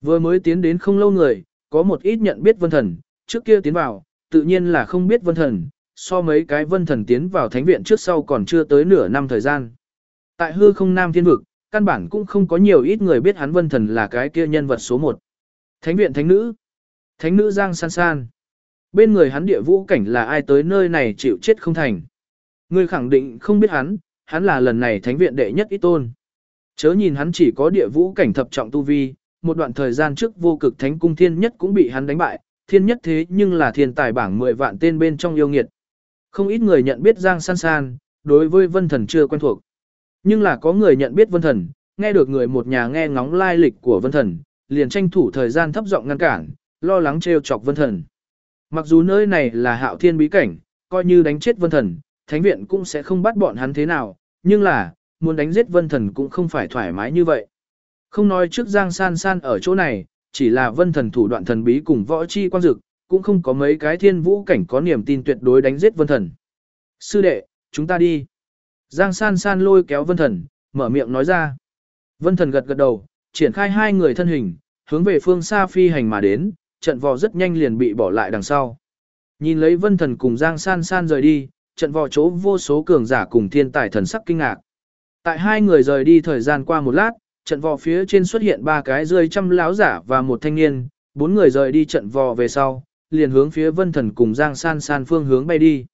Vừa mới tiến đến không lâu người, có một ít nhận biết vân thần, trước kia tiến vào, tự nhiên là không biết vân thần, so mấy cái vân thần tiến vào thánh viện trước sau còn chưa tới nửa năm thời gian. Tại hư không nam thiên vực, căn bản cũng không có nhiều ít người biết hắn vân thần là cái kia nhân vật số một. Thánh viện thánh nữ, thánh nữ Giang San San. Bên người hắn địa vũ cảnh là ai tới nơi này chịu chết không thành. Người khẳng định không biết hắn, hắn là lần này thánh viện đệ nhất ít tôn. Chớ nhìn hắn chỉ có địa vũ cảnh thập trọng tu vi, một đoạn thời gian trước vô cực thánh cung thiên nhất cũng bị hắn đánh bại, thiên nhất thế nhưng là thiên tài bảng 10 vạn tên bên trong yêu nghiệt. Không ít người nhận biết Giang San San, đối với vân thần chưa quen thuộc. Nhưng là có người nhận biết vân thần, nghe được người một nhà nghe ngóng lai lịch của vân thần, liền tranh thủ thời gian thấp giọng ngăn cản, lo lắng treo chọc vân thần. Mặc dù nơi này là hạo thiên bí cảnh, coi như đánh chết vân thần, thánh viện cũng sẽ không bắt bọn hắn thế nào, nhưng là, muốn đánh giết vân thần cũng không phải thoải mái như vậy. Không nói trước Giang San San ở chỗ này, chỉ là vân thần thủ đoạn thần bí cùng võ chi quan dực, cũng không có mấy cái thiên vũ cảnh có niềm tin tuyệt đối đánh giết vân thần. Sư đệ, chúng ta đi. Giang San San lôi kéo vân thần, mở miệng nói ra. Vân thần gật gật đầu, triển khai hai người thân hình, hướng về phương xa phi hành mà đến, trận vò rất nhanh liền bị bỏ lại đằng sau. Nhìn lấy vân thần cùng Giang San San rời đi, trận vò chỗ vô số cường giả cùng thiên tài thần sắc kinh ngạc. Tại hai người rời đi thời gian qua một lát, trận vò phía trên xuất hiện ba cái rơi trăm láo giả và một thanh niên, bốn người rời đi trận vò về sau, liền hướng phía vân thần cùng Giang San San phương hướng bay đi.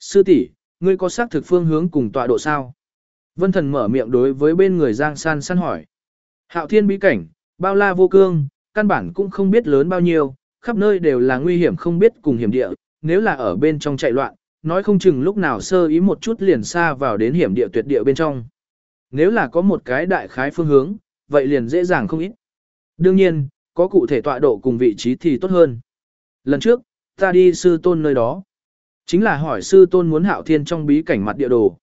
Sư tỷ, ngươi có xác thực phương hướng cùng tọa độ sao? Vân thần mở miệng đối với bên người Giang San San hỏi. Hạo thiên bí cảnh, bao la vô cương, căn bản cũng không biết lớn bao nhiêu, khắp nơi đều là nguy hiểm không biết cùng hiểm địa, nếu là ở bên trong chạy loạn, nói không chừng lúc nào sơ ý một chút liền xa vào đến hiểm địa tuyệt địa bên trong. Nếu là có một cái đại khái phương hướng, vậy liền dễ dàng không ít. Đương nhiên, có cụ thể tọa độ cùng vị trí thì tốt hơn. Lần trước, ta đi sư tôn nơi đó. Chính là hỏi sư tôn muốn hạo thiên trong bí cảnh mặt địa đồ.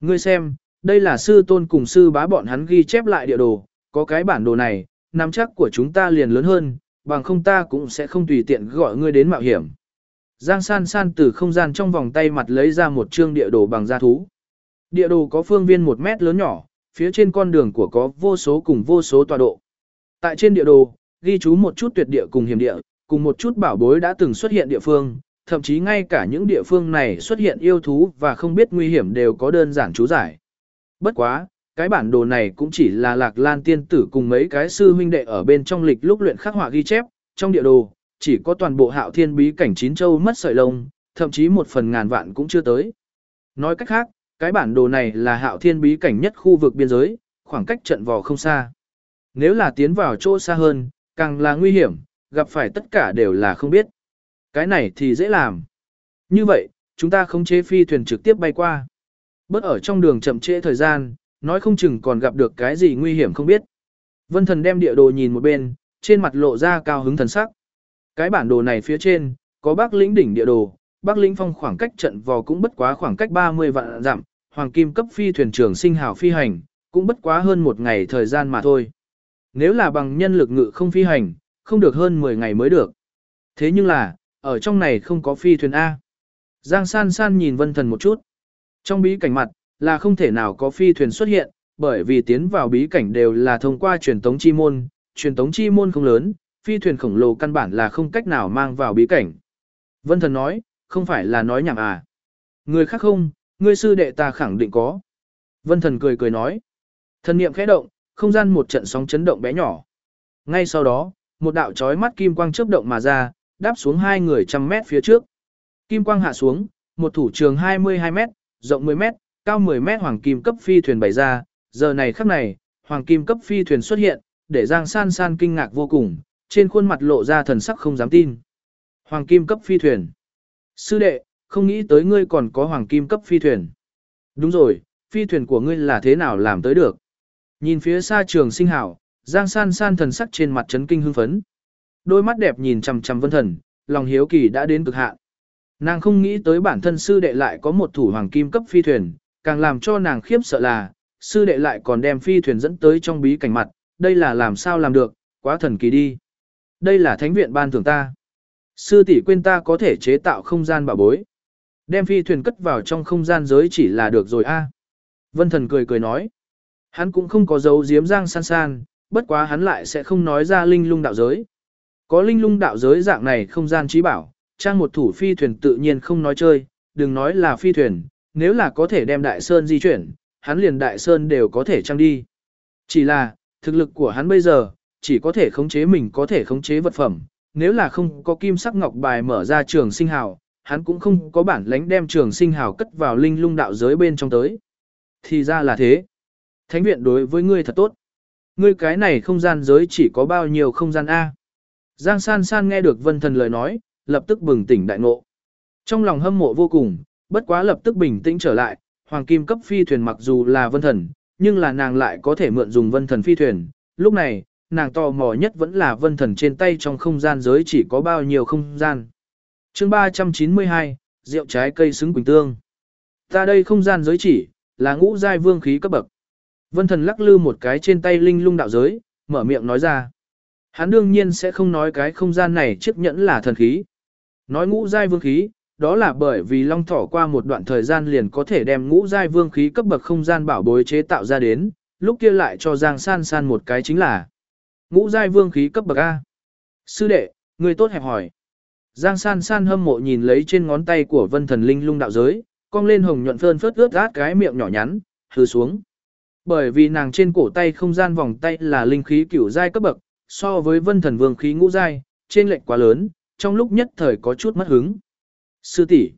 Ngươi xem, đây là sư tôn cùng sư bá bọn hắn ghi chép lại địa đồ, có cái bản đồ này, nắm chắc của chúng ta liền lớn hơn, bằng không ta cũng sẽ không tùy tiện gọi ngươi đến mạo hiểm. Giang san san từ không gian trong vòng tay mặt lấy ra một chương địa đồ bằng da thú. Địa đồ có phương viên một mét lớn nhỏ, phía trên con đường của có vô số cùng vô số tọa độ. Tại trên địa đồ, ghi chú một chút tuyệt địa cùng hiểm địa, cùng một chút bảo bối đã từng xuất hiện địa phương, thậm chí ngay cả những địa phương này xuất hiện yêu thú và không biết nguy hiểm đều có đơn giản chú giải. Bất quá, cái bản đồ này cũng chỉ là lạc lan tiên tử cùng mấy cái sư huynh đệ ở bên trong lịch lúc luyện khắc họa ghi chép, trong địa đồ, chỉ có toàn bộ hạo thiên bí cảnh chín châu mất sợi lông, thậm chí một phần ngàn vạn cũng chưa tới. Nói cách khác, cái bản đồ này là hạo thiên bí cảnh nhất khu vực biên giới, khoảng cách trận vò không xa. Nếu là tiến vào chỗ xa hơn, càng là nguy hiểm, gặp phải tất cả đều là không biết. Cái này thì dễ làm. Như vậy, chúng ta không chế phi thuyền trực tiếp bay qua. Bớt ở trong đường chậm trễ thời gian, nói không chừng còn gặp được cái gì nguy hiểm không biết. Vân thần đem địa đồ nhìn một bên, trên mặt lộ ra cao hứng thần sắc. Cái bản đồ này phía trên, có bắc lĩnh đỉnh địa đồ, bắc lĩnh phong khoảng cách trận vò cũng bất quá khoảng cách 30 vạn dặm, hoàng kim cấp phi thuyền trưởng sinh hào phi hành, cũng bất quá hơn một ngày thời gian mà thôi. Nếu là bằng nhân lực ngự không phi hành, không được hơn 10 ngày mới được. Thế nhưng là, ở trong này không có phi thuyền A. Giang san san nhìn vân thần một chút. Trong bí cảnh mặt, là không thể nào có phi thuyền xuất hiện, bởi vì tiến vào bí cảnh đều là thông qua truyền tống chi môn, truyền tống chi môn không lớn, phi thuyền khổng lồ căn bản là không cách nào mang vào bí cảnh. Vân thần nói, không phải là nói nhảm à. Người khác không, người sư đệ ta khẳng định có. Vân thần cười cười nói. Thần niệm khẽ động, không gian một trận sóng chấn động bé nhỏ. Ngay sau đó, một đạo chói mắt kim quang chớp động mà ra, đáp xuống hai người trăm mét phía trước. Kim quang hạ xuống, một thủ trường 22 mét, rộng 10 mét, cao 10 mét hoàng kim cấp phi thuyền bày ra, giờ này khắc này, hoàng kim cấp phi thuyền xuất hiện, để Giang San San kinh ngạc vô cùng, trên khuôn mặt lộ ra thần sắc không dám tin. Hoàng kim cấp phi thuyền. Sư đệ, không nghĩ tới ngươi còn có hoàng kim cấp phi thuyền. Đúng rồi, phi thuyền của ngươi là thế nào làm tới được? Nhìn phía xa trường sinh hảo, Giang San San thần sắc trên mặt chấn kinh hưng phấn. Đôi mắt đẹp nhìn chằm chằm vân thần, lòng hiếu kỳ đã đến cực hạn. Nàng không nghĩ tới bản thân sư đệ lại có một thủ hoàng kim cấp phi thuyền, càng làm cho nàng khiếp sợ là, sư đệ lại còn đem phi thuyền dẫn tới trong bí cảnh mặt, đây là làm sao làm được, quá thần kỳ đi. Đây là thánh viện ban thưởng ta. Sư tỷ quên ta có thể chế tạo không gian bảo bối. Đem phi thuyền cất vào trong không gian giới chỉ là được rồi a. Vân thần cười cười nói. Hắn cũng không có dấu giếm giang san san, bất quá hắn lại sẽ không nói ra linh lung đạo giới. Có linh lung đạo giới dạng này không gian trí bảo, trang một thủ phi thuyền tự nhiên không nói chơi, đừng nói là phi thuyền, nếu là có thể đem đại sơn di chuyển, hắn liền đại sơn đều có thể trang đi. Chỉ là, thực lực của hắn bây giờ, chỉ có thể khống chế mình có thể khống chế vật phẩm, nếu là không có kim sắc ngọc bài mở ra trường sinh hào, hắn cũng không có bản lãnh đem trường sinh hào cất vào linh lung đạo giới bên trong tới. Thì ra là thế. Thánh viện đối với ngươi thật tốt. Ngươi cái này không gian giới chỉ có bao nhiêu không gian A. Giang san san nghe được vân thần lời nói, lập tức bừng tỉnh đại ngộ. Trong lòng hâm mộ vô cùng, bất quá lập tức bình tĩnh trở lại, hoàng kim cấp phi thuyền mặc dù là vân thần, nhưng là nàng lại có thể mượn dùng vân thần phi thuyền. Lúc này, nàng tò mò nhất vẫn là vân thần trên tay trong không gian giới chỉ có bao nhiêu không gian. chương 392, rượu trái cây xứng quỳnh tương. Ta đây không gian giới chỉ, là ngũ giai vương khí cấp bậc. Vân thần lắc lư một cái trên tay linh lung đạo giới, mở miệng nói ra. Hắn đương nhiên sẽ không nói cái không gian này chiếc nhẫn là thần khí. Nói ngũ giai vương khí, đó là bởi vì long thỏ qua một đoạn thời gian liền có thể đem ngũ giai vương khí cấp bậc không gian bảo bối chế tạo ra đến, lúc kia lại cho Giang San San một cái chính là ngũ giai vương khí cấp bậc A. Sư đệ, người tốt hẹp hỏi. Giang San San hâm mộ nhìn lấy trên ngón tay của vân thần linh lung đạo giới, cong lên hồng nhuận phơn phớt ướt át cái miệng nhỏ nhắn, hừ xuống. Bởi vì nàng trên cổ tay không gian vòng tay là linh khí cửu giai cấp bậc, so với vân thần vương khí ngũ giai, trên lệnh quá lớn, trong lúc nhất thời có chút mất hứng. Sư tỷ,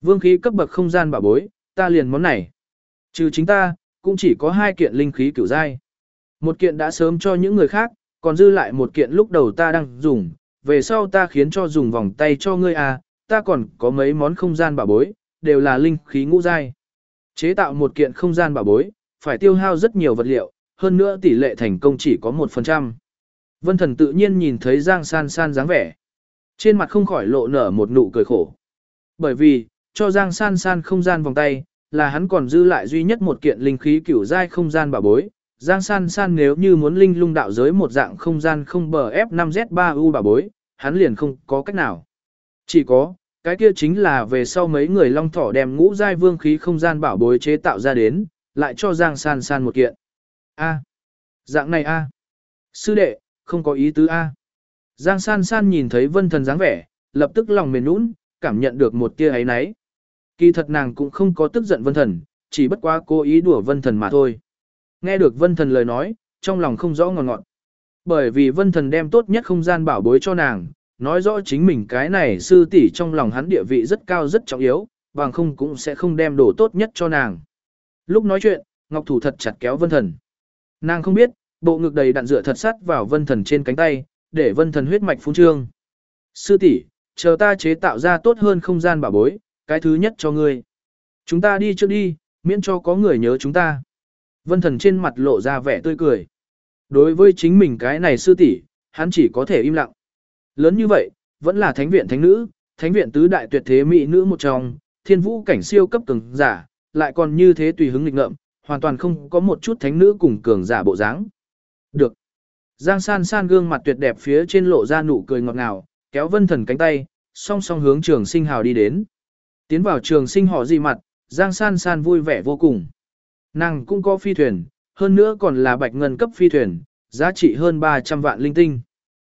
vương khí cấp bậc không gian bảo bối, ta liền món này. Trừ chính ta, cũng chỉ có hai kiện linh khí cửu giai. Một kiện đã sớm cho những người khác, còn dư lại một kiện lúc đầu ta đang dùng, về sau ta khiến cho dùng vòng tay cho ngươi à, ta còn có mấy món không gian bảo bối, đều là linh khí ngũ giai. Chế tạo một kiện không gian bảo bối, phải tiêu hao rất nhiều vật liệu, hơn nữa tỷ lệ thành công chỉ có 1%. Vân thần tự nhiên nhìn thấy Giang San San dáng vẻ. Trên mặt không khỏi lộ nở một nụ cười khổ. Bởi vì, cho Giang San San không gian vòng tay, là hắn còn dư lại duy nhất một kiện linh khí cửu giai không gian bảo bối. Giang San San nếu như muốn linh lung đạo giới một dạng không gian không bờ F5Z3U bảo bối, hắn liền không có cách nào. Chỉ có, cái kia chính là về sau mấy người long thỏ đem ngũ giai vương khí không gian bảo bối chế tạo ra đến, lại cho Giang San San một kiện. A. Dạng này A. Sư đệ, không có ý tứ A. Giang San San nhìn thấy vân thần dáng vẻ, lập tức lòng mềm nũng, cảm nhận được một tia ấy náy. Kỳ thật nàng cũng không có tức giận vân thần, chỉ bất quá cố ý đùa vân thần mà thôi. Nghe được vân thần lời nói, trong lòng không rõ ngọt ngọt. Bởi vì vân thần đem tốt nhất không gian bảo bối cho nàng, nói rõ chính mình cái này sư tỷ trong lòng hắn địa vị rất cao rất trọng yếu, bằng không cũng sẽ không đem đồ tốt nhất cho nàng. Lúc nói chuyện, Ngọc Thủ thật chặt kéo vân thần. Nàng không biết, bộ ngực đầy đạn dựa thật sắt vào vân thần trên cánh tay, để vân thần huyết mạch phun trương. Sư tỷ, chờ ta chế tạo ra tốt hơn không gian bảo bối, cái thứ nhất cho ngươi. Chúng ta đi trước đi, miễn cho có người nhớ chúng ta. Vân thần trên mặt lộ ra vẻ tươi cười. Đối với chính mình cái này sư tỷ, hắn chỉ có thể im lặng. Lớn như vậy, vẫn là thánh viện thánh nữ, thánh viện tứ đại tuyệt thế mỹ nữ một trong, thiên vũ cảnh siêu cấp cường giả, lại còn như thế tùy hứng nghịch ngợm, hoàn toàn không có một chút thánh nữ cùng cường giả bộ dáng. Được. Giang san san gương mặt tuyệt đẹp phía trên lộ ra nụ cười ngọt ngào, kéo vân thần cánh tay, song song hướng trường sinh hào đi đến. Tiến vào trường sinh họ gì mặt, Giang san san vui vẻ vô cùng. Nàng cũng có phi thuyền, hơn nữa còn là bạch ngân cấp phi thuyền, giá trị hơn 300 vạn linh tinh.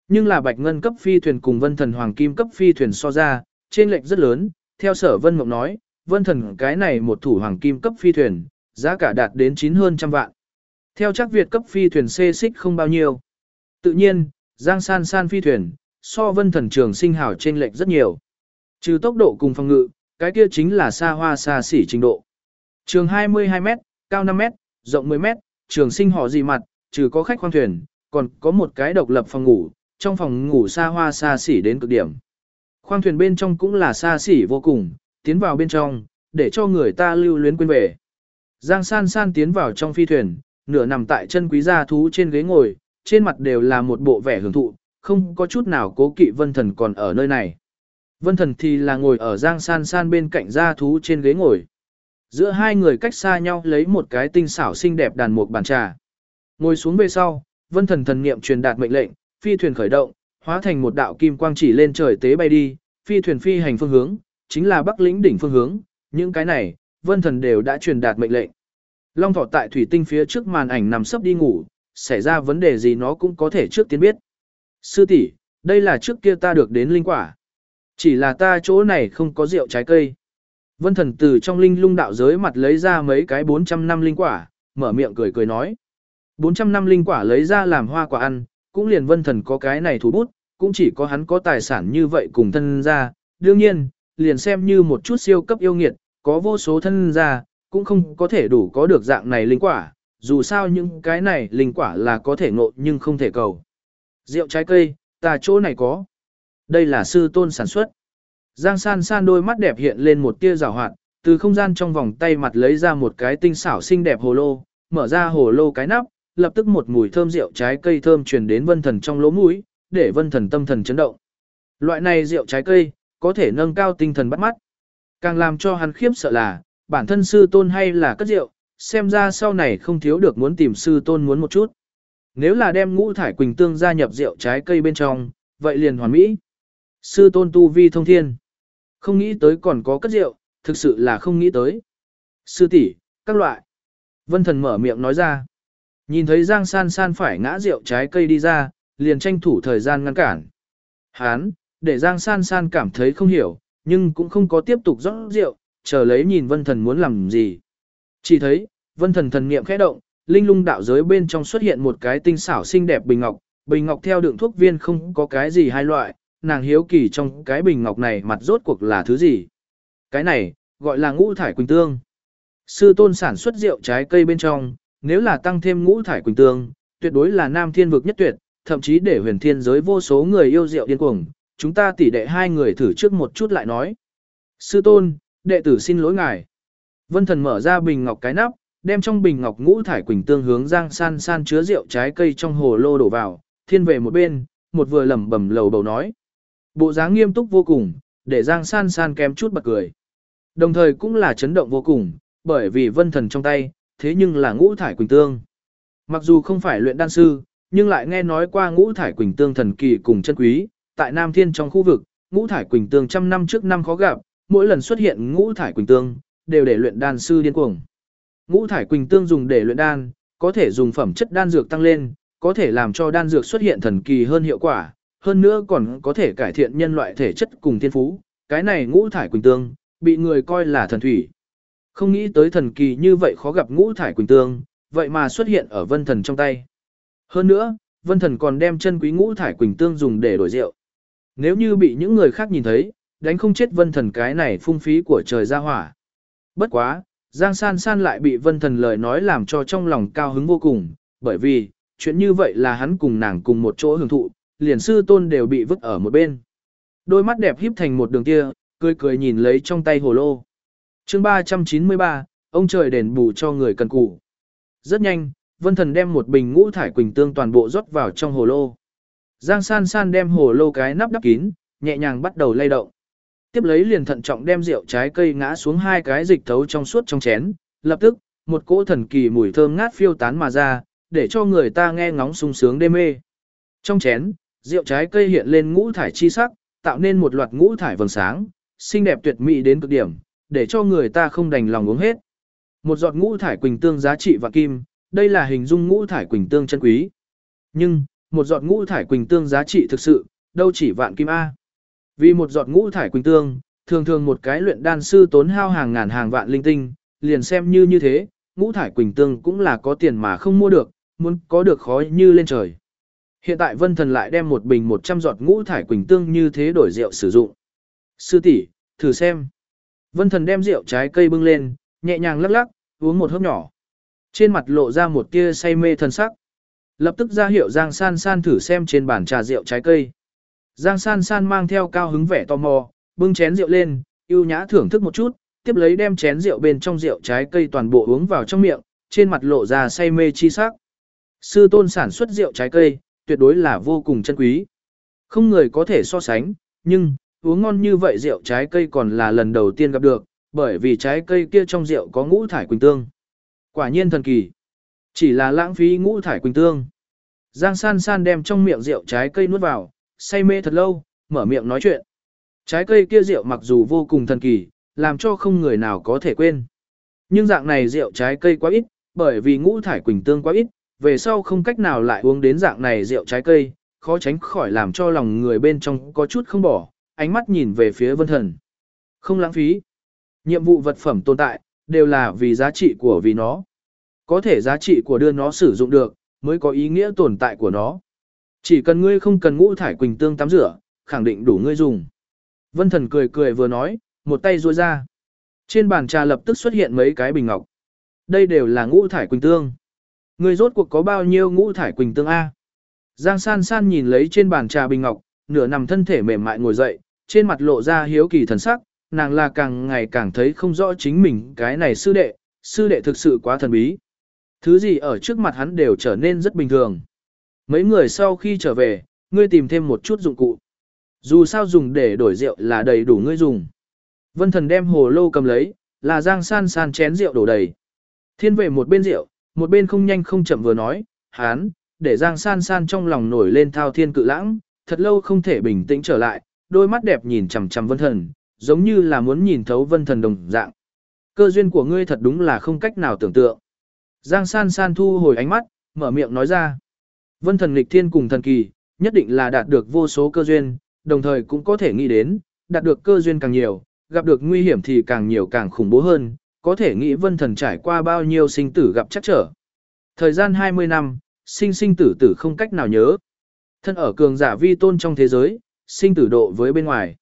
Nhưng là bạch ngân cấp phi thuyền cùng vân thần hoàng kim cấp phi thuyền so ra, trên lệch rất lớn, theo sở vân mộng nói, vân thần cái này một thủ hoàng kim cấp phi thuyền, giá cả đạt đến 9 hơn trăm vạn. Theo chắc Việt cấp phi thuyền xê xích không bao nhiêu. Tự nhiên, Giang San San phi thuyền, so vân thần trường sinh hảo trên lệch rất nhiều. Trừ tốc độ cùng phòng ngự, cái kia chính là xa hoa xa xỉ trình độ. Trường 22 mét cao 5 mét, rộng 10 mét, trường sinh họ gì mặt, trừ có khách khoang thuyền, còn có một cái độc lập phòng ngủ, trong phòng ngủ xa hoa xa xỉ đến cực điểm. Khoang thuyền bên trong cũng là xa xỉ vô cùng, tiến vào bên trong, để cho người ta lưu luyến quên về. Giang san san tiến vào trong phi thuyền, nửa nằm tại chân quý gia thú trên ghế ngồi, trên mặt đều là một bộ vẻ hưởng thụ, không có chút nào cố kỵ vân thần còn ở nơi này. Vân thần thì là ngồi ở giang san san bên cạnh gia thú trên ghế ngồi. Giữa hai người cách xa nhau lấy một cái tinh xảo xinh đẹp đàn một bàn trà. Ngồi xuống về sau, vân thần thần niệm truyền đạt mệnh lệnh, phi thuyền khởi động, hóa thành một đạo kim quang chỉ lên trời tế bay đi, phi thuyền phi hành phương hướng, chính là Bắc lĩnh đỉnh phương hướng, những cái này, vân thần đều đã truyền đạt mệnh lệnh. Long thọ tại thủy tinh phía trước màn ảnh nằm sấp đi ngủ, xảy ra vấn đề gì nó cũng có thể trước tiên biết. Sư tỷ, đây là trước kia ta được đến linh quả. Chỉ là ta chỗ này không có rượu trái cây. Vân thần từ trong linh lung đạo giới mặt lấy ra mấy cái 400 năm linh quả, mở miệng cười cười nói. 400 năm linh quả lấy ra làm hoa quả ăn, cũng liền vân thần có cái này thủ bút, cũng chỉ có hắn có tài sản như vậy cùng thân ra. Đương nhiên, liền xem như một chút siêu cấp yêu nghiệt, có vô số thân ra, cũng không có thể đủ có được dạng này linh quả, dù sao những cái này linh quả là có thể ngộ nhưng không thể cầu. Rượu trái cây, ta chỗ này có. Đây là sư tôn sản xuất. Giang san san đôi mắt đẹp hiện lên một tia rào hoạt, từ không gian trong vòng tay mặt lấy ra một cái tinh xảo xinh đẹp hồ lô, mở ra hồ lô cái nắp, lập tức một mùi thơm rượu trái cây thơm truyền đến vân thần trong lỗ mũi, để vân thần tâm thần chấn động. Loại này rượu trái cây, có thể nâng cao tinh thần bắt mắt. Càng làm cho hắn khiếp sợ là, bản thân sư tôn hay là cất rượu, xem ra sau này không thiếu được muốn tìm sư tôn muốn một chút. Nếu là đem ngũ thải quỳnh tương gia nhập rượu trái cây bên trong, vậy liền hoàn mỹ. Sư tôn tu vi thông thiên. Không nghĩ tới còn có cất rượu, thực sự là không nghĩ tới. Sư tỷ, các loại. Vân thần mở miệng nói ra. Nhìn thấy Giang San San phải ngã rượu trái cây đi ra, liền tranh thủ thời gian ngăn cản. Hán, để Giang San San cảm thấy không hiểu, nhưng cũng không có tiếp tục rót rượu, chờ lấy nhìn vân thần muốn làm gì. Chỉ thấy, vân thần thần niệm khẽ động, linh lung đạo giới bên trong xuất hiện một cái tinh xảo xinh đẹp bình ngọc, bình ngọc theo đựng thuốc viên không có cái gì hai loại, nàng hiếu kỳ trong cái bình ngọc này mặt rốt cuộc là thứ gì. Cái này, gọi là ngũ thải quỳnh tương. Sư tôn sản xuất rượu trái cây bên trong, nếu là tăng thêm ngũ thải quỳnh tương, tuyệt đối là nam thiên vực nhất tuyệt, thậm chí để huyền thiên giới vô số người yêu rượu điên cuồng, chúng ta tỉ đệ hai người thử trước một chút lại nói. Sư tôn, đệ tử xin lỗi ngài. Vân thần mở ra bình ngọc cái nắp, đem trong bình ngọc ngũ thải quỳnh tương hướng giang san san chứa rượu trái cây trong hồ lô đổ vào, thiên về một bên, một vừa lẩm bẩm lầu bầu nói. Bộ dáng nghiêm túc vô cùng, để giang san san kém chút bật cười. Đồng thời cũng là chấn động vô cùng, bởi vì vân thần trong tay, thế nhưng là ngũ thải quỳnh tương. Mặc dù không phải luyện đan sư, nhưng lại nghe nói qua ngũ thải quỳnh tương thần kỳ cùng chân quý, tại Nam Thiên trong khu vực, ngũ thải quỳnh tương trăm năm trước năm khó gặp, mỗi lần xuất hiện ngũ thải quỳnh tương, đều để luyện đan sư điên cuồng. Ngũ thải quỳnh tương dùng để luyện đan, có thể dùng phẩm chất đan dược tăng lên, có thể làm cho đan dược xuất hiện thần kỳ hơn hiệu quả, hơn nữa còn có thể cải thiện nhân loại thể chất cùng thiên phú. Cái này ngũ thải quỳnh tương, bị người coi là thần thủy. Không nghĩ tới thần kỳ như vậy khó gặp ngũ thải quỳnh tương, vậy mà xuất hiện ở vân thần trong tay. Hơn nữa, vân thần còn đem chân quý ngũ thải quỳnh tương dùng để đổi rượu. Nếu như bị những người khác nhìn thấy, đánh không chết vân thần cái này phung phí của trời ra hỏa. Bất quá, Giang San San lại bị vân thần lời nói làm cho trong lòng cao hứng vô cùng, bởi vì, chuyện như vậy là hắn cùng nàng cùng một chỗ hưởng thụ, liền sư tôn đều bị vứt ở một bên. Đôi mắt đẹp híp thành một đường kia, cười cười nhìn lấy trong tay hồ lô. chương 393, ông trời đền bù cho người cần cù. Rất nhanh, vân thần đem một bình ngũ thải quỳnh tương toàn bộ rót vào trong hồ lô. Giang san san đem hồ lô cái nắp đắp kín, nhẹ nhàng bắt đầu lay động. Tiếp lấy liền thận trọng đem rượu trái cây ngã xuống hai cái dịch thấu trong suốt trong chén, lập tức, một cỗ thần kỳ mùi thơm ngát phiêu tán mà ra, để cho người ta nghe ngóng sung sướng đê mê. Trong chén, rượu trái cây hiện lên ngũ thải chi sắc, tạo nên một loạt ngũ thải vầng sáng, xinh đẹp tuyệt mỹ đến cực điểm, để cho người ta không đành lòng uống hết. Một giọt ngũ thải quỳnh tương giá trị và kim, đây là hình dung ngũ thải quỳnh tương chân quý. Nhưng, một giọt ngũ thải quỳnh tương giá trị thực sự, đâu chỉ vạn kim A. Vì một giọt ngũ thải quỳnh tương, thường thường một cái luyện đan sư tốn hao hàng ngàn hàng vạn linh tinh, liền xem như như thế, ngũ thải quỳnh tương cũng là có tiền mà không mua được, muốn có được khó như lên trời. Hiện tại Vân Thần lại đem một bình 100 giọt ngũ thải quỳnh tương như thế đổi rượu sử dụng. Sư tỷ, thử xem. Vân Thần đem rượu trái cây bưng lên, nhẹ nhàng lắc lắc, uống một hớp nhỏ. Trên mặt lộ ra một tia say mê thần sắc. Lập tức ra hiệu Giang San San thử xem trên bàn trà rượu trái cây. Giang San San mang theo cao hứng vẻ tò mò, bưng chén rượu lên, yêu nhã thưởng thức một chút, tiếp lấy đem chén rượu bên trong rượu trái cây toàn bộ uống vào trong miệng, trên mặt lộ ra say mê chi sắc. Sư tôn sản xuất rượu trái cây, tuyệt đối là vô cùng chân quý. Không người có thể so sánh, nhưng, uống ngon như vậy rượu trái cây còn là lần đầu tiên gặp được, bởi vì trái cây kia trong rượu có ngũ thải quỳnh tương. Quả nhiên thần kỳ. Chỉ là lãng phí ngũ thải quỳnh tương. Giang san san đem trong miệng rượu trái cây nuốt vào, say mê thật lâu, mở miệng nói chuyện. Trái cây kia rượu mặc dù vô cùng thần kỳ, làm cho không người nào có thể quên. Nhưng dạng này rượu trái cây quá ít, bởi vì ngũ thải quỳnh tương quá ít, về sau không cách nào lại uống đến dạng này rượu trái cây, khó tránh khỏi làm cho lòng người bên trong có chút không bỏ, ánh mắt nhìn về phía vân thần. Không lãng phí. Nhiệm vụ vật phẩm tồn tại, đều là vì giá trị của vì nó. Có thể giá trị của đưa nó sử dụng được, mới có ý nghĩa tồn tại của nó. Chỉ cần ngươi không cần ngũ thải quỳnh tương tắm rửa, khẳng định đủ ngươi dùng. Vân thần cười cười vừa nói, một tay ruôi ra. Trên bàn trà lập tức xuất hiện mấy cái bình ngọc. Đây đều là ngũ thải quỳnh tương. Ngươi rốt cuộc có bao nhiêu ngũ thải quỳnh tương A? Giang san san nhìn lấy trên bàn trà bình ngọc, nửa nằm thân thể mềm mại ngồi dậy, trên mặt lộ ra hiếu kỳ thần sắc, nàng là càng ngày càng thấy không rõ chính mình cái này sư đệ, sư đệ thực sự quá thần bí. Thứ gì ở trước mặt hắn đều trở nên rất bình thường. Mấy người sau khi trở về, ngươi tìm thêm một chút dụng cụ. Dù sao dùng để đổi rượu là đầy đủ ngươi dùng. Vân thần đem hồ lô cầm lấy, là giang san san chén rượu đổ đầy. Thiên về một bên rượu, một bên không nhanh không chậm vừa nói, hán, để giang san san trong lòng nổi lên thao thiên cự lãng, thật lâu không thể bình tĩnh trở lại, đôi mắt đẹp nhìn chằm chằm vân thần, giống như là muốn nhìn thấu vân thần đồng dạng. Cơ duyên của ngươi thật đúng là không cách nào tưởng tượng. Giang san san thu hồi ánh mắt, mở miệng nói ra. Vân thần nghịch thiên cùng thần kỳ, nhất định là đạt được vô số cơ duyên, đồng thời cũng có thể nghĩ đến, đạt được cơ duyên càng nhiều, gặp được nguy hiểm thì càng nhiều càng khủng bố hơn, có thể nghĩ vân thần trải qua bao nhiêu sinh tử gặp chắc trở. Thời gian 20 năm, sinh sinh tử tử không cách nào nhớ. Thân ở cường giả vi tôn trong thế giới, sinh tử độ với bên ngoài.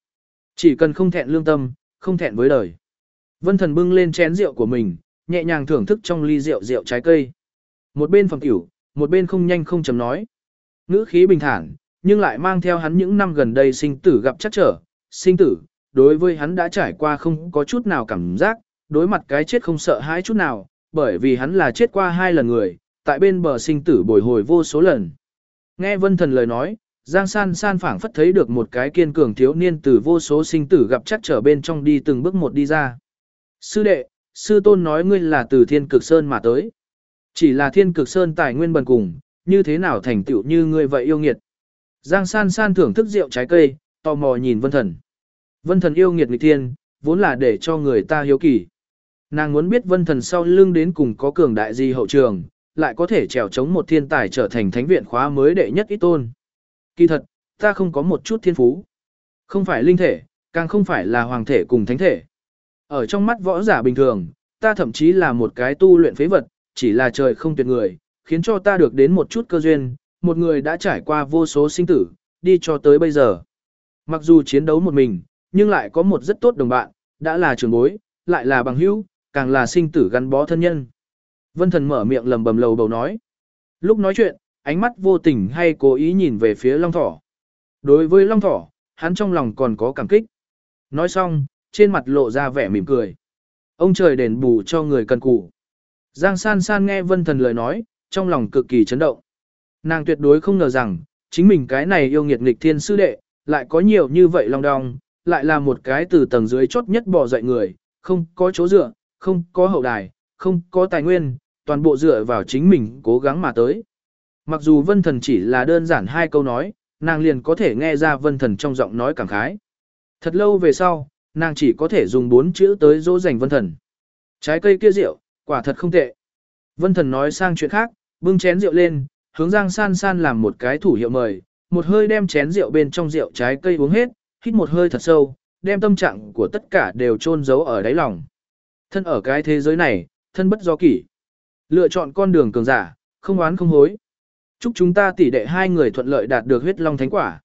Chỉ cần không thẹn lương tâm, không thẹn với đời. Vân thần bưng lên chén rượu của mình, nhẹ nhàng thưởng thức trong ly rượu rượu trái cây. Một bên phòng tiểu, một bên không nhanh không chấm nói. Ngữ khí bình thản, nhưng lại mang theo hắn những năm gần đây sinh tử gặp chắc trở. Sinh tử, đối với hắn đã trải qua không có chút nào cảm giác, đối mặt cái chết không sợ hãi chút nào, bởi vì hắn là chết qua hai lần người, tại bên bờ sinh tử bồi hồi vô số lần. Nghe vân thần lời nói, Giang san san phảng phất thấy được một cái kiên cường thiếu niên từ vô số sinh tử gặp chắc trở bên trong đi từng bước một đi ra. Sư đệ, sư tôn nói ngươi là từ thiên cực sơn mà tới. Chỉ là thiên cực sơn tài nguyên bần cùng, như thế nào thành tựu như ngươi vậy yêu nghiệt. Giang san san thưởng thức rượu trái cây, tò mò nhìn vân thần. Vân thần yêu nghiệt nghịch thiên, vốn là để cho người ta hiếu kỳ. Nàng muốn biết vân thần sau lưng đến cùng có cường đại gì hậu trường, lại có thể trèo chống một thiên tài trở thành thánh viện khóa mới đệ nhất ít tôn. Kỳ thật, ta không có một chút thiên phú. Không phải linh thể, càng không phải là hoàng thể cùng thánh thể. Ở trong mắt võ giả bình thường, ta thậm chí là một cái tu luyện phế vật, chỉ là trời không tuyệt người, khiến cho ta được đến một chút cơ duyên, một người đã trải qua vô số sinh tử, đi cho tới bây giờ. Mặc dù chiến đấu một mình, nhưng lại có một rất tốt đồng bạn, đã là trường bối, lại là bằng hữu, càng là sinh tử gắn bó thân nhân. Vân thần mở miệng lầm bầm lầu bầu nói. Lúc nói chuyện, ánh mắt vô tình hay cố ý nhìn về phía long thỏ. Đối với long thỏ, hắn trong lòng còn có cảm kích. Nói xong, trên mặt lộ ra vẻ mỉm cười. Ông trời đền bù cho người cần cù. Giang san san nghe vân thần lời nói, trong lòng cực kỳ chấn động. Nàng tuyệt đối không ngờ rằng, chính mình cái này yêu nghiệt nghịch thiên sư đệ, lại có nhiều như vậy long đong, lại là một cái từ tầng dưới chốt nhất bỏ dậy người, không có chỗ dựa, không có hậu đài, không có tài nguyên, toàn bộ dựa vào chính mình cố gắng mà tới. Mặc dù vân thần chỉ là đơn giản hai câu nói, nàng liền có thể nghe ra vân thần trong giọng nói cảm khái. Thật lâu về sau, nàng chỉ có thể dùng bốn chữ tới dỗ dành vân thần. Trái cây kia rượu, quả thật không tệ. Vân thần nói sang chuyện khác, bưng chén rượu lên, hướng Giang San San làm một cái thủ hiệu mời, một hơi đem chén rượu bên trong rượu trái cây uống hết, hít một hơi thật sâu, đem tâm trạng của tất cả đều trôn giấu ở đáy lòng. Thân ở cái thế giới này, thân bất do kỷ. Lựa chọn con đường cường giả, không oán không hối. Chúc chúng ta tỷ đệ hai người thuận lợi đạt được huyết long thánh quả.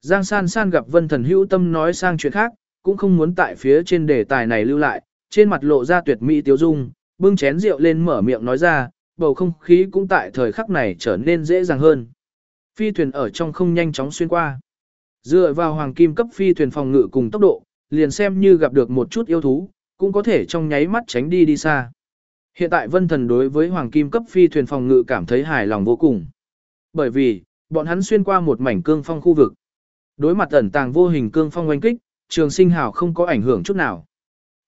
Giang San San gặp Vân Thần hữu tâm nói sang chuyện khác, cũng không muốn tại phía trên đề tài này lưu lại, trên mặt lộ ra tuyệt mỹ tiêu dung, bưng chén rượu lên mở miệng nói ra, bầu không khí cũng tại thời khắc này trở nên dễ dàng hơn. Phi thuyền ở trong không nhanh chóng xuyên qua. Dựa vào hoàng kim cấp phi thuyền phòng ngự cùng tốc độ, liền xem như gặp được một chút yêu thú, cũng có thể trong nháy mắt tránh đi đi xa. Hiện tại vân thần đối với hoàng kim cấp phi thuyền phòng ngự cảm thấy hài lòng vô cùng. Bởi vì, bọn hắn xuyên qua một mảnh cương phong khu vực. Đối mặt ẩn tàng vô hình cương phong oanh kích, trường sinh hào không có ảnh hưởng chút nào.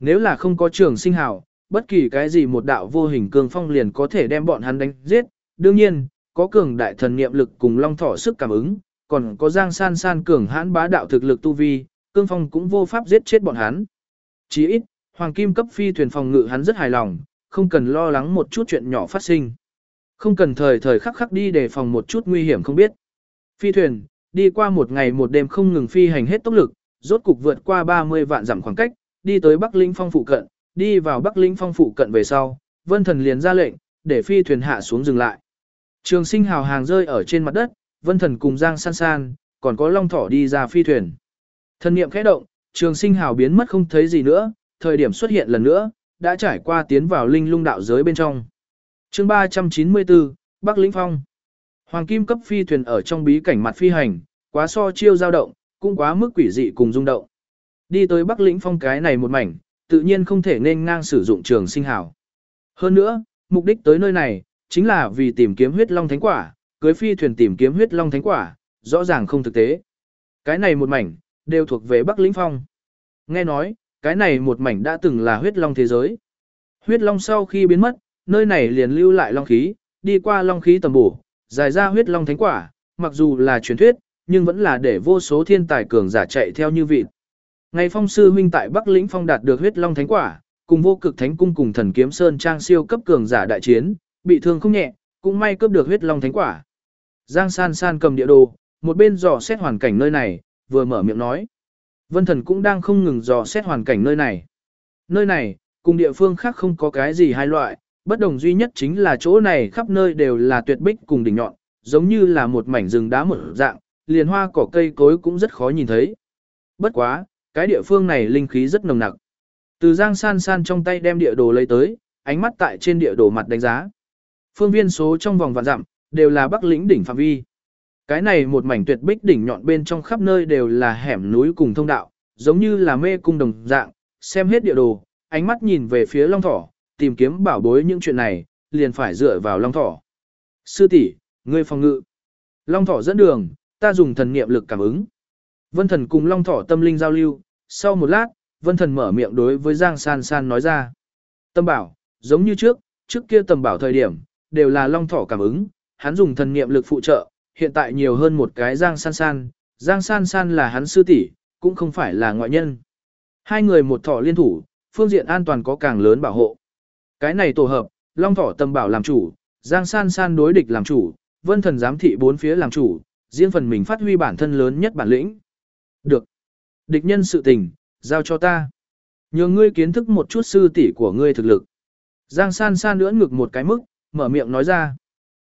Nếu là không có trường sinh hào, bất kỳ cái gì một đạo vô hình cương phong liền có thể đem bọn hắn đánh giết. Đương nhiên, có cường đại thần niệm lực cùng long thỏ sức cảm ứng, còn có giang san san cường hãn bá đạo thực lực tu vi, cương phong cũng vô pháp giết chết bọn hắn. Chỉ ít, hoàng kim cấp phi thuyền phòng ngự hắn rất hài lòng, không cần lo lắng một chút chuyện nhỏ phát sinh. Không cần thời thời khắc khắc đi đề phòng một chút nguy hiểm không biết. Phi thuyền, đi qua một ngày một đêm không ngừng phi hành hết tốc lực, rốt cục vượt qua 30 vạn dặm khoảng cách, đi tới Bắc Linh Phong phụ cận, đi vào Bắc Linh Phong phụ cận về sau, Vân Thần liền ra lệnh, để phi thuyền hạ xuống dừng lại. Trường sinh hào hàng rơi ở trên mặt đất, Vân Thần cùng Giang San San, còn có Long Thỏ đi ra phi thuyền. Thần niệm khẽ động, trường sinh hào biến mất không thấy gì nữa, thời điểm xuất hiện lần nữa, đã trải qua tiến vào linh lung đạo giới bên trong. chương 394, Bắc Lĩnh Phong. Hoàng kim cấp phi thuyền ở trong bí cảnh mặt phi hành, quá so chiêu dao động, cũng quá mức quỷ dị cùng rung động. Đi tới Bắc Lĩnh Phong cái này một mảnh, tự nhiên không thể nên ngang sử dụng trường sinh hào. Hơn nữa, mục đích tới nơi này, chính là vì tìm kiếm huyết long thánh quả, cưới phi thuyền tìm kiếm huyết long thánh quả, rõ ràng không thực tế. Cái này một mảnh, đều thuộc về Bắc Lĩnh Phong. Nghe nói, cái này một mảnh đã từng là huyết long thế giới. Huyết long sau khi biến mất, nơi này liền lưu lại long khí, đi qua long khí tầm bổ, dài ra huyết long thánh quả, mặc dù là truyền thuyết, nhưng vẫn là để vô số thiên tài cường giả chạy theo như vị. Ngày phong sư huynh tại Bắc Lĩnh Phong đạt được huyết long thánh quả, cùng vô cực thánh cung cùng thần kiếm sơn trang siêu cấp cường giả đại chiến, bị thương không nhẹ, cũng may cướp được huyết long thánh quả. Giang San San cầm địa đồ, một bên dò xét hoàn cảnh nơi này, vừa mở miệng nói. Vân Thần cũng đang không ngừng dò xét hoàn cảnh nơi này. Nơi này, cùng địa phương khác không có cái gì hai loại, bất đồng duy nhất chính là chỗ này khắp nơi đều là tuyệt bích cùng đỉnh nhọn, giống như là một mảnh rừng đá mở dạng, liền hoa cỏ cây cối cũng rất khó nhìn thấy. Bất quá, cái địa phương này linh khí rất nồng nặc. Từ Giang San San trong tay đem địa đồ lấy tới, ánh mắt tại trên địa đồ mặt đánh giá. Phương viên số trong vòng vạn dặm, đều là bắc lĩnh đỉnh phạm vi. Cái này một mảnh tuyệt bích đỉnh nhọn bên trong khắp nơi đều là hẻm núi cùng thông đạo, giống như là mê cung đồng dạng, xem hết địa đồ, ánh mắt nhìn về phía Long Thỏ, tìm kiếm bảo bối những chuyện này, liền phải dựa vào Long Thỏ. Sư tỷ, ngươi phòng ngự. Long Thỏ dẫn đường, ta dùng thần niệm lực cảm ứng. Vân Thần cùng Long Thỏ tâm linh giao lưu, sau một lát, Vân Thần mở miệng đối với Giang San San nói ra. Tâm bảo, giống như trước, trước kia tầm bảo thời điểm, đều là Long Thỏ cảm ứng, hắn dùng thần niệm lực phụ trợ, hiện tại nhiều hơn một cái Giang San San, Giang San San là hắn sư tỷ, cũng không phải là ngoại nhân. Hai người một thỏ liên thủ, phương diện an toàn có càng lớn bảo hộ. Cái này tổ hợp, Long Thỏ tâm bảo làm chủ, Giang San San đối địch làm chủ, Vân Thần giám thị bốn phía làm chủ, riêng phần mình phát huy bản thân lớn nhất bản lĩnh. Được. Địch nhân sự tình, giao cho ta. Nhờ ngươi kiến thức một chút sư tỷ của ngươi thực lực. Giang san san lưỡn ngực một cái mức, mở miệng nói ra.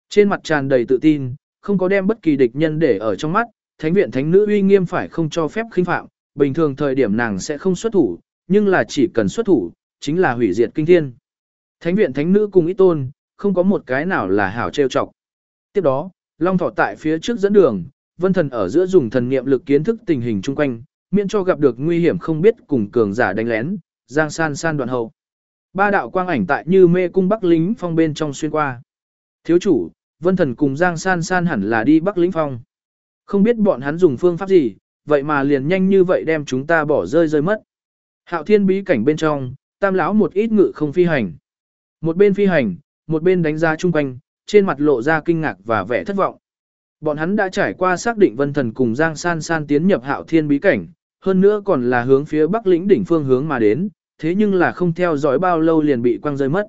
Trên mặt tràn đầy tự tin, không có đem bất kỳ địch nhân để ở trong mắt, thánh viện thánh nữ uy nghiêm phải không cho phép khinh phạm, bình thường thời điểm nàng sẽ không xuất thủ, nhưng là chỉ cần xuất thủ, chính là hủy diệt kinh thiên. Thánh viện thánh nữ cùng ít tôn, không có một cái nào là hảo trêu chọc. Tiếp đó, Long Thọ tại phía trước dẫn đường, Vân Thần ở giữa dùng thần niệm lực kiến thức tình hình chung quanh, miễn cho gặp được nguy hiểm không biết cùng cường giả đánh lén, Giang San San đoạn hậu. Ba đạo quang ảnh tại như mê cung Bắc lính phong bên trong xuyên qua. Thiếu chủ, Vân Thần cùng Giang San San hẳn là đi Bắc lĩnh phong. Không biết bọn hắn dùng phương pháp gì, vậy mà liền nhanh như vậy đem chúng ta bỏ rơi rơi mất. Hạo Thiên bí cảnh bên trong, Tam lão một ít ngự không phi hành. Một bên phi hành, một bên đánh giá chung quanh, trên mặt lộ ra kinh ngạc và vẻ thất vọng. Bọn hắn đã trải qua xác định Vân Thần cùng Giang San San tiến nhập Hạo Thiên bí cảnh, hơn nữa còn là hướng phía Bắc lĩnh đỉnh phương hướng mà đến, thế nhưng là không theo dõi bao lâu liền bị quăng rơi mất.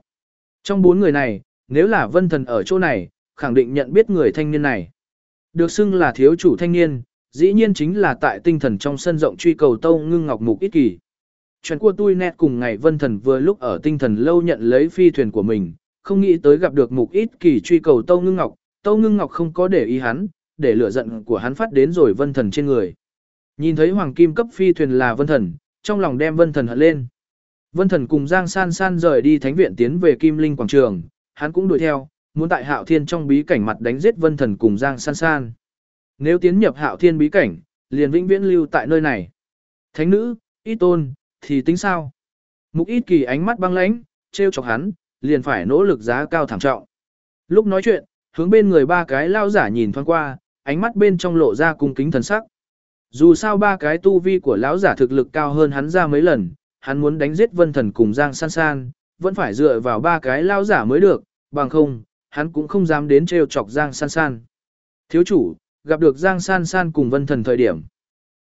Trong bốn người này, nếu là Vân Thần ở chỗ này, khẳng định nhận biết người thanh niên này. Được xưng là thiếu chủ thanh niên, dĩ nhiên chính là tại tinh thần trong sân rộng truy cầu Tâu Ngưng Ngọc Mục ít kỳ. Chuyện của tôi nét cùng ngày Vân Thần vừa lúc ở tinh thần lâu nhận lấy phi thuyền của mình, không nghĩ tới gặp được Mục ít kỳ truy cầu Tâu Ngưng Ngọc, Tâu Ngưng Ngọc không có để ý hắn, để lửa giận của hắn phát đến rồi Vân Thần trên người. Nhìn thấy hoàng kim cấp phi thuyền là Vân Thần, trong lòng đem Vân Thần hận lên. Vân Thần cùng Giang San San rời đi thánh viện tiến về Kim Linh quảng trường, hắn cũng đuổi theo, muốn tại Hạo Thiên trong bí cảnh mặt đánh giết Vân Thần cùng Giang San San. Nếu tiến nhập Hạo Thiên bí cảnh, liền vĩnh viễn lưu tại nơi này. Thánh nữ, ít tôn, thì tính sao? Mục ít kỳ ánh mắt băng lãnh, treo chọc hắn, liền phải nỗ lực giá cao thảm trọng. Lúc nói chuyện, hướng bên người ba cái lao giả nhìn thoáng qua, ánh mắt bên trong lộ ra cung kính thần sắc. Dù sao ba cái tu vi của lão giả thực lực cao hơn hắn ra mấy lần, hắn muốn đánh giết vân thần cùng Giang San San, vẫn phải dựa vào ba cái lao giả mới được, bằng không, hắn cũng không dám đến trêu chọc Giang San San. Thiếu chủ, gặp được Giang San San cùng vân thần thời điểm.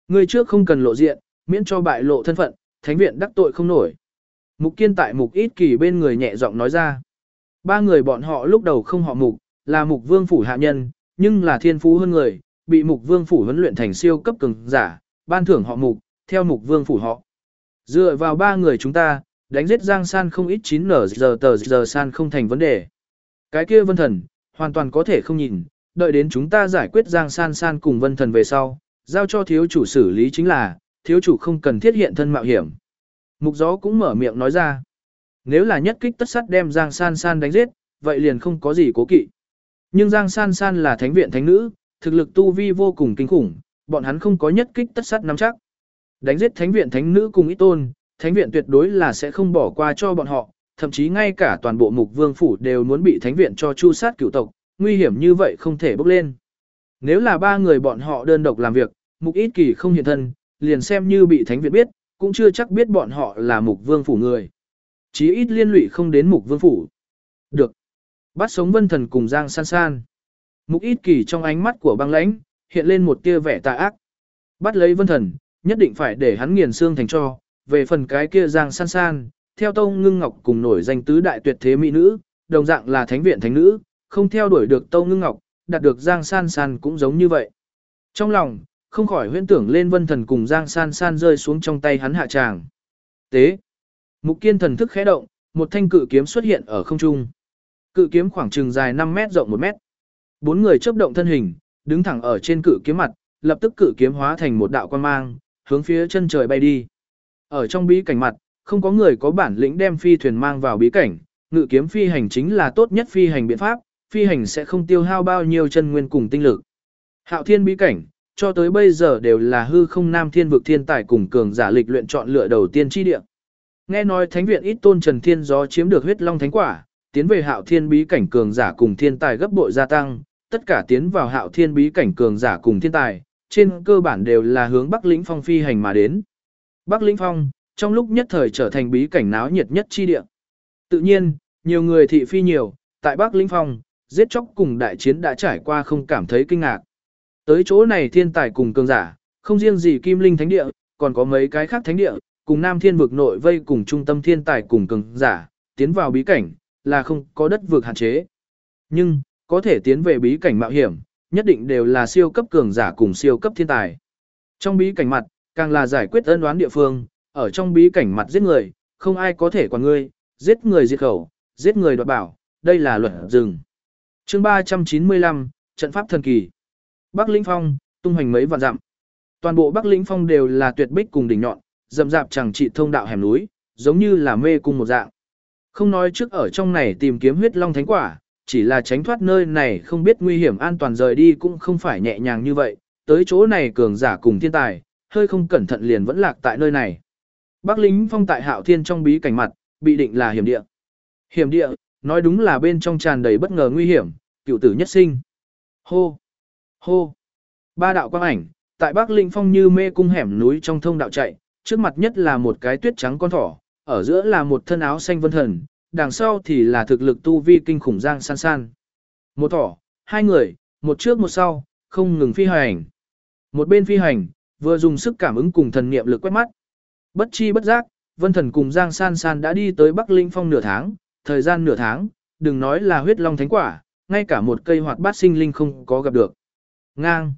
Người trước không cần lộ diện, miễn cho bại lộ thân phận, thánh viện đắc tội không nổi. Mục kiên tại mục ít kỳ bên người nhẹ giọng nói ra. Ba người bọn họ lúc đầu không họ mục, là mục vương phủ hạ nhân, nhưng là thiên phú hơn người, bị mục vương phủ huấn luyện thành siêu cấp cường giả, ban thưởng họ mục, theo mục vương phủ họ. Dựa vào ba người chúng ta, đánh giết Giang San không ít 9 nở giờ tờ giờ San không thành vấn đề. Cái kia vân thần, hoàn toàn có thể không nhìn, đợi đến chúng ta giải quyết Giang San San cùng vân thần về sau, giao cho thiếu chủ xử lý chính là, thiếu chủ không cần thiết hiện thân mạo hiểm. Mục gió cũng mở miệng nói ra. Nếu là nhất kích tất sắt đem Giang San San đánh giết, vậy liền không có gì cố kỵ. Nhưng Giang San San là thánh viện thánh nữ, thực lực tu vi vô cùng kinh khủng, bọn hắn không có nhất kích tất sắt nắm chắc. Đánh giết thánh viện thánh nữ cùng ít tôn, thánh viện tuyệt đối là sẽ không bỏ qua cho bọn họ, thậm chí ngay cả toàn bộ mục vương phủ đều muốn bị thánh viện cho chu sát cửu tộc, nguy hiểm như vậy không thể bốc lên. Nếu là ba người bọn họ đơn độc làm việc, mục ít kỳ không hiện thân, liền xem như bị thánh viện biết, cũng chưa chắc biết bọn họ là mục vương phủ người. Chí ít liên lụy không đến mục vương phủ. Được. Bắt sống vân thần cùng Giang san san. Mục ít kỳ trong ánh mắt của băng lãnh, hiện lên một tia vẻ tà ác. Bắt lấy vân thần, nhất định phải để hắn nghiền xương thành cho, về phần cái kia Giang san san, theo Tông Ngưng Ngọc cùng nổi danh tứ đại tuyệt thế mỹ nữ, đồng dạng là thánh viện thánh nữ, không theo đuổi được Tông Ngưng Ngọc, đạt được Giang san san cũng giống như vậy. Trong lòng, không khỏi huyễn tưởng lên vân thần cùng Giang san san rơi xuống trong tay hắn hạ tràng. Tế. Mục kiên thần thức khẽ động, một thanh cự kiếm xuất hiện ở không trung. Cự kiếm khoảng chừng dài 5 mét rộng 1 mét. Bốn người chớp động thân hình, đứng thẳng ở trên cự kiếm mặt, lập tức cự kiếm hóa thành một đạo quan mang, hướng phía chân trời bay đi. Ở trong bí cảnh mặt, không có người có bản lĩnh đem phi thuyền mang vào bí cảnh, ngự kiếm phi hành chính là tốt nhất phi hành biện pháp, phi hành sẽ không tiêu hao bao nhiêu chân nguyên cùng tinh lực. Hạo thiên bí cảnh, cho tới bây giờ đều là hư không nam thiên vực thiên tài cùng cường giả lịch luyện chọn lựa đầu tiên chi địa. Nghe nói thánh viện ít tôn Trần Thiên Gió chiếm được huyết long thánh quả, tiến về hạo thiên bí cảnh cường giả cùng thiên tài gấp bội gia tăng, tất cả tiến vào hạo thiên bí cảnh cường giả cùng thiên tài, trên cơ bản đều là hướng Bắc Lĩnh Phong phi hành mà đến. Bắc Lĩnh Phong, trong lúc nhất thời trở thành bí cảnh náo nhiệt nhất chi địa. Tự nhiên, nhiều người thị phi nhiều, tại Bắc linh Phong, giết chóc cùng đại chiến đã trải qua không cảm thấy kinh ngạc. Tới chỗ này thiên tài cùng cường giả, không riêng gì Kim Linh Thánh Địa, còn có mấy cái khác thánh địa, cùng Nam Thiên vực nội vây cùng trung tâm thiên tài cùng cường giả, tiến vào bí cảnh, là không có đất vực hạn chế. Nhưng, có thể tiến về bí cảnh mạo hiểm, nhất định đều là siêu cấp cường giả cùng siêu cấp thiên tài. Trong bí cảnh mặt, càng là giải quyết ân đoán địa phương, ở trong bí cảnh mặt giết người, không ai có thể quản ngươi, giết người diệt khẩu, giết người đoạt bảo, đây là luật rừng. chương 395, trận pháp thần kỳ. Bắc Lĩnh Phong, tung hoành mấy vạn dặm. Toàn bộ Bắc Lĩnh Phong đều là tuyệt bích cùng đỉnh nhọn, rậm rạp chẳng trị thông đạo hẻm núi, giống như là mê cung một dạng. Không nói trước ở trong này tìm kiếm huyết long thánh quả, chỉ là tránh thoát nơi này không biết nguy hiểm an toàn rời đi cũng không phải nhẹ nhàng như vậy, tới chỗ này cường giả cùng thiên tài, hơi không cẩn thận liền vẫn lạc tại nơi này. Bắc lính phong tại hạo thiên trong bí cảnh mặt, bị định là hiểm địa. Hiểm địa, nói đúng là bên trong tràn đầy bất ngờ nguy hiểm, cựu tử nhất sinh. Hô! Hô! Ba đạo quang ảnh, tại Bắc Linh Phong như mê cung hẻm núi trong thông đạo chạy, trước mặt nhất là một cái tuyết trắng con thỏ, ở giữa là một thân áo xanh vân thần, đằng sau thì là thực lực tu vi kinh khủng giang san san. Một thỏ, hai người, một trước một sau, không ngừng phi hành. Một bên phi hành, vừa dùng sức cảm ứng cùng thần niệm lực quét mắt. Bất chi bất giác, vân thần cùng giang san san đã đi tới Bắc Linh Phong nửa tháng, thời gian nửa tháng, đừng nói là huyết long thánh quả, ngay cả một cây hoạt bát sinh linh không có gặp được. Ngang.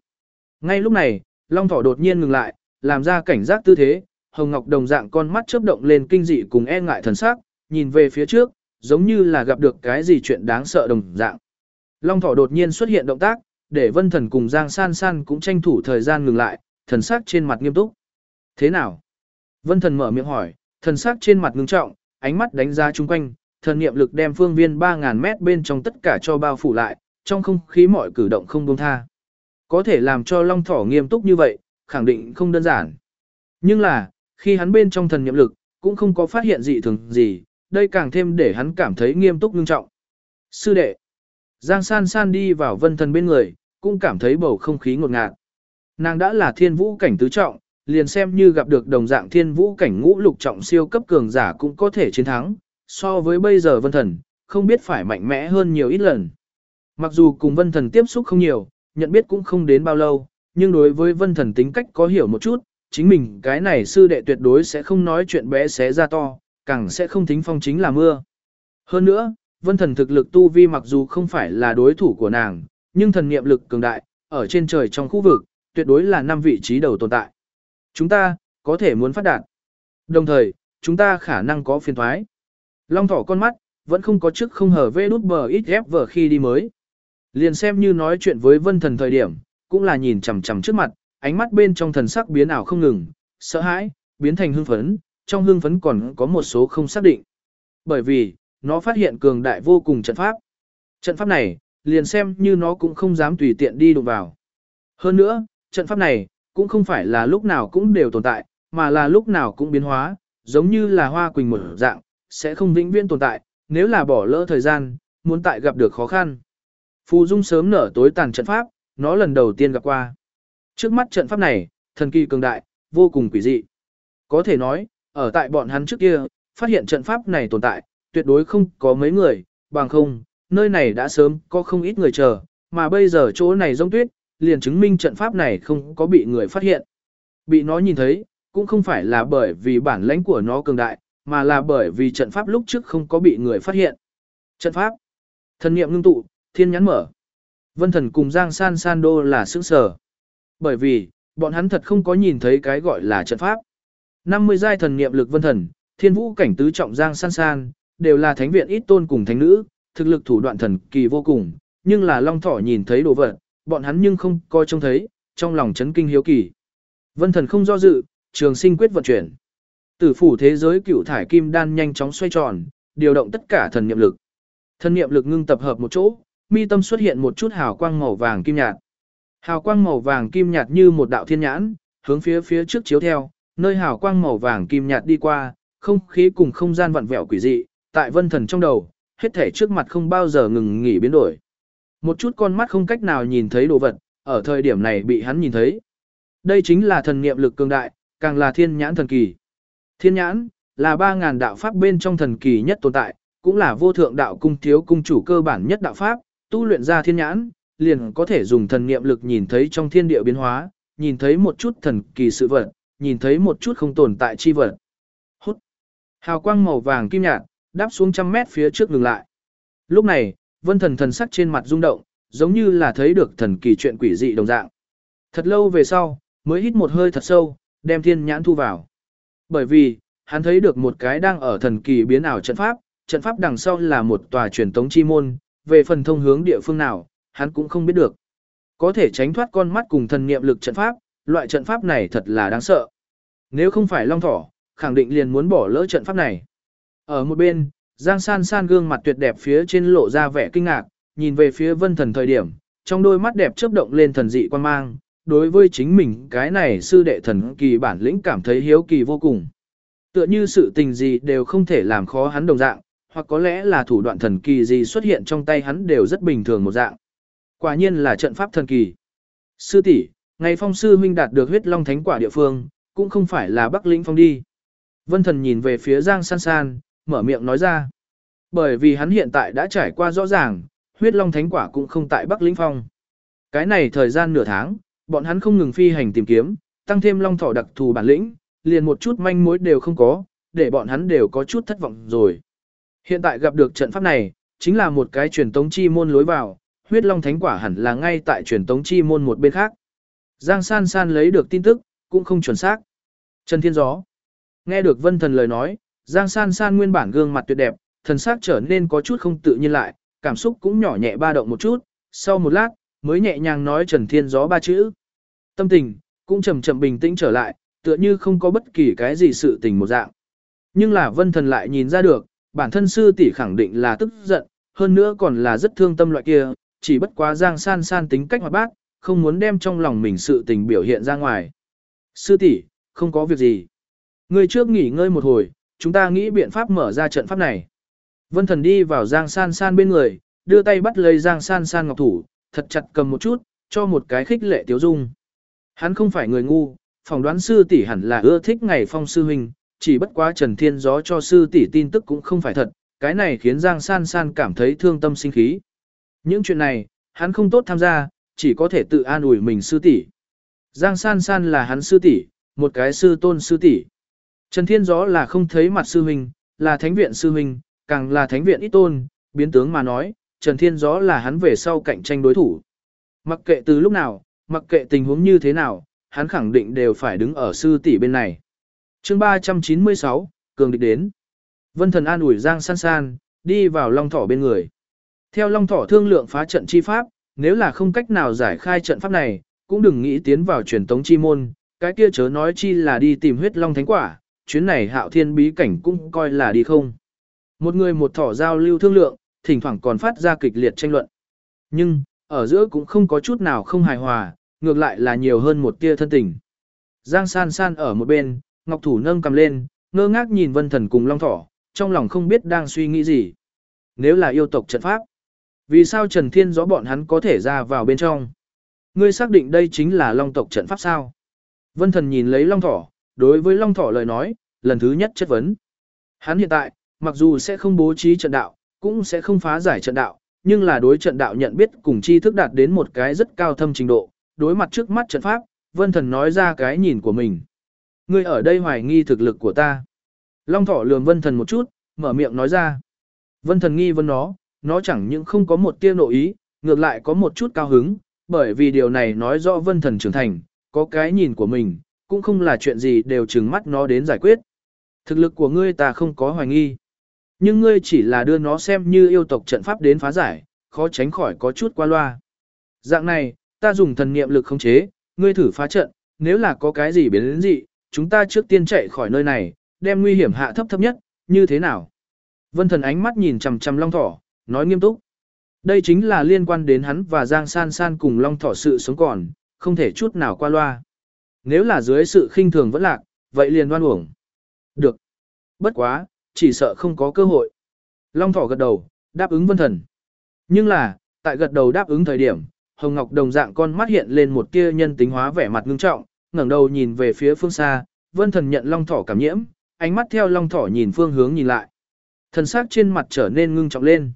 Ngay lúc này, long thỏ đột nhiên ngừng lại, làm ra cảnh giác tư thế, hồng ngọc đồng dạng con mắt chớp động lên kinh dị cùng e ngại thần sắc, nhìn về phía trước, giống như là gặp được cái gì chuyện đáng sợ đồng dạng. Long thỏ đột nhiên xuất hiện động tác, để vân thần cùng Giang San San cũng tranh thủ thời gian ngừng lại, thần sắc trên mặt nghiêm túc. Thế nào? Vân thần mở miệng hỏi, thần sắc trên mặt ngưng trọng, ánh mắt đánh giá chung quanh, thần niệm lực đem phương viên 3.000 mét bên trong tất cả cho bao phủ lại, trong không khí mọi cử động không buông tha. Có thể làm cho long thỏ nghiêm túc như vậy, khẳng định không đơn giản. Nhưng là, khi hắn bên trong thần niệm lực, cũng không có phát hiện gì thường gì, đây càng thêm để hắn cảm thấy nghiêm túc nghiêm trọng. Sư đệ, Giang San San đi vào vân thần bên người, cũng cảm thấy bầu không khí ngột ngạt. Nàng đã là thiên vũ cảnh tứ trọng, liền xem như gặp được đồng dạng thiên vũ cảnh ngũ lục trọng siêu cấp cường giả cũng có thể chiến thắng, so với bây giờ vân thần, không biết phải mạnh mẽ hơn nhiều ít lần. Mặc dù cùng vân thần tiếp xúc không nhiều, nhận biết cũng không đến bao lâu, nhưng đối với vân thần tính cách có hiểu một chút, chính mình cái này sư đệ tuyệt đối sẽ không nói chuyện bé xé ra to, càng sẽ không thính phong chính là mưa. Hơn nữa, vân thần thực lực tu vi mặc dù không phải là đối thủ của nàng, nhưng thần niệm lực cường đại, ở trên trời trong khu vực, tuyệt đối là năm vị trí đầu tồn tại. Chúng ta, có thể muốn phát đạt. Đồng thời, chúng ta khả năng có phiền thoái. Long thỏ con mắt, vẫn không có chức không hở vê đút bờ ít ép vở khi đi mới. Liền xem như nói chuyện với vân thần thời điểm, cũng là nhìn chằm chằm trước mặt, ánh mắt bên trong thần sắc biến ảo không ngừng, sợ hãi, biến thành hưng phấn, trong hưng phấn còn có một số không xác định. Bởi vì, nó phát hiện cường đại vô cùng trận pháp. Trận pháp này, liền xem như nó cũng không dám tùy tiện đi đụng vào. Hơn nữa, trận pháp này, cũng không phải là lúc nào cũng đều tồn tại, mà là lúc nào cũng biến hóa, giống như là hoa quỳnh một dạng, sẽ không vĩnh viễn tồn tại, nếu là bỏ lỡ thời gian, muốn tại gặp được khó khăn. Phù Dung sớm nở tối tàn trận pháp, nó lần đầu tiên gặp qua. Trước mắt trận pháp này, thần kỳ cường đại, vô cùng quỷ dị. Có thể nói, ở tại bọn hắn trước kia, phát hiện trận pháp này tồn tại, tuyệt đối không có mấy người, bằng không, nơi này đã sớm có không ít người chờ, mà bây giờ chỗ này rông tuyết, liền chứng minh trận pháp này không có bị người phát hiện. Bị nó nhìn thấy, cũng không phải là bởi vì bản lãnh của nó cường đại, mà là bởi vì trận pháp lúc trước không có bị người phát hiện. Trận pháp, thần niệm ngưng tụ, thiên nhãn mở. Vân thần cùng Giang San San Đô là sững sở. Bởi vì, bọn hắn thật không có nhìn thấy cái gọi là trận pháp. 50 giai thần niệm lực vân thần, thiên vũ cảnh tứ trọng Giang San San, đều là thánh viện ít tôn cùng thánh nữ, thực lực thủ đoạn thần kỳ vô cùng, nhưng là long thỏ nhìn thấy đồ vật, bọn hắn nhưng không coi trông thấy, trong lòng chấn kinh hiếu kỳ. Vân thần không do dự, trường sinh quyết vận chuyển. Tử phủ thế giới cựu thải kim đan nhanh chóng xoay tròn, điều động tất cả thần niệm lực. Thần niệm lực ngưng tập hợp một chỗ, mi tâm xuất hiện một chút hào quang màu vàng kim nhạt. Hào quang màu vàng kim nhạt như một đạo thiên nhãn, hướng phía phía trước chiếu theo, nơi hào quang màu vàng kim nhạt đi qua, không khí cùng không gian vặn vẹo quỷ dị, tại vân thần trong đầu, hết thể trước mặt không bao giờ ngừng nghỉ biến đổi. Một chút con mắt không cách nào nhìn thấy đồ vật, ở thời điểm này bị hắn nhìn thấy. Đây chính là thần niệm lực cường đại, càng là thiên nhãn thần kỳ. Thiên nhãn, là 3.000 đạo pháp bên trong thần kỳ nhất tồn tại, cũng là vô thượng đạo cung thiếu cung chủ cơ bản nhất đạo pháp, tu luyện ra thiên nhãn, liền có thể dùng thần niệm lực nhìn thấy trong thiên địa biến hóa, nhìn thấy một chút thần kỳ sự vật, nhìn thấy một chút không tồn tại chi vật. Hút. Hào quang màu vàng kim nhạt, đáp xuống trăm mét phía trước ngừng lại. Lúc này, vân thần thần sắc trên mặt rung động, giống như là thấy được thần kỳ chuyện quỷ dị đồng dạng. Thật lâu về sau, mới hít một hơi thật sâu, đem thiên nhãn thu vào. Bởi vì, hắn thấy được một cái đang ở thần kỳ biến ảo trận pháp, trận pháp đằng sau là một tòa truyền tống chi môn, về phần thông hướng địa phương nào, hắn cũng không biết được. Có thể tránh thoát con mắt cùng thần niệm lực trận pháp, loại trận pháp này thật là đáng sợ. Nếu không phải long thỏ, khẳng định liền muốn bỏ lỡ trận pháp này. Ở một bên, Giang San San gương mặt tuyệt đẹp phía trên lộ ra vẻ kinh ngạc, nhìn về phía vân thần thời điểm, trong đôi mắt đẹp chớp động lên thần dị quan mang, đối với chính mình cái này sư đệ thần kỳ bản lĩnh cảm thấy hiếu kỳ vô cùng. Tựa như sự tình gì đều không thể làm khó hắn đồng dạng, hoặc có lẽ là thủ đoạn thần kỳ gì xuất hiện trong tay hắn đều rất bình thường một dạng. Quả nhiên là trận pháp thần kỳ. Sư tỷ, ngày phong sư huynh đạt được huyết long thánh quả địa phương, cũng không phải là Bắc Lĩnh Phong đi. Vân thần nhìn về phía Giang San San, mở miệng nói ra. Bởi vì hắn hiện tại đã trải qua rõ ràng, huyết long thánh quả cũng không tại Bắc Linh Phong. Cái này thời gian nửa tháng, bọn hắn không ngừng phi hành tìm kiếm, tăng thêm long thỏ đặc thù bản lĩnh, liền một chút manh mối đều không có, để bọn hắn đều có chút thất vọng rồi. Hiện tại gặp được trận pháp này, chính là một cái truyền tống chi môn lối vào, huyết long thánh quả hẳn là ngay tại truyền tống chi môn một bên khác. Giang San San lấy được tin tức, cũng không chuẩn xác. Trần Thiên Gió. Nghe được Vân Thần lời nói, Giang San San nguyên bản gương mặt tuyệt đẹp, thần sắc trở nên có chút không tự nhiên lại, cảm xúc cũng nhỏ nhẹ ba động một chút, sau một lát, mới nhẹ nhàng nói Trần Thiên Gió ba chữ. Tâm tình, cũng chậm chậm bình tĩnh trở lại, tựa như không có bất kỳ cái gì sự tình một dạng. Nhưng là Vân Thần lại nhìn ra được, bản thân sư tỷ khẳng định là tức giận, hơn nữa còn là rất thương tâm loại kia, chỉ bất quá Giang San San tính cách hoạt bát, không muốn đem trong lòng mình sự tình biểu hiện ra ngoài. Sư tỷ, không có việc gì. Ngươi trước nghỉ ngơi một hồi, chúng ta nghĩ biện pháp mở ra trận pháp này. Vân Thần đi vào Giang San San bên người, đưa tay bắt lấy Giang San San ngọc thủ, thật chặt cầm một chút, cho một cái khích lệ tiếu dung. Hắn không phải người ngu, phỏng đoán sư tỷ hẳn là ưa thích ngày phong sư huynh, chỉ bất quá Trần Thiên Gió cho sư tỷ tin tức cũng không phải thật, cái này khiến Giang San San cảm thấy thương tâm sinh khí. Những chuyện này, hắn không tốt tham gia, chỉ có thể tự an ủi mình sư tỷ. Giang San San là hắn sư tỷ, một cái sư tôn sư tỷ. Trần Thiên Gió là không thấy mặt sư huynh, là thánh viện sư huynh, càng là thánh viện ít tôn, biến tướng mà nói, Trần Thiên Gió là hắn về sau cạnh tranh đối thủ. Mặc kệ từ lúc nào, mặc kệ tình huống như thế nào, hắn khẳng định đều phải đứng ở sư tỷ bên này. chương 396, Cường địch đến. Vân thần an ủi Giang san san, đi vào Long Thỏ bên người. Theo Long Thỏ thương lượng phá trận chi pháp, nếu là không cách nào giải khai trận pháp này, cũng đừng nghĩ tiến vào truyền tống chi môn, cái kia chớ nói chi là đi tìm huyết long thánh quả, chuyến này hạo thiên bí cảnh cũng coi là đi không. Một người một thỏ giao lưu thương lượng, thỉnh thoảng còn phát ra kịch liệt tranh luận. Nhưng, ở giữa cũng không có chút nào không hài hòa, ngược lại là nhiều hơn một tia thân tình. Giang san san ở một bên, ngọc thủ nâng cầm lên, ngơ ngác nhìn vân thần cùng long thỏ, trong lòng không biết đang suy nghĩ gì. Nếu là yêu tộc trận pháp, vì sao Trần Thiên gió bọn hắn có thể ra vào bên trong? Ngươi xác định đây chính là long tộc trận pháp sao? Vân thần nhìn lấy long thỏ, đối với long thỏ lời nói, lần thứ nhất chất vấn. Hắn hiện tại, mặc dù sẽ không bố trí trận đạo, cũng sẽ không phá giải trận đạo, nhưng là đối trận đạo nhận biết cùng tri thức đạt đến một cái rất cao thâm trình độ, đối mặt trước mắt trận pháp, vân thần nói ra cái nhìn của mình. Ngươi ở đây hoài nghi thực lực của ta. Long thỏ lườm vân thần một chút, mở miệng nói ra. Vân thần nghi vấn nó, nó chẳng những không có một tia nội ý, ngược lại có một chút cao hứng, bởi vì điều này nói rõ vân thần trưởng thành, có cái nhìn của mình, cũng không là chuyện gì đều chừng mắt nó đến giải quyết. Thực lực của ngươi ta không có hoài nghi. Nhưng ngươi chỉ là đưa nó xem như yêu tộc trận pháp đến phá giải, khó tránh khỏi có chút qua loa. Dạng này, ta dùng thần niệm lực khống chế, ngươi thử phá trận, nếu là có cái gì biến đến gì, chúng ta trước tiên chạy khỏi nơi này, đem nguy hiểm hạ thấp thấp nhất, như thế nào? Vân thần ánh mắt nhìn chằm chằm long thỏ, nói nghiêm túc. Đây chính là liên quan đến hắn và Giang San San cùng long thỏ sự sống còn, không thể chút nào qua loa. Nếu là dưới sự khinh thường vẫn lạc, vậy liền đoan uổng. Được. Bất quá, chỉ sợ không có cơ hội. Long thỏ gật đầu, đáp ứng vân thần. Nhưng là, tại gật đầu đáp ứng thời điểm, Hồng Ngọc đồng dạng con mắt hiện lên một tia nhân tính hóa vẻ mặt ngưng trọng, ngẩng đầu nhìn về phía phương xa, vân thần nhận long thỏ cảm nhiễm, ánh mắt theo long thỏ nhìn phương hướng nhìn lại. Thần sắc trên mặt trở nên ngưng trọng lên.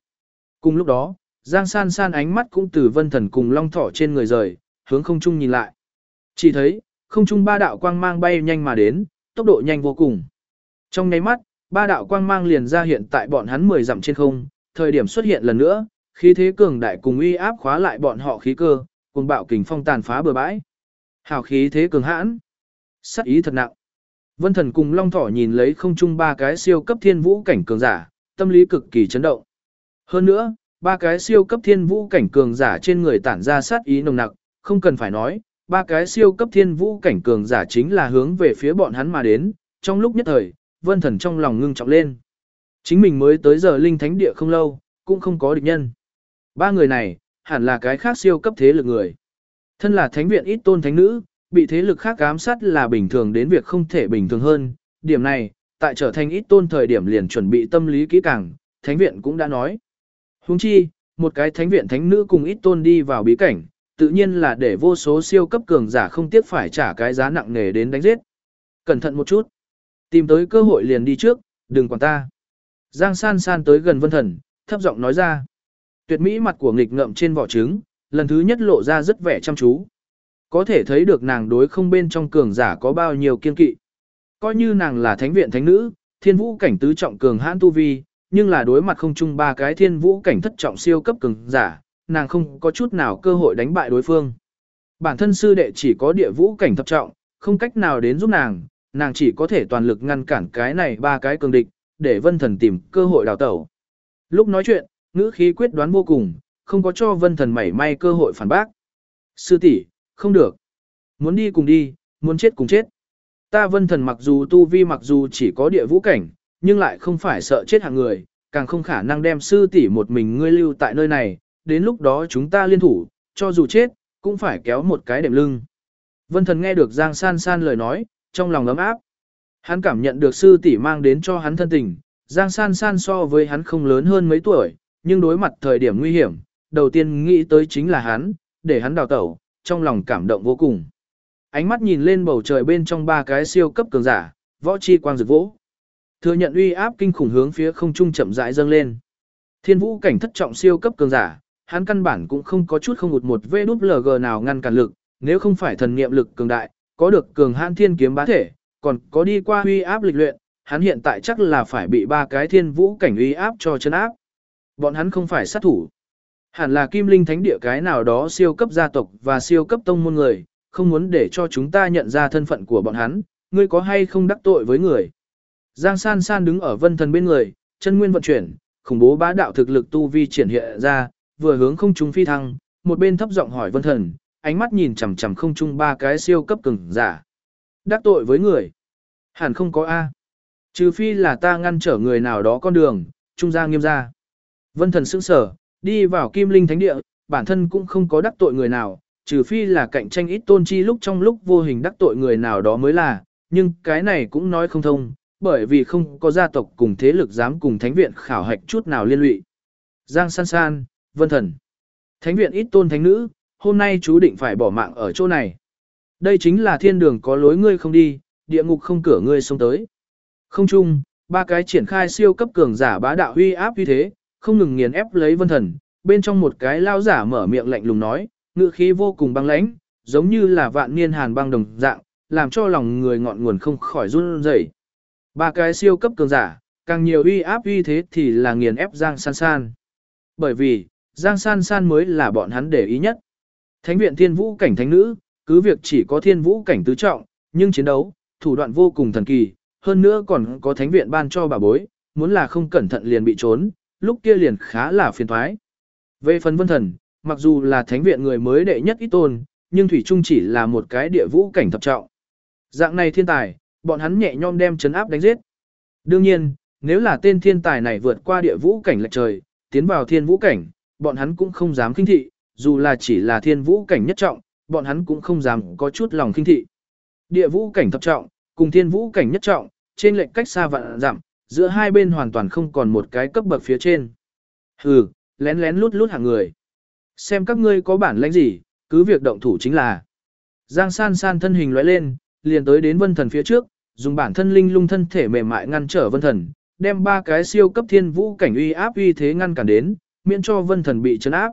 Cùng lúc đó, Giang San San ánh mắt cũng từ vân thần cùng long thỏ trên người rời, hướng không trung nhìn lại. Chỉ thấy, không trung ba đạo quang mang bay nhanh mà đến, tốc độ nhanh vô cùng. Trong nháy mắt, ba đạo quang mang liền ra hiện tại bọn hắn 10 dặm trên không, thời điểm xuất hiện lần nữa, khí thế cường đại cùng uy áp khóa lại bọn họ khí cơ, cùng bạo kình phong tàn phá bừa bãi. Hào khí thế cường hãn, sát ý thật nặng. Vân Thần cùng Long Thỏ nhìn lấy không trung ba cái siêu cấp thiên vũ cảnh cường giả, tâm lý cực kỳ chấn động. Hơn nữa, ba cái siêu cấp thiên vũ cảnh cường giả trên người tản ra sát ý nồng nặc, không cần phải nói, ba cái siêu cấp thiên vũ cảnh cường giả chính là hướng về phía bọn hắn mà đến, trong lúc nhất thời, vân thần trong lòng ngưng trọng lên. Chính mình mới tới giờ linh thánh địa không lâu, cũng không có địch nhân. Ba người này, hẳn là cái khác siêu cấp thế lực người. Thân là thánh viện ít tôn thánh nữ, bị thế lực khác ám sát là bình thường đến việc không thể bình thường hơn. Điểm này, tại trở thành ít tôn thời điểm liền chuẩn bị tâm lý kỹ càng, thánh viện cũng đã nói. Huống chi, một cái thánh viện thánh nữ cùng ít tôn đi vào bí cảnh, tự nhiên là để vô số siêu cấp cường giả không tiếc phải trả cái giá nặng nề đến đánh giết. Cẩn thận một chút. Tìm tới cơ hội liền đi trước, đừng quản ta. Giang san san tới gần vân thần, thấp giọng nói ra. Tuyệt mỹ mặt của nghịch ngậm trên vỏ trứng, lần thứ nhất lộ ra rất vẻ chăm chú. Có thể thấy được nàng đối không bên trong cường giả có bao nhiêu kiên kỵ. Coi như nàng là thánh viện thánh nữ, thiên vũ cảnh tứ trọng cường hãn tu vi, nhưng là đối mặt không chung ba cái thiên vũ cảnh thất trọng siêu cấp cường giả, nàng không có chút nào cơ hội đánh bại đối phương. Bản thân sư đệ chỉ có địa vũ cảnh thập trọng, không cách nào đến giúp nàng, nàng chỉ có thể toàn lực ngăn cản cái này ba cái cường địch, để vân thần tìm cơ hội đào tẩu. Lúc nói chuyện, ngữ khí quyết đoán vô cùng, không có cho vân thần mảy may cơ hội phản bác. Sư tỷ, không được. Muốn đi cùng đi, muốn chết cùng chết. Ta vân thần mặc dù tu vi mặc dù chỉ có địa vũ cảnh, nhưng lại không phải sợ chết hạng người, càng không khả năng đem sư tỷ một mình ngươi lưu tại nơi này, đến lúc đó chúng ta liên thủ, cho dù chết, cũng phải kéo một cái đệm lưng. Vân thần nghe được Giang San San lời nói, trong lòng ấm áp. Hắn cảm nhận được sư tỷ mang đến cho hắn thân tình, Giang San San so với hắn không lớn hơn mấy tuổi, nhưng đối mặt thời điểm nguy hiểm, đầu tiên nghĩ tới chính là hắn, để hắn đào tẩu, trong lòng cảm động vô cùng. Ánh mắt nhìn lên bầu trời bên trong ba cái siêu cấp cường giả, võ chi quang rực vỗ. Thừa nhận uy áp kinh khủng hướng phía không trung chậm rãi dâng lên. Thiên vũ cảnh thất trọng siêu cấp cường giả, hắn căn bản cũng không có chút không một một VWG nào ngăn cản lực, nếu không phải thần niệm lực cường đại, có được cường hãn thiên kiếm bá thể, còn có đi qua uy áp lịch luyện, hắn hiện tại chắc là phải bị ba cái thiên vũ cảnh uy áp cho chân áp. Bọn hắn không phải sát thủ. Hẳn là kim linh thánh địa cái nào đó siêu cấp gia tộc và siêu cấp tông môn người, không muốn để cho chúng ta nhận ra thân phận của bọn hắn, ngươi có hay không đắc tội với người. Giang san san đứng ở vân thần bên người, chân nguyên vận chuyển, khủng bố bá đạo thực lực tu vi triển hiện ra, vừa hướng không trung phi thăng, một bên thấp giọng hỏi vân thần, ánh mắt nhìn chằm chằm không trung ba cái siêu cấp cường giả. Đắc tội với người. Hẳn không có A. Trừ phi là ta ngăn trở người nào đó con đường, trung gia nghiêm gia. Vân thần sững sờ, đi vào kim linh thánh địa, bản thân cũng không có đắc tội người nào, trừ phi là cạnh tranh ít tôn chi lúc trong lúc vô hình đắc tội người nào đó mới là, nhưng cái này cũng nói không thông, bởi vì không có gia tộc cùng thế lực dám cùng thánh viện khảo hạch chút nào liên lụy. Giang san san, vân thần. Thánh viện ít tôn thánh nữ, hôm nay chú định phải bỏ mạng ở chỗ này. Đây chính là thiên đường có lối ngươi không đi, địa ngục không cửa ngươi xông tới. Không chung, ba cái triển khai siêu cấp cường giả bá đạo huy áp như thế, không ngừng nghiền ép lấy vân thần, bên trong một cái lao giả mở miệng lạnh lùng nói, ngựa khí vô cùng băng lãnh, giống như là vạn niên hàn băng đồng dạng, làm cho lòng người ngọn nguồn không khỏi run rẩy. Ba cái siêu cấp cường giả, càng nhiều uy áp uy thế thì là nghiền ép Giang San San. Bởi vì, Giang San San mới là bọn hắn để ý nhất. Thánh viện thiên vũ cảnh thánh nữ, cứ việc chỉ có thiên vũ cảnh tứ trọng, nhưng chiến đấu, thủ đoạn vô cùng thần kỳ, hơn nữa còn có thánh viện ban cho bà bối, muốn là không cẩn thận liền bị trốn, lúc kia liền khá là phiền thoái. Về phần vân thần, mặc dù là thánh viện người mới đệ nhất ít tôn, nhưng Thủy Trung chỉ là một cái địa vũ cảnh thập trọng. Dạng này thiên tài, bọn hắn nhẹ nhõm đem chấn áp đánh giết. Đương nhiên, nếu là tên thiên tài này vượt qua địa vũ cảnh lệch trời, tiến vào thiên vũ cảnh, bọn hắn cũng không dám kinh thị, dù là chỉ là thiên vũ cảnh nhất trọng, bọn hắn cũng không dám có chút lòng kinh thị. Địa vũ cảnh thập trọng, cùng thiên vũ cảnh nhất trọng, trên lệnh cách xa vạn dặm, giữa hai bên hoàn toàn không còn một cái cấp bậc phía trên. Hừ, lén lén lút lút hàng người. Xem các ngươi có bản lãnh gì, cứ việc động thủ chính là. Giang san san thân hình lóe lên, liền tới đến vân thần phía trước, dùng bản thân linh lung thân thể mềm mại ngăn trở vân thần, đem ba cái siêu cấp thiên vũ cảnh uy áp uy thế ngăn cản đến, miễn cho vân thần bị chấn áp.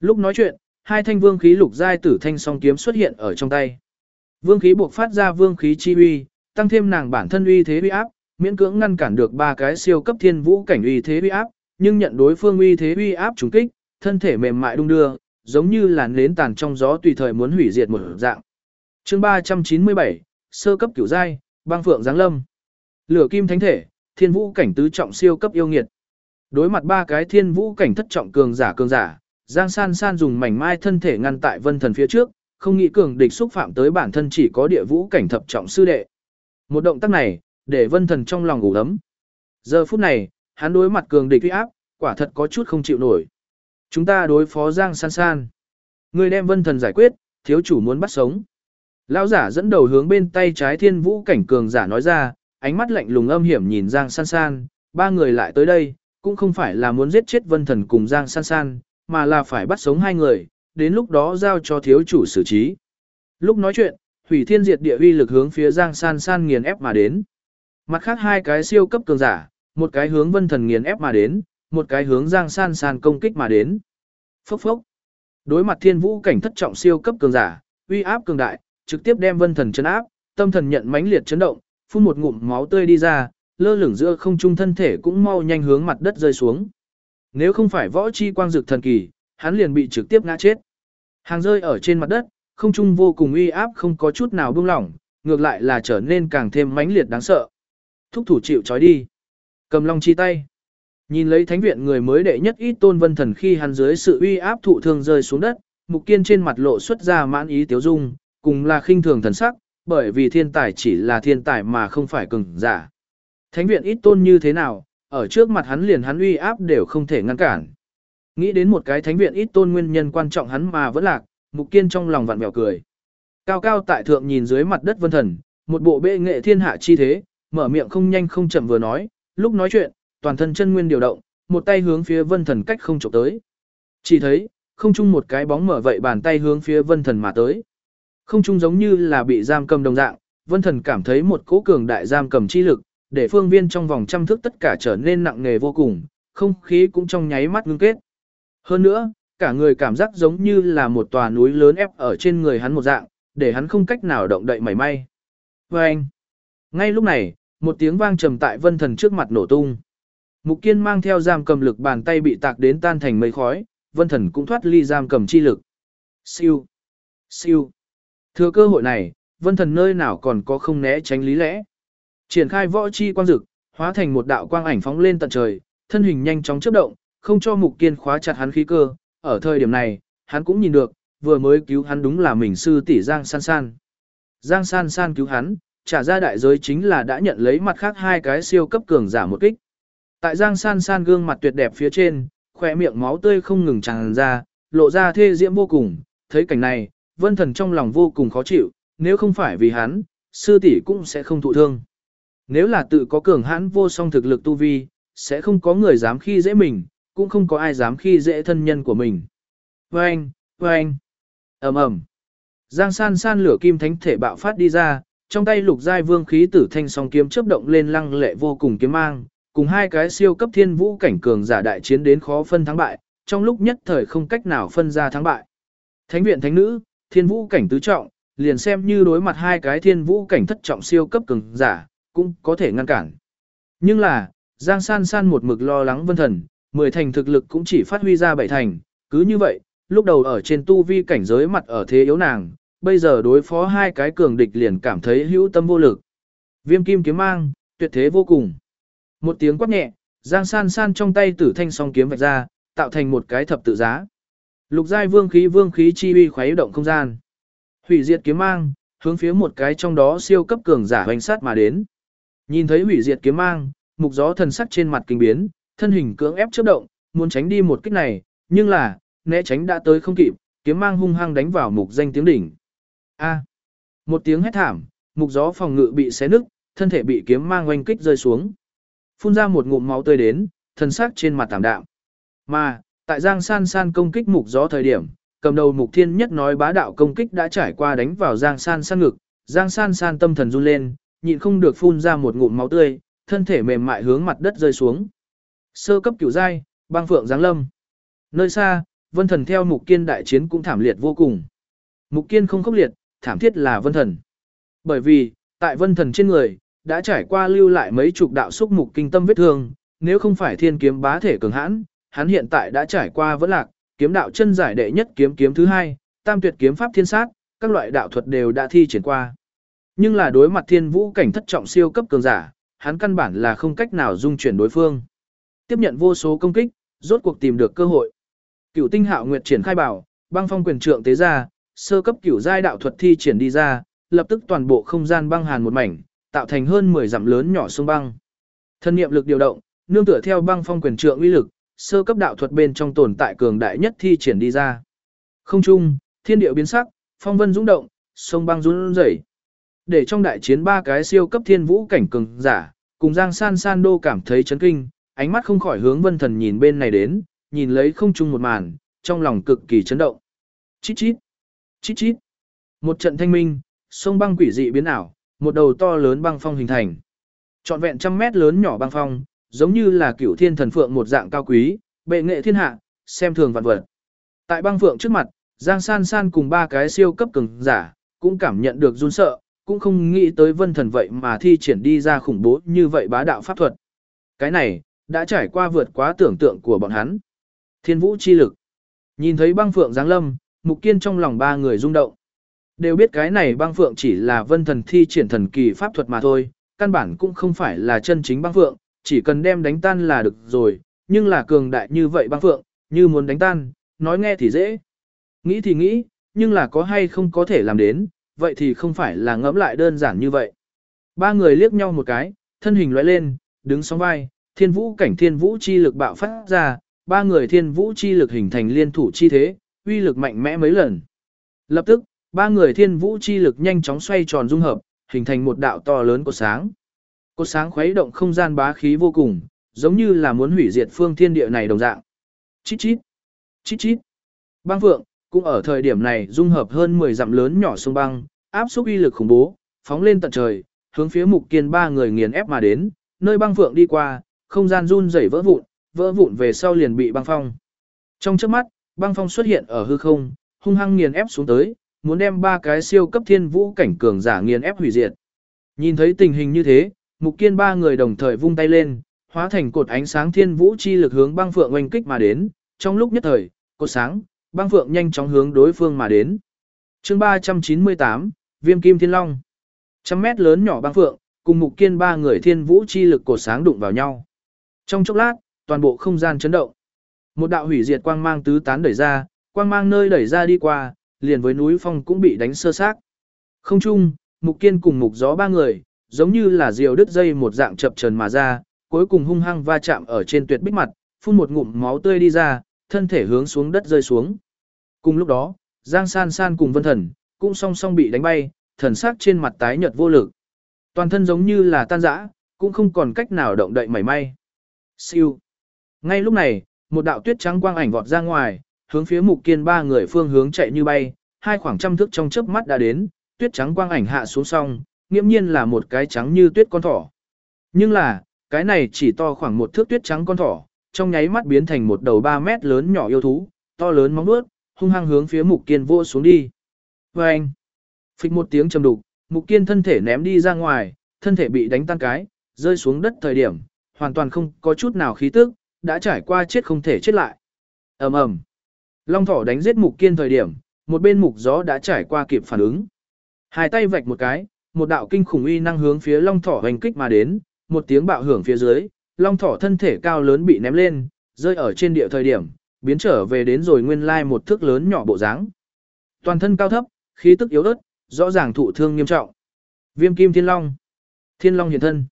Lúc nói chuyện, hai thanh vương khí lục giai tử thanh song kiếm xuất hiện ở trong tay. Vương khí buộc phát ra vương khí chi uy, tăng thêm nàng bản thân uy thế uy áp, miễn cưỡng ngăn cản được ba cái siêu cấp thiên vũ cảnh uy thế uy áp, nhưng nhận đối phương uy thế uy áp trùng kích, thân thể mềm mại đung đưa, giống như làn nến tàn trong gió tùy thời muốn hủy diệt một dạng. Chương 397, sơ cấp cửu giai, băng phượng giáng lâm. Lửa kim thánh thể, thiên vũ cảnh tứ trọng siêu cấp yêu nghiệt. Đối mặt ba cái thiên vũ cảnh thất trọng cường giả cường giả, Giang San San dùng mảnh mai thân thể ngăn tại Vân Thần phía trước, không nghĩ cường địch xúc phạm tới bản thân chỉ có địa vũ cảnh thập trọng sư đệ. Một động tác này, để Vân Thần trong lòng ngủ ấm. Giờ phút này, hắn đối mặt cường địch uy áp, quả thật có chút không chịu nổi. Chúng ta đối phó Giang San San. Người đem Vân Thần giải quyết, thiếu chủ muốn bắt sống. Lão giả dẫn đầu hướng bên tay trái thiên vũ cảnh cường giả nói ra, ánh mắt lạnh lùng âm hiểm nhìn Giang San San, ba người lại tới đây, cũng không phải là muốn giết chết vân thần cùng Giang San San, mà là phải bắt sống hai người, đến lúc đó giao cho thiếu chủ xử trí. Lúc nói chuyện, hủy thiên diệt địa uy lực hướng phía Giang San San nghiền ép mà đến. Mặt khác hai cái siêu cấp cường giả, một cái hướng vân thần nghiền ép mà đến, một cái hướng Giang San San công kích mà đến. Phốc phốc. Đối mặt thiên vũ cảnh thất trọng siêu cấp cường giả, uy áp cường đại, trực tiếp đem vân thần chấn áp, tâm thần nhận mãnh liệt chấn động, phun một ngụm máu tươi đi ra, lơ lửng giữa không trung thân thể cũng mau nhanh hướng mặt đất rơi xuống. Nếu không phải võ chi quang dực thần kỳ, hắn liền bị trực tiếp ngã chết. Hàng rơi ở trên mặt đất, không trung vô cùng uy áp không có chút nào buông lỏng, ngược lại là trở nên càng thêm mãnh liệt đáng sợ. Thúc thủ chịu trói đi. Cầm long chi tay. Nhìn lấy thánh viện người mới đệ nhất ít tôn vân thần khi hắn dưới sự uy áp thụ thương rơi xuống đất, mục kiên trên mặt lộ xuất ra mãn ý tiếu dung, cùng là khinh thường thần sắc, bởi vì thiên tài chỉ là thiên tài mà không phải cường giả. Thánh viện ít tôn như thế nào, ở trước mặt hắn liền hắn uy áp đều không thể ngăn cản. Nghĩ đến một cái thánh viện ít tôn nguyên nhân quan trọng hắn mà vẫn lạc, mục kiên trong lòng vặn vẹo cười. Cao cao tại thượng nhìn dưới mặt đất vân thần, một bộ bệ nghệ thiên hạ chi thế, mở miệng không nhanh không chậm vừa nói, lúc nói chuyện, toàn thân chân nguyên điều động, một tay hướng phía vân thần cách không chụp tới. Chỉ thấy, không chung một cái bóng mở vậy bàn tay hướng phía vân thần mà tới. Không chung giống như là bị giam cầm đồng dạng, vân thần cảm thấy một cỗ cường đại giam cầm chi lực, để phương viên trong vòng trăm thước tất cả trở nên nặng nề vô cùng, không khí cũng trong nháy mắt ngưng kết. Hơn nữa, cả người cảm giác giống như là một tòa núi lớn ép ở trên người hắn một dạng, để hắn không cách nào động đậy mảy may. Và anh, ngay lúc này, một tiếng vang trầm tại vân thần trước mặt nổ tung. Mục Kiên mang theo giam cầm lực bàn tay bị tạc đến tan thành mây khói, Vân Thần cũng thoát ly giam cầm chi lực. Siêu, siêu. Thừa cơ hội này, Vân Thần nơi nào còn có không né tránh lý lẽ. Triển khai võ chi quang dực, hóa thành một đạo quang ảnh phóng lên tận trời, thân hình nhanh chóng chớp động, không cho Mục Kiên khóa chặt hắn khí cơ. Ở thời điểm này, hắn cũng nhìn được, vừa mới cứu hắn đúng là mình sư tỷ Giang San San. Giang San San cứu hắn, trả ra đại giới chính là đã nhận lấy mặt khác hai cái siêu cấp cường giả một kích. Tại Giang San San gương mặt tuyệt đẹp phía trên, khỏe miệng máu tươi không ngừng tràn ra, lộ ra thê diễm vô cùng, thấy cảnh này, vân thần trong lòng vô cùng khó chịu, nếu không phải vì hắn, sư tỷ cũng sẽ không thụ thương. Nếu là tự có cường hãn vô song thực lực tu vi, sẽ không có người dám khi dễ mình, cũng không có ai dám khi dễ thân nhân của mình. Vâng, vâng, ầm ầm. Giang san san lửa kim thánh thể bạo phát đi ra, trong tay lục giai vương khí tử thanh song kiếm chớp động lên lăng lệ vô cùng kiếm mang, cùng hai cái siêu cấp thiên vũ cảnh cường giả đại chiến đến khó phân thắng bại, trong lúc nhất thời không cách nào phân ra thắng bại. Thánh viện thánh nữ, thiên vũ cảnh tứ trọng, liền xem như đối mặt hai cái thiên vũ cảnh thất trọng siêu cấp cường giả, cũng có thể ngăn cản. Nhưng là, Giang San San một mực lo lắng vân thần, mười thành thực lực cũng chỉ phát huy ra bảy thành, cứ như vậy, lúc đầu ở trên tu vi cảnh giới mặt ở thế yếu nàng, bây giờ đối phó hai cái cường địch liền cảm thấy hữu tâm vô lực. Viêm kim kiếm mang, tuyệt thế vô cùng. Một tiếng quát nhẹ, Giang San San trong tay tử thanh song kiếm vạch ra, tạo thành một cái thập tự giá. Lục giai vương khí vương khí chi uy khuấy động không gian. Hủy diệt kiếm mang, hướng phía một cái trong đó siêu cấp cường giả hoành sát mà đến. Nhìn thấy hủy diệt kiếm mang, mục gió thần sắc trên mặt kinh biến, thân hình cưỡng ép chớp động, muốn tránh đi một kích này, nhưng là, né tránh đã tới không kịp, kiếm mang hung hăng đánh vào mục danh tiếng đỉnh. A. Một tiếng hét thảm, mục gió phòng ngự bị xé nứt, thân thể bị kiếm mang oanh kích rơi xuống. Phun ra một ngụm máu tươi đến, thân sắc trên mặt tạm đạm. Mà, tại Giang San San công kích mục gió thời điểm, cầm đầu mục thiên nhất nói bá đạo công kích đã trải qua đánh vào Giang San San ngực, Giang San San tâm thần run lên, nhịn không được phun ra một ngụm máu tươi, thân thể mềm mại hướng mặt đất rơi xuống. Sơ cấp cửu giai, băng phượng giáng lâm. Nơi xa, vân thần theo mục kiên đại chiến cũng thảm liệt vô cùng. Mục kiên không khốc liệt, thảm thiết là vân thần. Bởi vì, tại vân thần trên người, đã trải qua lưu lại mấy chục đạo xúc mục kinh tâm vết thương, nếu không phải thiên kiếm bá thể cường hãn, hắn hiện tại đã trải qua vẫn lạc, kiếm đạo chân giải đệ nhất kiếm kiếm thứ hai, tam tuyệt kiếm pháp thiên sát, các loại đạo thuật đều đã thi triển qua. Nhưng là đối mặt thiên vũ cảnh thất trọng siêu cấp cường giả, hắn căn bản là không cách nào dung chuyển đối phương. Tiếp nhận vô số công kích, rốt cuộc tìm được cơ hội. Cửu tinh hạo nguyệt triển khai bảo, băng phong quyền trượng tế ra, sơ cấp cửu giai đạo thuật thi triển đi ra, lập tức toàn bộ không gian băng hàn một mảnh, tạo thành hơn 10 dặm lớn nhỏ sông băng. Thân niệm lực điều động, nương tựa theo băng phong quyền trượng uy lực, sơ cấp đạo thuật bên trong tồn tại cường đại nhất thi triển đi ra. Không trung, thiên địa biến sắc, phong vân dũng động, sông băng run rẩy. Để trong đại chiến ba cái siêu cấp thiên vũ cảnh cường giả, cùng Giang San San đô cảm thấy chấn kinh, ánh mắt không khỏi hướng Vân Thần nhìn bên này đến, nhìn lấy không trung một màn, trong lòng cực kỳ chấn động. Chít chít, chít chít. Một trận thanh minh, sông băng quỷ dị biến ảo, một đầu to lớn băng phong hình thành. Trọn vẹn trăm mét lớn nhỏ băng phong, giống như là cửu thiên thần phượng một dạng cao quý, bệ nghệ thiên hạ, xem thường vạn vật. Tại băng phượng trước mặt, Giang San San cùng ba cái siêu cấp cường giả, cũng cảm nhận được run sợ, cũng không nghĩ tới vân thần vậy mà thi triển đi ra khủng bố như vậy bá đạo pháp thuật. Cái này, đã trải qua vượt quá tưởng tượng của bọn hắn. Thiên vũ chi lực. Nhìn thấy băng phượng giáng lâm, mục kiên trong lòng ba người rung động. Đều biết cái này băng phượng chỉ là vân thần thi triển thần kỳ pháp thuật mà thôi, căn bản cũng không phải là chân chính băng phượng, chỉ cần đem đánh tan là được rồi, nhưng là cường đại như vậy băng phượng, như muốn đánh tan, nói nghe thì dễ. Nghĩ thì nghĩ, nhưng là có hay không có thể làm đến, vậy thì không phải là ngẫm lại đơn giản như vậy. Ba người liếc nhau một cái, thân hình lóe lên, đứng sóng vai, thiên vũ cảnh thiên vũ chi lực bạo phát ra, ba người thiên vũ chi lực hình thành liên thủ chi thế, uy lực mạnh mẽ mấy lần. Lập tức, ba người thiên vũ chi lực nhanh chóng xoay tròn dung hợp, hình thành một đạo to lớn của sáng. Cột sáng khuấy động không gian bá khí vô cùng, giống như là muốn hủy diệt phương thiên địa này đồng dạng. Chít chít, chít chít. Băng Phượng, cũng ở thời điểm này dung hợp hơn 10 dặm lớn nhỏ sông băng, áp xúc uy lực khủng bố, phóng lên tận trời, hướng phía mục kiên ba người nghiền ép mà đến, nơi băng phượng đi qua, không gian run rẩy vỡ vụn, vỡ vụn về sau liền bị băng phong. Trong chớp mắt, băng phong xuất hiện ở hư không, hung hăng nghiền ép xuống tới, muốn đem ba cái siêu cấp thiên vũ cảnh cường giả nghiền ép hủy diệt. Nhìn thấy tình hình như thế, mục kiên ba người đồng thời vung tay lên, hóa thành cột ánh sáng thiên vũ chi lực hướng băng phượng oanh kích mà đến, trong lúc nhất thời, cột sáng, băng phượng nhanh chóng hướng đối phương mà đến. chương 398, Viêm Kim Thiên Long. Trăm mét lớn nhỏ băng phượng, cùng mục kiên ba người thiên vũ chi lực cổ sáng đụng vào nhau. Trong chốc lát, toàn bộ không gian chấn động. Một đạo hủy diệt quang mang tứ tán đẩy ra, quang mang nơi đẩy ra đi qua, liền với núi phong cũng bị đánh sơ xác. Không chung, mục kiên cùng mục gió ba người, giống như là diều đứt dây một dạng chập trần mà ra, cuối cùng hung hăng va chạm ở trên tuyệt bích mặt, phun một ngụm máu tươi đi ra, thân thể hướng xuống đất rơi xuống. Cùng lúc đó, Giang San San cùng Vân Thần, cũng song song bị đánh bay, thần sắc trên mặt tái nhợt vô lực. Toàn thân giống như là tan rã, cũng không còn cách nào động đậy mảy may. Siêu. Ngay lúc này, một đạo tuyết trắng quang ảnh vọt ra ngoài, hướng phía mục kiên ba người phương hướng chạy như bay, hai khoảng trăm thước trong chớp mắt đã đến, tuyết trắng quang ảnh hạ xuống song, nghiễm nhiên là một cái trắng như tuyết con thỏ. Nhưng là, cái này chỉ to khoảng một thước tuyết trắng con thỏ, trong nháy mắt biến thành một đầu 3 mét lớn nhỏ yêu thú, to lớn móng vuốt, hung hăng hướng phía mục kiên vô xuống đi. Và anh, phịch một tiếng trầm đục, mục kiên thân thể ném đi ra ngoài, thân thể bị đánh tan cái, rơi xuống đất thời điểm, hoàn toàn không có chút nào khí tức, đã trải qua chết không thể chết lại. ầm ầm, long thỏ đánh giết mục kiên thời điểm, một bên mục gió đã trải qua kịp phản ứng. Hai tay vạch một cái, một đạo kinh khủng uy năng hướng phía long thỏ hành kích mà đến, một tiếng bạo hưởng phía dưới, long thỏ thân thể cao lớn bị ném lên, rơi ở trên địa thời điểm, biến trở về đến rồi nguyên lai một thước lớn nhỏ bộ dáng. Toàn thân cao thấp, khí tức yếu ớt, rõ ràng thụ thương nghiêm trọng. Viêm kim thiên long. Thiên long hiện thân.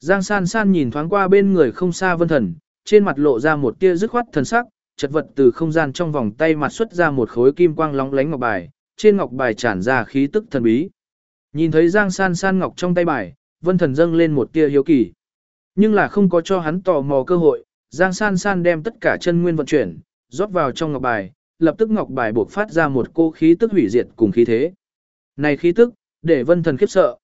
Giang san san nhìn thoáng qua bên người không xa vân thần, trên mặt lộ ra một tia dứt khoát thần sắc, chật vật từ không gian trong vòng tay mặt xuất ra một khối kim quang lóng lánh ngọc bài, trên ngọc bài tràn ra khí tức thần bí. Nhìn thấy Giang san san ngọc trong tay bài, vân thần dâng lên một tia hiếu kỳ. Nhưng là không có cho hắn tò mò cơ hội, Giang san san đem tất cả chân nguyên vận chuyển, rót vào trong ngọc bài, lập tức ngọc bài buộc phát ra một cô khí tức hủy diệt cùng khí thế. Này khí tức, để vân thần khiếp sợ.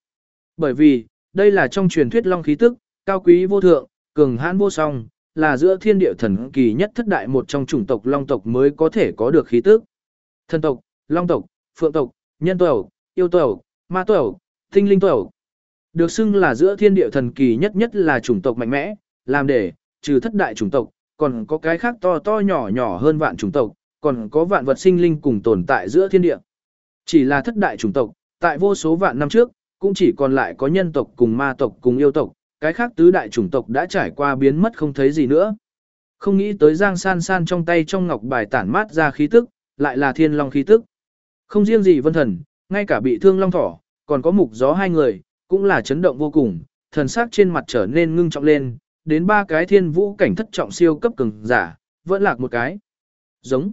Bởi vì, đây là trong truyền thuyết long khí tức, cao quý vô thượng, cường hãn vô song, là giữa thiên địa thần kỳ nhất thất đại một trong chủng tộc long tộc mới có thể có được khí tức. Thần tộc, long tộc, phượng tộc, nhân tộc, yêu tộc, ma tộc, tinh linh tộc. Được xưng là giữa thiên địa thần kỳ nhất nhất là chủng tộc mạnh mẽ, làm để, trừ thất đại chủng tộc, còn có cái khác to to nhỏ nhỏ hơn vạn chủng tộc, còn có vạn vật sinh linh cùng tồn tại giữa thiên địa. Chỉ là thất đại chủng tộc, tại vô số vạn năm trước, cũng chỉ còn lại có nhân tộc cùng ma tộc cùng yêu tộc, cái khác tứ đại chủng tộc đã trải qua biến mất không thấy gì nữa. Không nghĩ tới Giang San San trong tay trong ngọc bài tản mát ra khí tức, lại là thiên long khí tức. Không riêng gì vân thần, ngay cả bị thương long thỏ, còn có mục gió hai người, cũng là chấn động vô cùng, thần sắc trên mặt trở nên ngưng trọng lên, đến ba cái thiên vũ cảnh thất trọng siêu cấp cường giả, vẫn lạc một cái. Giống.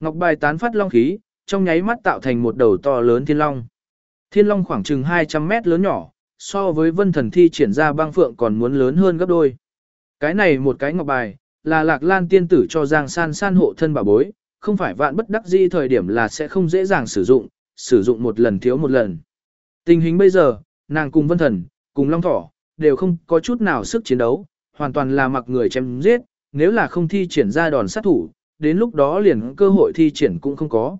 Ngọc bài tán phát long khí, trong nháy mắt tạo thành một đầu to lớn thiên long. Thiên long khoảng chừng 200 mét lớn nhỏ, so với vân thần thi triển ra băng phượng còn muốn lớn hơn gấp đôi. Cái này một cái ngọc bài, là lạc lan tiên tử cho Giang San San hộ thân bà bối, không phải vạn bất đắc di thời điểm là sẽ không dễ dàng sử dụng, sử dụng một lần thiếu một lần. Tình hình bây giờ, nàng cùng vân thần, cùng long thỏ, đều không có chút nào sức chiến đấu, hoàn toàn là mặc người chém giết, nếu là không thi triển ra đòn sát thủ, đến lúc đó liền cơ hội thi triển cũng không có.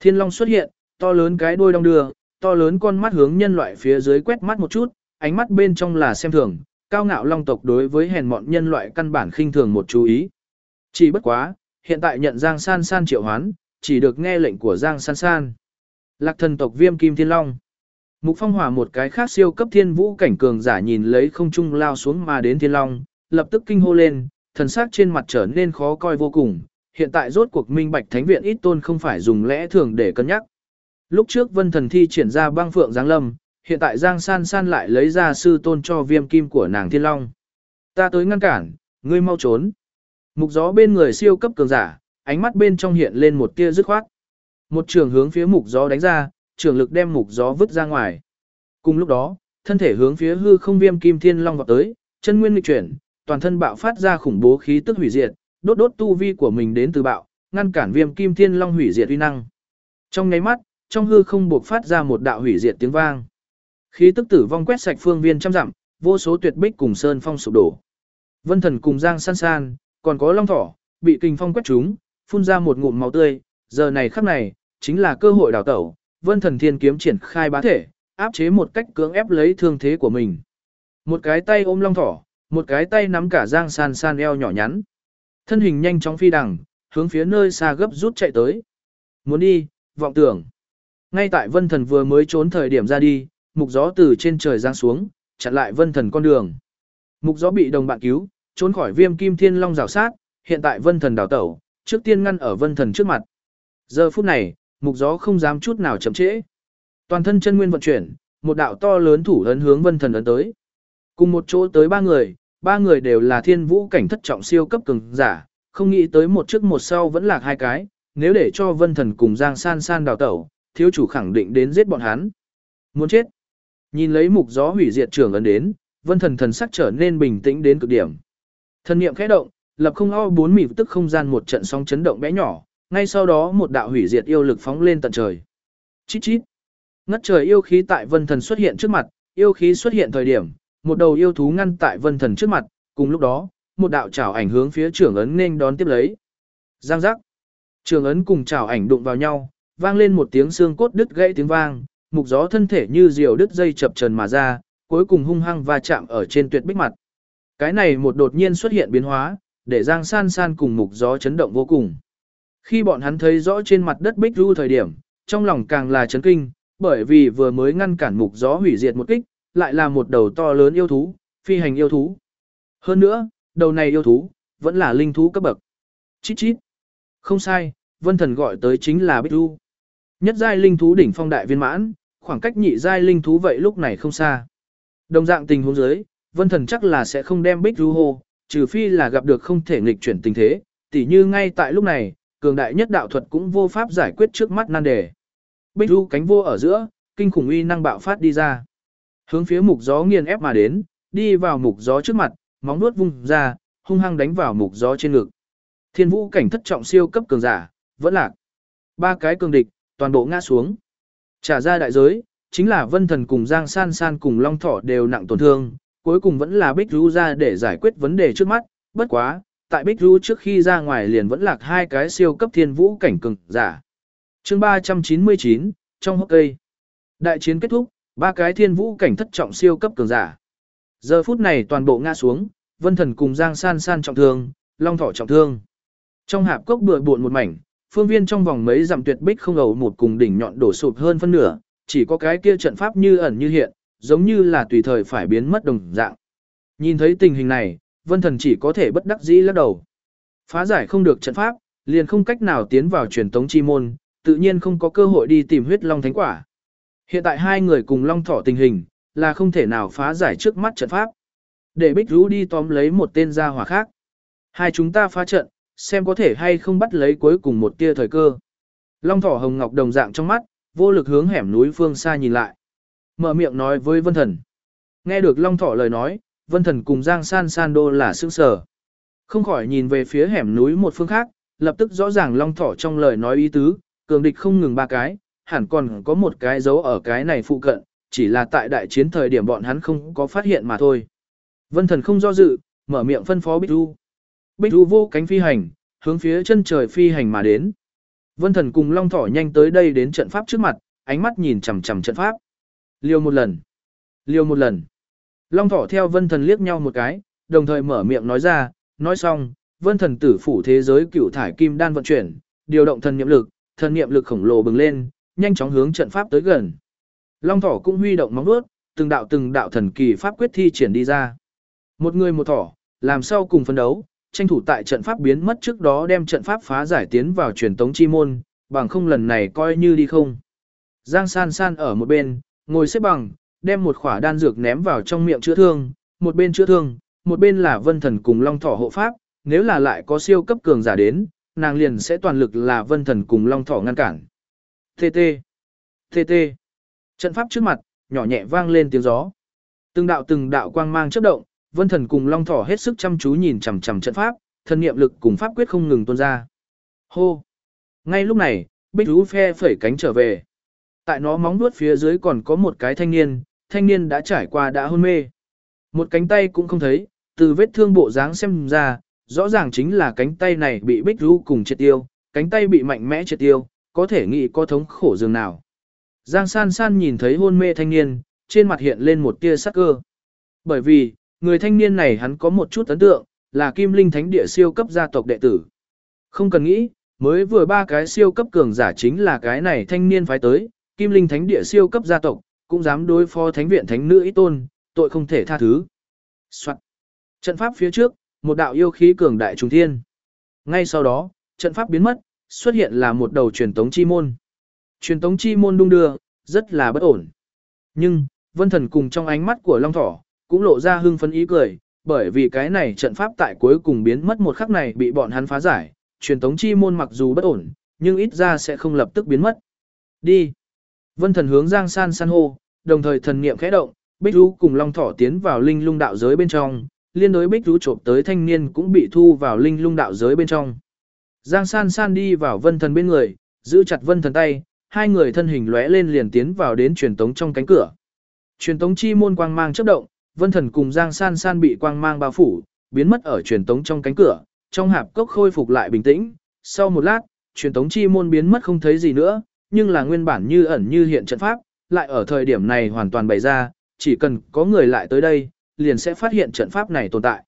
Thiên long xuất hiện, to lớn cái đuôi đong đưa, to lớn con mắt hướng nhân loại phía dưới quét mắt một chút, ánh mắt bên trong là xem thường, cao ngạo long tộc đối với hèn mọn nhân loại căn bản khinh thường một chú ý. Chỉ bất quá, hiện tại nhận Giang San San triệu hoán, chỉ được nghe lệnh của Giang San San. Lạc thần tộc viêm kim thiên long. Mục phong hòa một cái khác siêu cấp thiên vũ cảnh cường giả nhìn lấy không trung lao xuống mà đến thiên long, lập tức kinh hô lên, thần sắc trên mặt trở nên khó coi vô cùng. Hiện tại rốt cuộc minh bạch thánh viện ít tôn không phải dùng lẽ thường để cân nhắc. Lúc trước vân thần thi triển ra băng phượng giáng lâm, hiện tại Giang San San lại lấy ra sư tôn cho viêm kim của nàng thiên long. Ta tới ngăn cản, ngươi mau trốn. Mục gió bên người siêu cấp cường giả, ánh mắt bên trong hiện lên một tia dứt khoát. Một trường hướng phía mục gió đánh ra, trường lực đem mục gió vứt ra ngoài. Cùng lúc đó, thân thể hướng phía hư không viêm kim thiên long vọt tới, chân nguyên lịch chuyển, toàn thân bạo phát ra khủng bố khí tức hủy diệt, đốt đốt tu vi của mình đến từ bạo, ngăn cản viêm kim thiên long hủy diệt uy năng. Trong nháy mắt, trong hư không buộc phát ra một đạo hủy diệt tiếng vang. Khí tức tử vong quét sạch phương viên trăm dặm, vô số tuyệt bích cùng sơn phong sụp đổ. Vân Thần cùng Giang San San, còn có Long Thỏ, bị kinh phong quét trúng, phun ra một ngụm máu tươi, giờ này khắc này, chính là cơ hội đào tẩu, Vân Thần Thiên kiếm triển khai bá thể, áp chế một cách cưỡng ép lấy thương thế của mình. Một cái tay ôm Long Thỏ, Một cái tay nắm cả Giang San San eo nhỏ nhắn. Thân hình nhanh chóng phi đằng, hướng phía nơi xa gấp rút chạy tới. Muốn đi, vọng tưởng. Ngay tại Vân Thần vừa mới trốn thời điểm ra đi, mục gió từ trên trời giáng xuống, chặn lại Vân Thần con đường. Mục gió bị đồng bạn cứu, trốn khỏi viêm kim thiên long rào sát, hiện tại Vân Thần đào tẩu, trước tiên ngăn ở Vân Thần trước mặt. Giờ phút này, mục gió không dám chút nào chậm trễ. Toàn thân chân nguyên vận chuyển, một đạo to lớn thủ ấn hướng Vân Thần ấn tới. Cùng một chỗ tới ba người, ba người đều là thiên vũ cảnh thất trọng siêu cấp cường giả, không nghĩ tới một trước một sau vẫn là hai cái, nếu để cho Vân Thần cùng Giang San San đào tẩu, thiếu chủ khẳng định đến giết bọn hắn. Muốn chết. Nhìn lấy mục gió hủy diệt trưởng ấn đến, Vân Thần thần sắc trở nên bình tĩnh đến cực điểm. Thần niệm khẽ động, lập không o bốn mỉ tức không gian một trận sóng chấn động bé nhỏ, ngay sau đó một đạo hủy diệt yêu lực phóng lên tận trời. Chít chít. Ngất trời yêu khí tại Vân Thần xuất hiện trước mặt, yêu khí xuất hiện thời điểm, một đầu yêu thú ngăn tại Vân Thần trước mặt, cùng lúc đó, một đạo chảo ảnh hướng phía trưởng ấn nên đón tiếp lấy. Giang giác. Trường ấn cùng chảo ảnh đụng vào nhau, vang lên một tiếng xương cốt đứt gãy tiếng vang, mục gió thân thể như diều đứt dây chập trần mà ra, cuối cùng hung hăng va chạm ở trên tuyệt bích mặt. Cái này một đột nhiên xuất hiện biến hóa, để Giang San San cùng mục gió chấn động vô cùng. Khi bọn hắn thấy rõ trên mặt đất bích Du thời điểm, trong lòng càng là chấn kinh, bởi vì vừa mới ngăn cản mục gió hủy diệt một kích, lại là một đầu to lớn yêu thú, phi hành yêu thú. Hơn nữa, đầu này yêu thú, vẫn là linh thú cấp bậc. Chít chít. Không sai, vân thần gọi tới chính là Bích Du. Nhất giai linh thú đỉnh phong đại viên mãn, khoảng cách nhị giai linh thú vậy lúc này không xa. Đồng dạng tình huống dưới, vân thần chắc là sẽ không đem Bích Du hô, trừ phi là gặp được không thể nghịch chuyển tình thế, tỉ như ngay tại lúc này, cường đại nhất đạo thuật cũng vô pháp giải quyết trước mắt nan đề. Bích Du cánh vô ở giữa, kinh khủng uy năng bạo phát đi ra. Hướng phía mục gió nghiền ép mà đến, đi vào mục gió trước mặt, móng nuốt vung ra, hung hăng đánh vào mục gió trên ngực. Thiên vũ cảnh thất trọng siêu cấp cường giả, vẫn lạc. Ba cái cường địch, toàn bộ ngã xuống. Trả ra đại giới, chính là vân thần cùng Giang San San cùng Long Thỏ đều nặng tổn thương, cuối cùng vẫn là Bích du ra để giải quyết vấn đề trước mắt, bất quá, tại Bích Du trước khi ra ngoài liền vẫn lạc hai cái siêu cấp thiên vũ cảnh cường giả. chương 399, trong hốc cây. Đại chiến kết thúc, ba cái thiên vũ cảnh thất trọng siêu cấp cường giả. Giờ phút này toàn bộ ngã xuống, vân thần cùng Giang San San trọng thương, Long Thỏ trọng thương. Trong hạp cốc bừa bộn một mảnh, phương viên trong vòng mấy dặm tuyệt bích không ẩu một cùng đỉnh nhọn đổ sụp hơn phân nửa, chỉ có cái kia trận pháp như ẩn như hiện, giống như là tùy thời phải biến mất đồng dạng. Nhìn thấy tình hình này, vân thần chỉ có thể bất đắc dĩ lắc đầu. Phá giải không được trận pháp, liền không cách nào tiến vào truyền tống chi môn, tự nhiên không có cơ hội đi tìm huyết long thánh quả. Hiện tại hai người cùng long thỏ tình hình, là không thể nào phá giải trước mắt trận pháp. Để Bích Rú đi tóm lấy một tên gia hỏa khác. Hai chúng ta phá trận, xem có thể hay không bắt lấy cuối cùng một tia thời cơ. Long thỏ hồng ngọc đồng dạng trong mắt, vô lực hướng hẻm núi phương xa nhìn lại. Mở miệng nói với Vân Thần. Nghe được Long thỏ lời nói, Vân Thần cùng Giang San San Đô là sững sờ. Không khỏi nhìn về phía hẻm núi một phương khác, lập tức rõ ràng Long thỏ trong lời nói ý tứ, cường địch không ngừng ba cái, hẳn còn có một cái dấu ở cái này phụ cận, chỉ là tại đại chiến thời điểm bọn hắn không có phát hiện mà thôi. Vân Thần không do dự, mở miệng phân phó Bích Du. Bích Du vô cánh phi hành, hướng phía chân trời phi hành mà đến. Vân Thần cùng Long Thỏ nhanh tới đây đến trận pháp trước mặt, ánh mắt nhìn chằm chằm trận pháp. Liêu một lần, liêu một lần. Long Thỏ theo Vân Thần liếc nhau một cái, đồng thời mở miệng nói ra, nói xong, Vân Thần tử phủ thế giới cựu thải kim đan vận chuyển, điều động thần niệm lực, thần niệm lực khổng lồ bừng lên, nhanh chóng hướng trận pháp tới gần. Long Thỏ cũng huy động móng vuốt, từng đạo từng đạo thần kỳ pháp quyết thi triển đi ra. Một người một thỏ, làm sao cùng phân đấu, tranh thủ tại trận pháp biến mất trước đó đem trận pháp phá giải tiến vào truyền tống chi môn, bằng không lần này coi như đi không. Giang san san ở một bên, ngồi xếp bằng, đem một khỏa đan dược ném vào trong miệng chữa thương, một bên chữa thương, một bên là vân thần cùng long thỏ hộ pháp, nếu là lại có siêu cấp cường giả đến, nàng liền sẽ toàn lực là vân thần cùng long thỏ ngăn cản. TT. TT. Trận pháp trước mặt, nhỏ nhẹ vang lên tiếng gió. Từng đạo từng đạo quang mang chớp động, Vân Thần cùng Long Thỏ hết sức chăm chú nhìn chằm chằm trận pháp, thần niệm lực cùng pháp quyết không ngừng tuôn ra. Hô! Ngay lúc này, Bích Rú phe phẩy cánh trở về. Tại nó móng đuốt phía dưới còn có một cái thanh niên, thanh niên đã trải qua đã hôn mê. Một cánh tay cũng không thấy, từ vết thương bộ dáng xem ra, rõ ràng chính là cánh tay này bị Bích ru cùng triệt tiêu, cánh tay bị mạnh mẽ triệt tiêu, có thể nghĩ có thống khổ dường nào. Giang San San nhìn thấy hôn mê thanh niên, trên mặt hiện lên một tia sắc cơ. Bởi vì, Người thanh niên này hắn có một chút ấn tượng, là Kim Linh Thánh Địa siêu cấp gia tộc đệ tử. Không cần nghĩ, mới vừa ba cái siêu cấp cường giả chính là cái này thanh niên phái tới, Kim Linh Thánh Địa siêu cấp gia tộc, cũng dám đối phó thánh viện thánh nữ ít tôn, tội không thể tha thứ. Soạn. Trận pháp phía trước, một đạo yêu khí cường đại trùng thiên. Ngay sau đó, trận pháp biến mất, xuất hiện là một đầu truyền tống chi môn. Truyền tống chi môn đung đưa, rất là bất ổn. Nhưng, vân thần cùng trong ánh mắt của Long Thỏ, cũng lộ ra hưng phấn ý cười, bởi vì cái này trận pháp tại cuối cùng biến mất một khắc này bị bọn hắn phá giải, truyền tống chi môn mặc dù bất ổn, nhưng ít ra sẽ không lập tức biến mất. Đi. Vân thần hướng Giang San san hô, đồng thời thần niệm khẽ động, Bích Rú cùng Long Thỏ tiến vào linh lung đạo giới bên trong, liên đối Bích Rú trộm tới thanh niên cũng bị thu vào linh lung đạo giới bên trong. Giang San San đi vào Vân Thần bên người, giữ chặt Vân Thần tay, hai người thân hình lóe lên liền tiến vào đến truyền tống trong cánh cửa. Truyền tống chi môn quang mang chớp động, Vân Thần cùng Giang San San bị quang mang bao phủ, biến mất ở truyền tống trong cánh cửa, trong hạp cốc khôi phục lại bình tĩnh. Sau một lát, truyền tống chi môn biến mất không thấy gì nữa, nhưng là nguyên bản như ẩn như hiện trận pháp, lại ở thời điểm này hoàn toàn bày ra, chỉ cần có người lại tới đây, liền sẽ phát hiện trận pháp này tồn tại.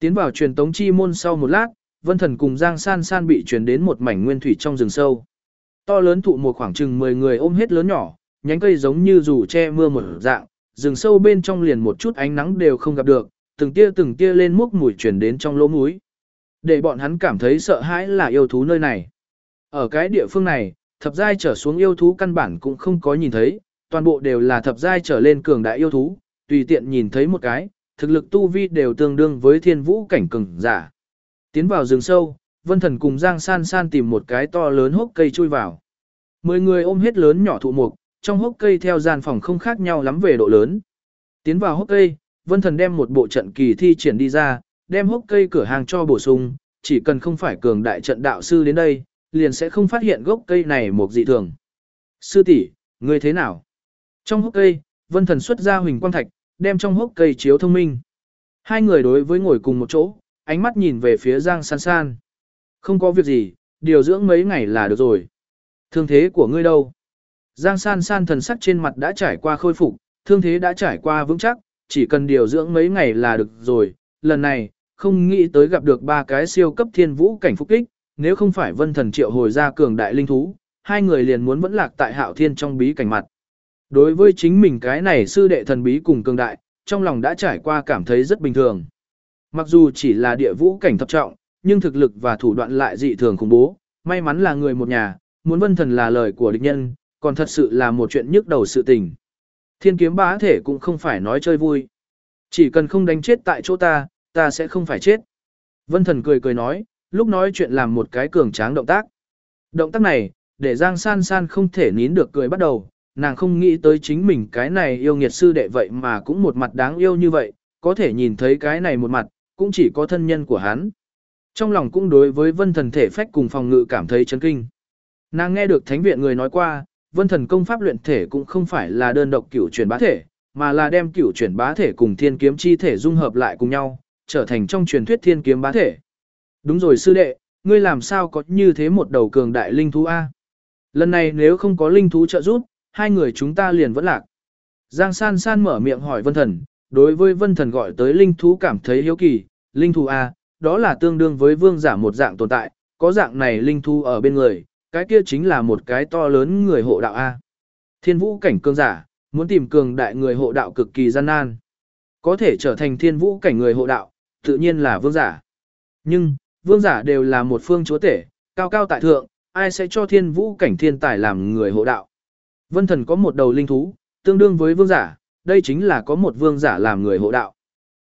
Tiến vào truyền tống chi môn sau một lát, Vân Thần cùng Giang San San bị truyền đến một mảnh nguyên thủy trong rừng sâu. To lớn thụ một khoảng chừng 10 người ôm hết lớn nhỏ, nhánh cây giống như dù che mưa một dạng, rừng sâu bên trong liền một chút ánh nắng đều không gặp được, từng tia từng tia lên múc mùi truyền đến trong lỗ mũi. Để bọn hắn cảm thấy sợ hãi là yêu thú nơi này. Ở cái địa phương này, thập giai trở xuống yêu thú căn bản cũng không có nhìn thấy, toàn bộ đều là thập giai trở lên cường đại yêu thú, tùy tiện nhìn thấy một cái, thực lực tu vi đều tương đương với thiên vũ cảnh cường giả. Tiến vào rừng sâu, Vân Thần cùng Giang San San tìm một cái to lớn hốc cây chui vào. Mười người ôm hết lớn nhỏ thụ mục, trong hốc cây theo gian phòng không khác nhau lắm về độ lớn. Tiến vào hốc cây, Vân Thần đem một bộ trận kỳ thi triển đi ra, đem hốc cây cửa hàng cho bổ sung, chỉ cần không phải cường đại trận đạo sư đến đây, liền sẽ không phát hiện gốc cây này một dị thường. Sư tỷ, ngươi thế nào? Trong hốc cây, Vân Thần xuất ra huỳnh quang thạch, đem trong hốc cây chiếu thông minh. Hai người đối với ngồi cùng một chỗ, ánh mắt nhìn về phía Giang San San. Không có việc gì, điều dưỡng mấy ngày là được rồi. Thương thế của ngươi đâu? Giang San San thần sắc trên mặt đã trải qua khôi phục, thương thế đã trải qua vững chắc, chỉ cần điều dưỡng mấy ngày là được rồi. Lần này, không nghĩ tới gặp được ba cái siêu cấp thiên vũ cảnh phúc kích, nếu không phải vân thần triệu hồi ra cường đại linh thú, hai người liền muốn vẫn lạc tại hạo thiên trong bí cảnh mặt. Đối với chính mình cái này sư đệ thần bí cùng cường đại, trong lòng đã trải qua cảm thấy rất bình thường. Mặc dù chỉ là địa vũ cảnh thập trọng, nhưng thực lực và thủ đoạn lại dị thường khủng bố, may mắn là người một nhà, muốn vân thần là lời của địch nhân, còn thật sự là một chuyện nhức đầu sự tình. Thiên kiếm bá thể cũng không phải nói chơi vui. Chỉ cần không đánh chết tại chỗ ta, ta sẽ không phải chết. Vân thần cười cười nói, lúc nói chuyện làm một cái cường tráng động tác. Động tác này, để Giang San San không thể nín được cười bắt đầu, nàng không nghĩ tới chính mình cái này yêu nghiệt sư đệ vậy mà cũng một mặt đáng yêu như vậy, có thể nhìn thấy cái này một mặt, cũng chỉ có thân nhân của hắn. Trong lòng cũng đối với vân thần thể phách cùng phòng ngự cảm thấy chấn kinh. Nàng nghe được thánh viện người nói qua, vân thần công pháp luyện thể cũng không phải là đơn độc cửu chuyển bá thể, mà là đem cửu chuyển bá thể cùng thiên kiếm chi thể dung hợp lại cùng nhau, trở thành trong truyền thuyết thiên kiếm bá thể. Đúng rồi sư đệ, ngươi làm sao có như thế một đầu cường đại linh thú A? Lần này nếu không có linh thú trợ giúp, hai người chúng ta liền vẫn lạc. Giang san san mở miệng hỏi vân thần, đối với vân thần gọi tới linh thú cảm thấy hiếu kỳ, linh thú A, đó là tương đương với vương giả một dạng tồn tại, có dạng này linh thú ở bên người, cái kia chính là một cái to lớn người hộ đạo A. Thiên vũ cảnh cường giả, muốn tìm cường đại người hộ đạo cực kỳ gian nan. Có thể trở thành thiên vũ cảnh người hộ đạo, tự nhiên là vương giả. Nhưng, vương giả đều là một phương chúa tể, cao cao tại thượng, ai sẽ cho thiên vũ cảnh thiên tài làm người hộ đạo. Vân thần có một đầu linh thú, tương đương với vương giả, đây chính là có một vương giả làm người hộ đạo.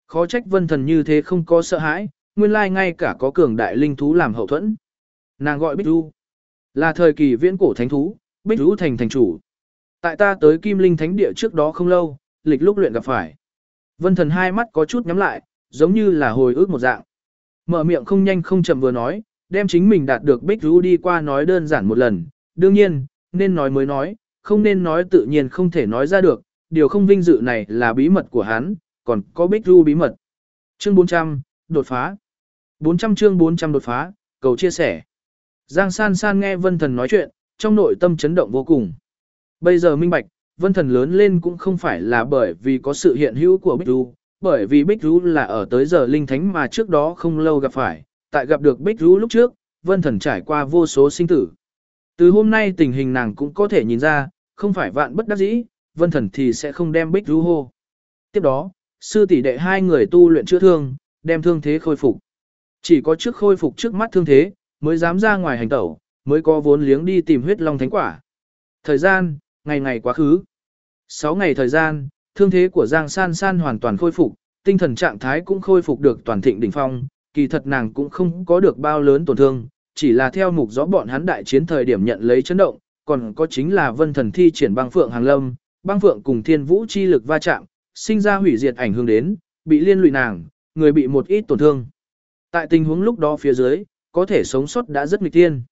Khó trách vân thần như thế không có sợ hãi, nguyên lai ngay cả có cường đại linh thú làm hậu thuẫn. Nàng gọi Bích Du, là thời kỳ viễn cổ thánh thú, Bích Du thành thành chủ. Tại ta tới Kim Linh Thánh Địa trước đó không lâu, lịch lúc luyện gặp phải. Vân thần hai mắt có chút nhắm lại, giống như là hồi ức một dạng. Mở miệng không nhanh không chậm vừa nói, đem chính mình đạt được Bích Du đi qua nói đơn giản một lần. Đương nhiên, nên nói mới nói, không nên nói tự nhiên không thể nói ra được, điều không vinh dự này là bí mật của hắn, còn có Bích Du bí mật. Chương 400, đột phá. 400 chương 400 đột phá, cầu chia sẻ. Giang San San nghe Vân Thần nói chuyện, trong nội tâm chấn động vô cùng. Bây giờ minh bạch, Vân Thần lớn lên cũng không phải là bởi vì có sự hiện hữu của Bích Du, bởi vì Bích Du là ở tới giờ linh thánh mà trước đó không lâu gặp phải, tại gặp được Bích Du lúc trước, Vân Thần trải qua vô số sinh tử. Từ hôm nay tình hình nàng cũng có thể nhìn ra, không phải vạn bất đắc dĩ, Vân Thần thì sẽ không đem Bích Rú hô. Tiếp đó, sư tỷ đệ hai người tu luyện chữa thương, đem thương thế khôi phục. Chỉ có trước khôi phục trước mắt thương thế, mới dám ra ngoài hành tẩu, mới có vốn liếng đi tìm huyết long thánh quả. Thời gian, ngày ngày quá khứ. 6 ngày thời gian, thương thế của Giang San San hoàn toàn khôi phục, tinh thần trạng thái cũng khôi phục được toàn thịnh đỉnh phong, kỳ thật nàng cũng không có được bao lớn tổn thương, chỉ là theo mục gió bọn hắn đại chiến thời điểm nhận lấy chấn động, còn có chính là vân thần thi triển băng phượng hàng lâm, băng phượng cùng thiên vũ chi lực va chạm, sinh ra hủy diệt ảnh hưởng đến, bị liên lụy nàng, người bị một ít tổn thương. Tại tình huống lúc đó phía dưới, có thể sống sót đã rất nghịch tiên.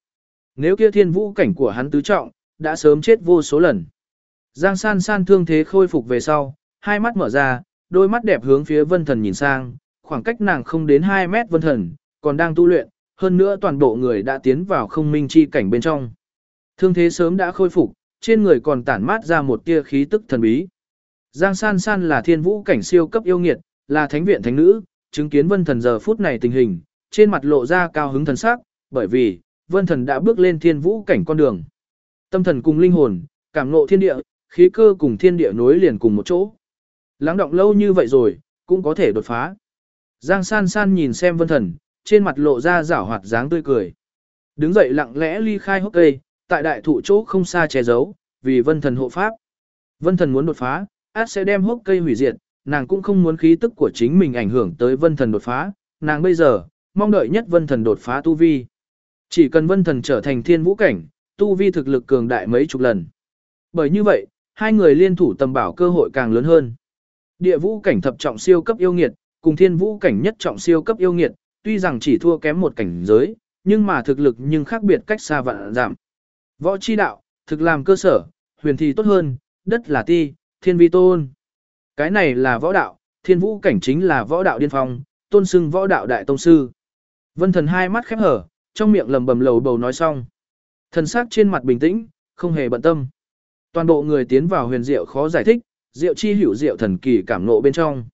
Nếu kia thiên vũ cảnh của hắn tứ trọng, đã sớm chết vô số lần. Giang san san thương thế khôi phục về sau, hai mắt mở ra, đôi mắt đẹp hướng phía vân thần nhìn sang, khoảng cách nàng không đến 2 mét vân thần, còn đang tu luyện, hơn nữa toàn bộ người đã tiến vào không minh chi cảnh bên trong. Thương thế sớm đã khôi phục, trên người còn tản mát ra một tia khí tức thần bí. Giang san san là thiên vũ cảnh siêu cấp yêu nghiệt, là thánh viện thánh nữ, chứng kiến vân thần giờ phút này tình hình, trên mặt lộ ra cao hứng thần sắc, bởi vì, vân thần đã bước lên thiên vũ cảnh con đường. Tâm thần cùng linh hồn, cảm ngộ thiên địa, khí cơ cùng thiên địa nối liền cùng một chỗ. Lắng động lâu như vậy rồi, cũng có thể đột phá. Giang san san nhìn xem vân thần, trên mặt lộ ra rảo hoạt dáng tươi cười. Đứng dậy lặng lẽ ly khai hốc cây, tại đại thụ chỗ không xa che giấu, vì vân thần hộ pháp. Vân thần muốn đột phá, át sẽ đem hốc cây hủy diệt, nàng cũng không muốn khí tức của chính mình ảnh hưởng tới vân thần đột phá, nàng bây giờ, mong đợi nhất vân thần đột phá tu vi. Chỉ cần vân thần trở thành thiên vũ cảnh, tu vi thực lực cường đại mấy chục lần. Bởi như vậy, hai người liên thủ tầm bảo cơ hội càng lớn hơn. Địa vũ cảnh thập trọng siêu cấp yêu nghiệt, cùng thiên vũ cảnh nhất trọng siêu cấp yêu nghiệt, tuy rằng chỉ thua kém một cảnh giới, nhưng mà thực lực nhưng khác biệt cách xa vạn giảm. Võ chi đạo, thực làm cơ sở, huyền thì tốt hơn, đất là ti, thiên vi tôn. Cái này là võ đạo, thiên vũ cảnh chính là võ đạo điên phong, tôn xưng võ đạo đại tông sư. Vân thần hai mắt khép hở, trong miệng lầm bầm lầu bầu nói xong. Thần sắc trên mặt bình tĩnh, không hề bận tâm. Toàn bộ người tiến vào huyền diệu khó giải thích, diệu chi hữu diệu thần kỳ cảm ngộ bên trong.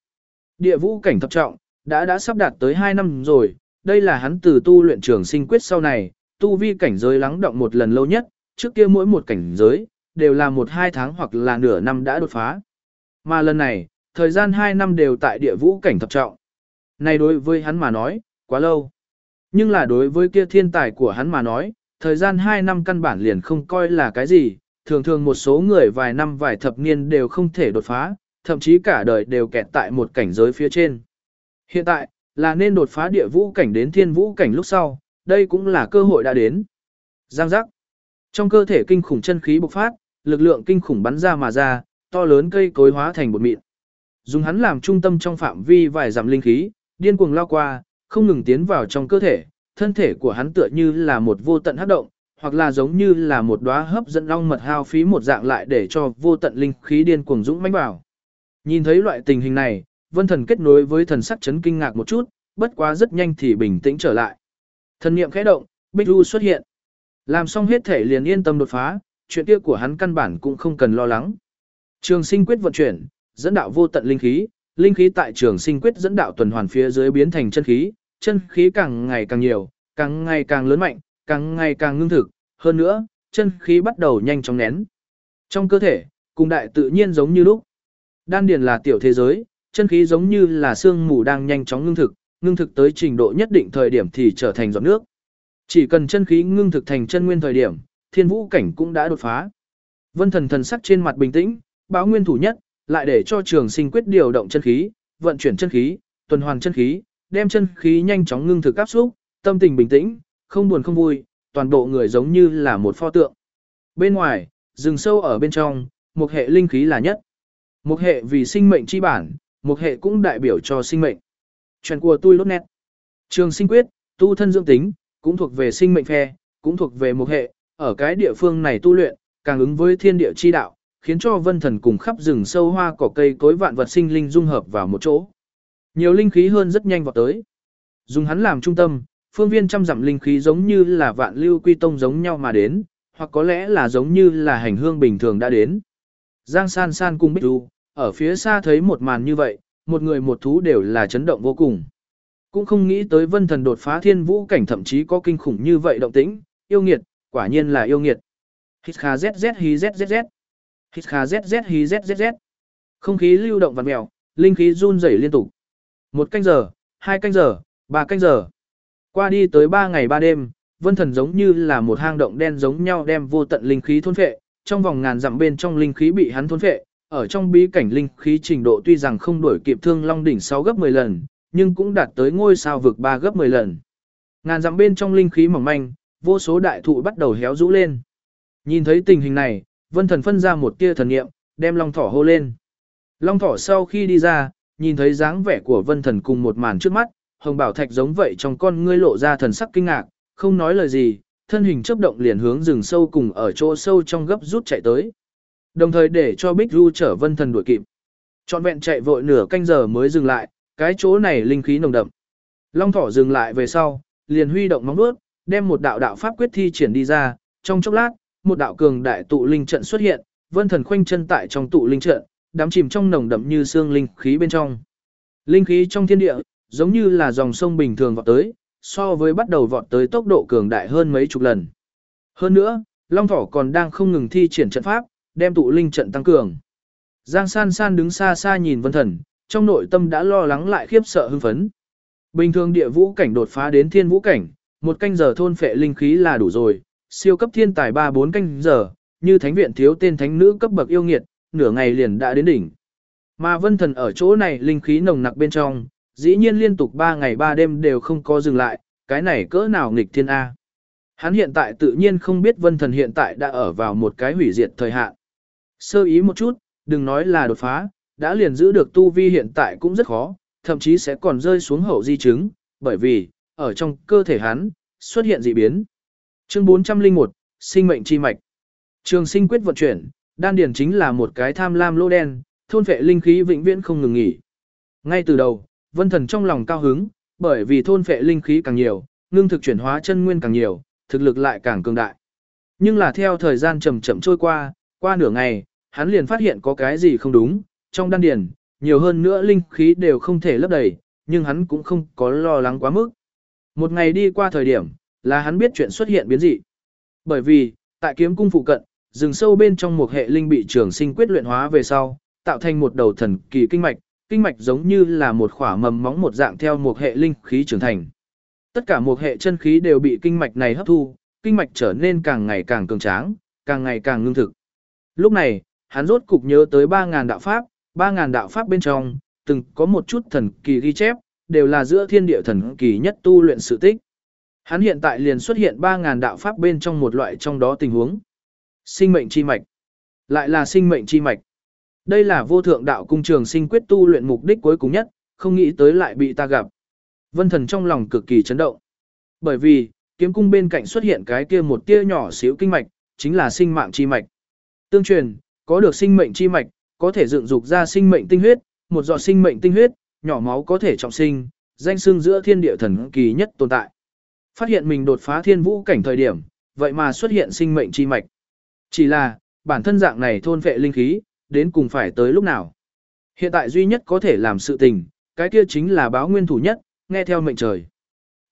Địa vũ cảnh thập trọng, đã đã sắp đạt tới 2 năm rồi, đây là hắn từ tu luyện trường sinh quyết sau này, tu vi cảnh giới lắng động một lần lâu nhất, trước kia mỗi một cảnh giới, đều là một hai tháng hoặc là nửa năm đã đột phá. Mà lần này, thời gian 2 năm đều tại địa vũ cảnh thập trọng. Này đối với hắn mà nói, quá lâu. Nhưng là đối với kia thiên tài của hắn mà nói, thời gian 2 năm căn bản liền không coi là cái gì, thường thường một số người vài năm vài thập niên đều không thể đột phá, thậm chí cả đời đều kẹt tại một cảnh giới phía trên. Hiện tại, là nên đột phá địa vũ cảnh đến thiên vũ cảnh lúc sau, đây cũng là cơ hội đã đến. Giang giác. Trong cơ thể kinh khủng chân khí bộc phát, lực lượng kinh khủng bắn ra mà ra, to lớn cây cối hóa thành bột mịn. Dùng hắn làm trung tâm trong phạm vi vài dặm linh khí, điên cuồng lao qua, không ngừng tiến vào trong cơ thể, thân thể của hắn tựa như là một vô tận hấp động, hoặc là giống như là một đóa hấp dẫn long mật hao phí một dạng lại để cho vô tận linh khí điên cuồng dũng mãnh vào. Nhìn thấy loại tình hình này, Vân Thần kết nối với thần sắc chấn kinh ngạc một chút, bất quá rất nhanh thì bình tĩnh trở lại. Thần niệm khẽ động, Bích Du xuất hiện. Làm xong hết thể liền yên tâm đột phá, chuyện kia của hắn căn bản cũng không cần lo lắng. Trường sinh quyết vận chuyển, dẫn đạo vô tận linh khí, linh khí tại trường sinh quyết dẫn đạo tuần hoàn phía dưới biến thành chân khí, chân khí càng ngày càng nhiều, càng ngày càng lớn mạnh, càng ngày càng ngưng thực, hơn nữa, chân khí bắt đầu nhanh chóng nén. Trong cơ thể, cùng đại tự nhiên giống như lúc. Đan điền là tiểu thế giới, chân khí giống như là xương mù đang nhanh chóng ngưng thực, ngưng thực tới trình độ nhất định thời điểm thì trở thành giọt nước. Chỉ cần chân khí ngưng thực thành chân nguyên thời điểm, thiên vũ cảnh cũng đã đột phá. Vân thần thần sắc trên mặt bình tĩnh, báo nguyên thủ nhất, lại để cho trường sinh quyết điều động chân khí, vận chuyển chân khí, tuần hoàn chân khí, đem chân khí nhanh chóng ngưng thực áp xúc, tâm tình bình tĩnh, không buồn không vui, toàn bộ người giống như là một pho tượng. Bên ngoài, rừng sâu ở bên trong, một hệ linh khí là nhất. Một hệ vì sinh mệnh chi bản, một hệ cũng đại biểu cho sinh mệnh. Chuyện của tôi lốt nét. Trường sinh quyết, tu thân dưỡng tính, cũng thuộc về sinh mệnh phe, cũng thuộc về một hệ, ở cái địa phương này tu luyện, càng ứng với thiên địa chi đạo, khiến cho vân thần cùng khắp rừng sâu hoa cỏ cây cối vạn vật sinh linh dung hợp vào một chỗ. Nhiều linh khí hơn rất nhanh vào tới. Dùng hắn làm trung tâm, phương viên trăm dặm linh khí giống như là vạn lưu quy tông giống nhau mà đến, hoặc có lẽ là giống như là hành hương bình thường đã đến. Giang san san cùng Bích Du, ở phía xa thấy một màn như vậy, một người một thú đều là chấn động vô cùng. Cũng không nghĩ tới vân thần đột phá thiên vũ cảnh thậm chí có kinh khủng như vậy động tĩnh, yêu nghiệt, quả nhiên là yêu nghiệt. Hít kha zzz hi zzz. Hít kha zzz hi zzz. Không khí lưu động vặn mèo, linh khí run rẩy liên tục. Một canh giờ, hai canh giờ, ba canh giờ. Qua đi tới ba ngày ba đêm, vân thần giống như là một hang động đen giống nhau đem vô tận linh khí thôn phệ, trong vòng ngàn dặm bên trong linh khí bị hắn thôn phệ, ở trong bí cảnh linh khí trình độ tuy rằng không đổi kịp thương long đỉnh 6 gấp 10 lần, nhưng cũng đạt tới ngôi sao vực 3 gấp 10 lần. Ngàn dặm bên trong linh khí mỏng manh, vô số đại thụ bắt đầu héo rũ lên. Nhìn thấy tình hình này, vân thần phân ra một tia thần niệm, đem long thỏ hô lên. Long thỏ sau khi đi ra, nhìn thấy dáng vẻ của vân thần cùng một màn trước mắt, hồng bảo thạch giống vậy trong con ngươi lộ ra thần sắc kinh ngạc, không nói lời gì, thân hình chớp động liền hướng rừng sâu cùng ở chỗ sâu trong gấp rút chạy tới. Đồng thời để cho Bích Du chở vân thần đuổi kịp. Trọn vẹn chạy vội nửa canh giờ mới dừng lại, cái chỗ này linh khí nồng đậm. Long thỏ dừng lại về sau, liền huy động móng vuốt, đem một đạo đạo pháp quyết thi triển đi ra, trong chốc lát, một đạo cường đại tụ linh trận xuất hiện, vân thần khoanh chân tại trong tụ linh trận, đám chìm trong nồng đậm như xương linh khí bên trong. Linh khí trong thiên địa, giống như là dòng sông bình thường vọt tới, so với bắt đầu vọt tới tốc độ cường đại hơn mấy chục lần. Hơn nữa, Long Thỏ còn đang không ngừng thi triển trận pháp, đem tụ linh trận tăng cường. Giang San San đứng xa xa nhìn Vân Thần, trong nội tâm đã lo lắng lại khiếp sợ hưng phấn. Bình thường địa vũ cảnh đột phá đến thiên vũ cảnh, một canh giờ thôn phệ linh khí là đủ rồi, siêu cấp thiên tài 3-4 canh giờ, như thánh viện thiếu tên thánh nữ cấp bậc yêu nghiệt, nửa ngày liền đã đến đỉnh. Mà Vân Thần ở chỗ này linh khí nồng nặc bên trong, dĩ nhiên liên tục 3 ngày 3 đêm đều không có dừng lại, cái này cỡ nào nghịch thiên A. Hắn hiện tại tự nhiên không biết Vân Thần hiện tại đã ở vào một cái hủy diệt thời hạn. Sơ ý một chút, đừng nói là đột phá, đã liền giữ được tu vi hiện tại cũng rất khó, thậm chí sẽ còn rơi xuống hậu di chứng, bởi vì, ở trong cơ thể hắn, xuất hiện dị biến. Chương 401, Sinh mệnh chi mạch. Trường sinh quyết vận chuyển, đan điển chính là một cái tham lam lô đen, thôn phệ linh khí vĩnh viễn không ngừng nghỉ. Ngay từ đầu, vân thần trong lòng cao hứng, bởi vì thôn phệ linh khí càng nhiều, ngưng thực chuyển hóa chân nguyên càng nhiều, thực lực lại càng cường đại. Nhưng là theo thời gian chậm chậm trôi qua, qua nửa ngày, hắn liền phát hiện có cái gì không đúng, trong đan điền, nhiều hơn nữa linh khí đều không thể lấp đầy, nhưng hắn cũng không có lo lắng quá mức. Một ngày đi qua thời điểm, là hắn biết chuyện xuất hiện biến dị. Bởi vì, tại kiếm cung phụ cận, rừng sâu bên trong một hệ linh bị trường sinh quyết luyện hóa về sau, tạo thành một đầu thần kỳ kinh mạch, kinh mạch giống như là một khỏa mầm móng một dạng theo một hệ linh khí trưởng thành. Tất cả một hệ chân khí đều bị kinh mạch này hấp thu, kinh mạch trở nên càng ngày càng cường tráng, càng ngày càng ngưng thực. Lúc này, hắn rốt cục nhớ tới 3.000 đạo pháp, 3.000 đạo pháp bên trong, từng có một chút thần kỳ ghi chép, đều là giữa thiên địa thần kỳ nhất tu luyện sự tích. Hắn hiện tại liền xuất hiện 3.000 đạo pháp bên trong một loại trong đó tình huống. Sinh mệnh chi mạch. Lại là sinh mệnh chi mạch. Đây là vô thượng đạo cung trường sinh quyết tu luyện mục đích cuối cùng nhất, không nghĩ tới lại bị ta gặp. Vân thần trong lòng cực kỳ chấn động. Bởi vì, kiếm cung bên cạnh xuất hiện cái kia một tia nhỏ xíu kinh mạch, chính là sinh mạng chi mạch. Tương truyền, có được sinh mệnh chi mạch, có thể dựng dục ra sinh mệnh tinh huyết, một giọt sinh mệnh tinh huyết, nhỏ máu có thể trọng sinh, danh xưng giữa thiên địa thần kỳ nhất tồn tại. Phát hiện mình đột phá thiên vũ cảnh thời điểm, vậy mà xuất hiện sinh mệnh chi mạch. Chỉ là, bản thân dạng này thôn vệ linh khí, đến cùng phải tới lúc nào. Hiện tại duy nhất có thể làm sự tình, cái kia chính là báo nguyên thủ nhất, nghe theo mệnh trời.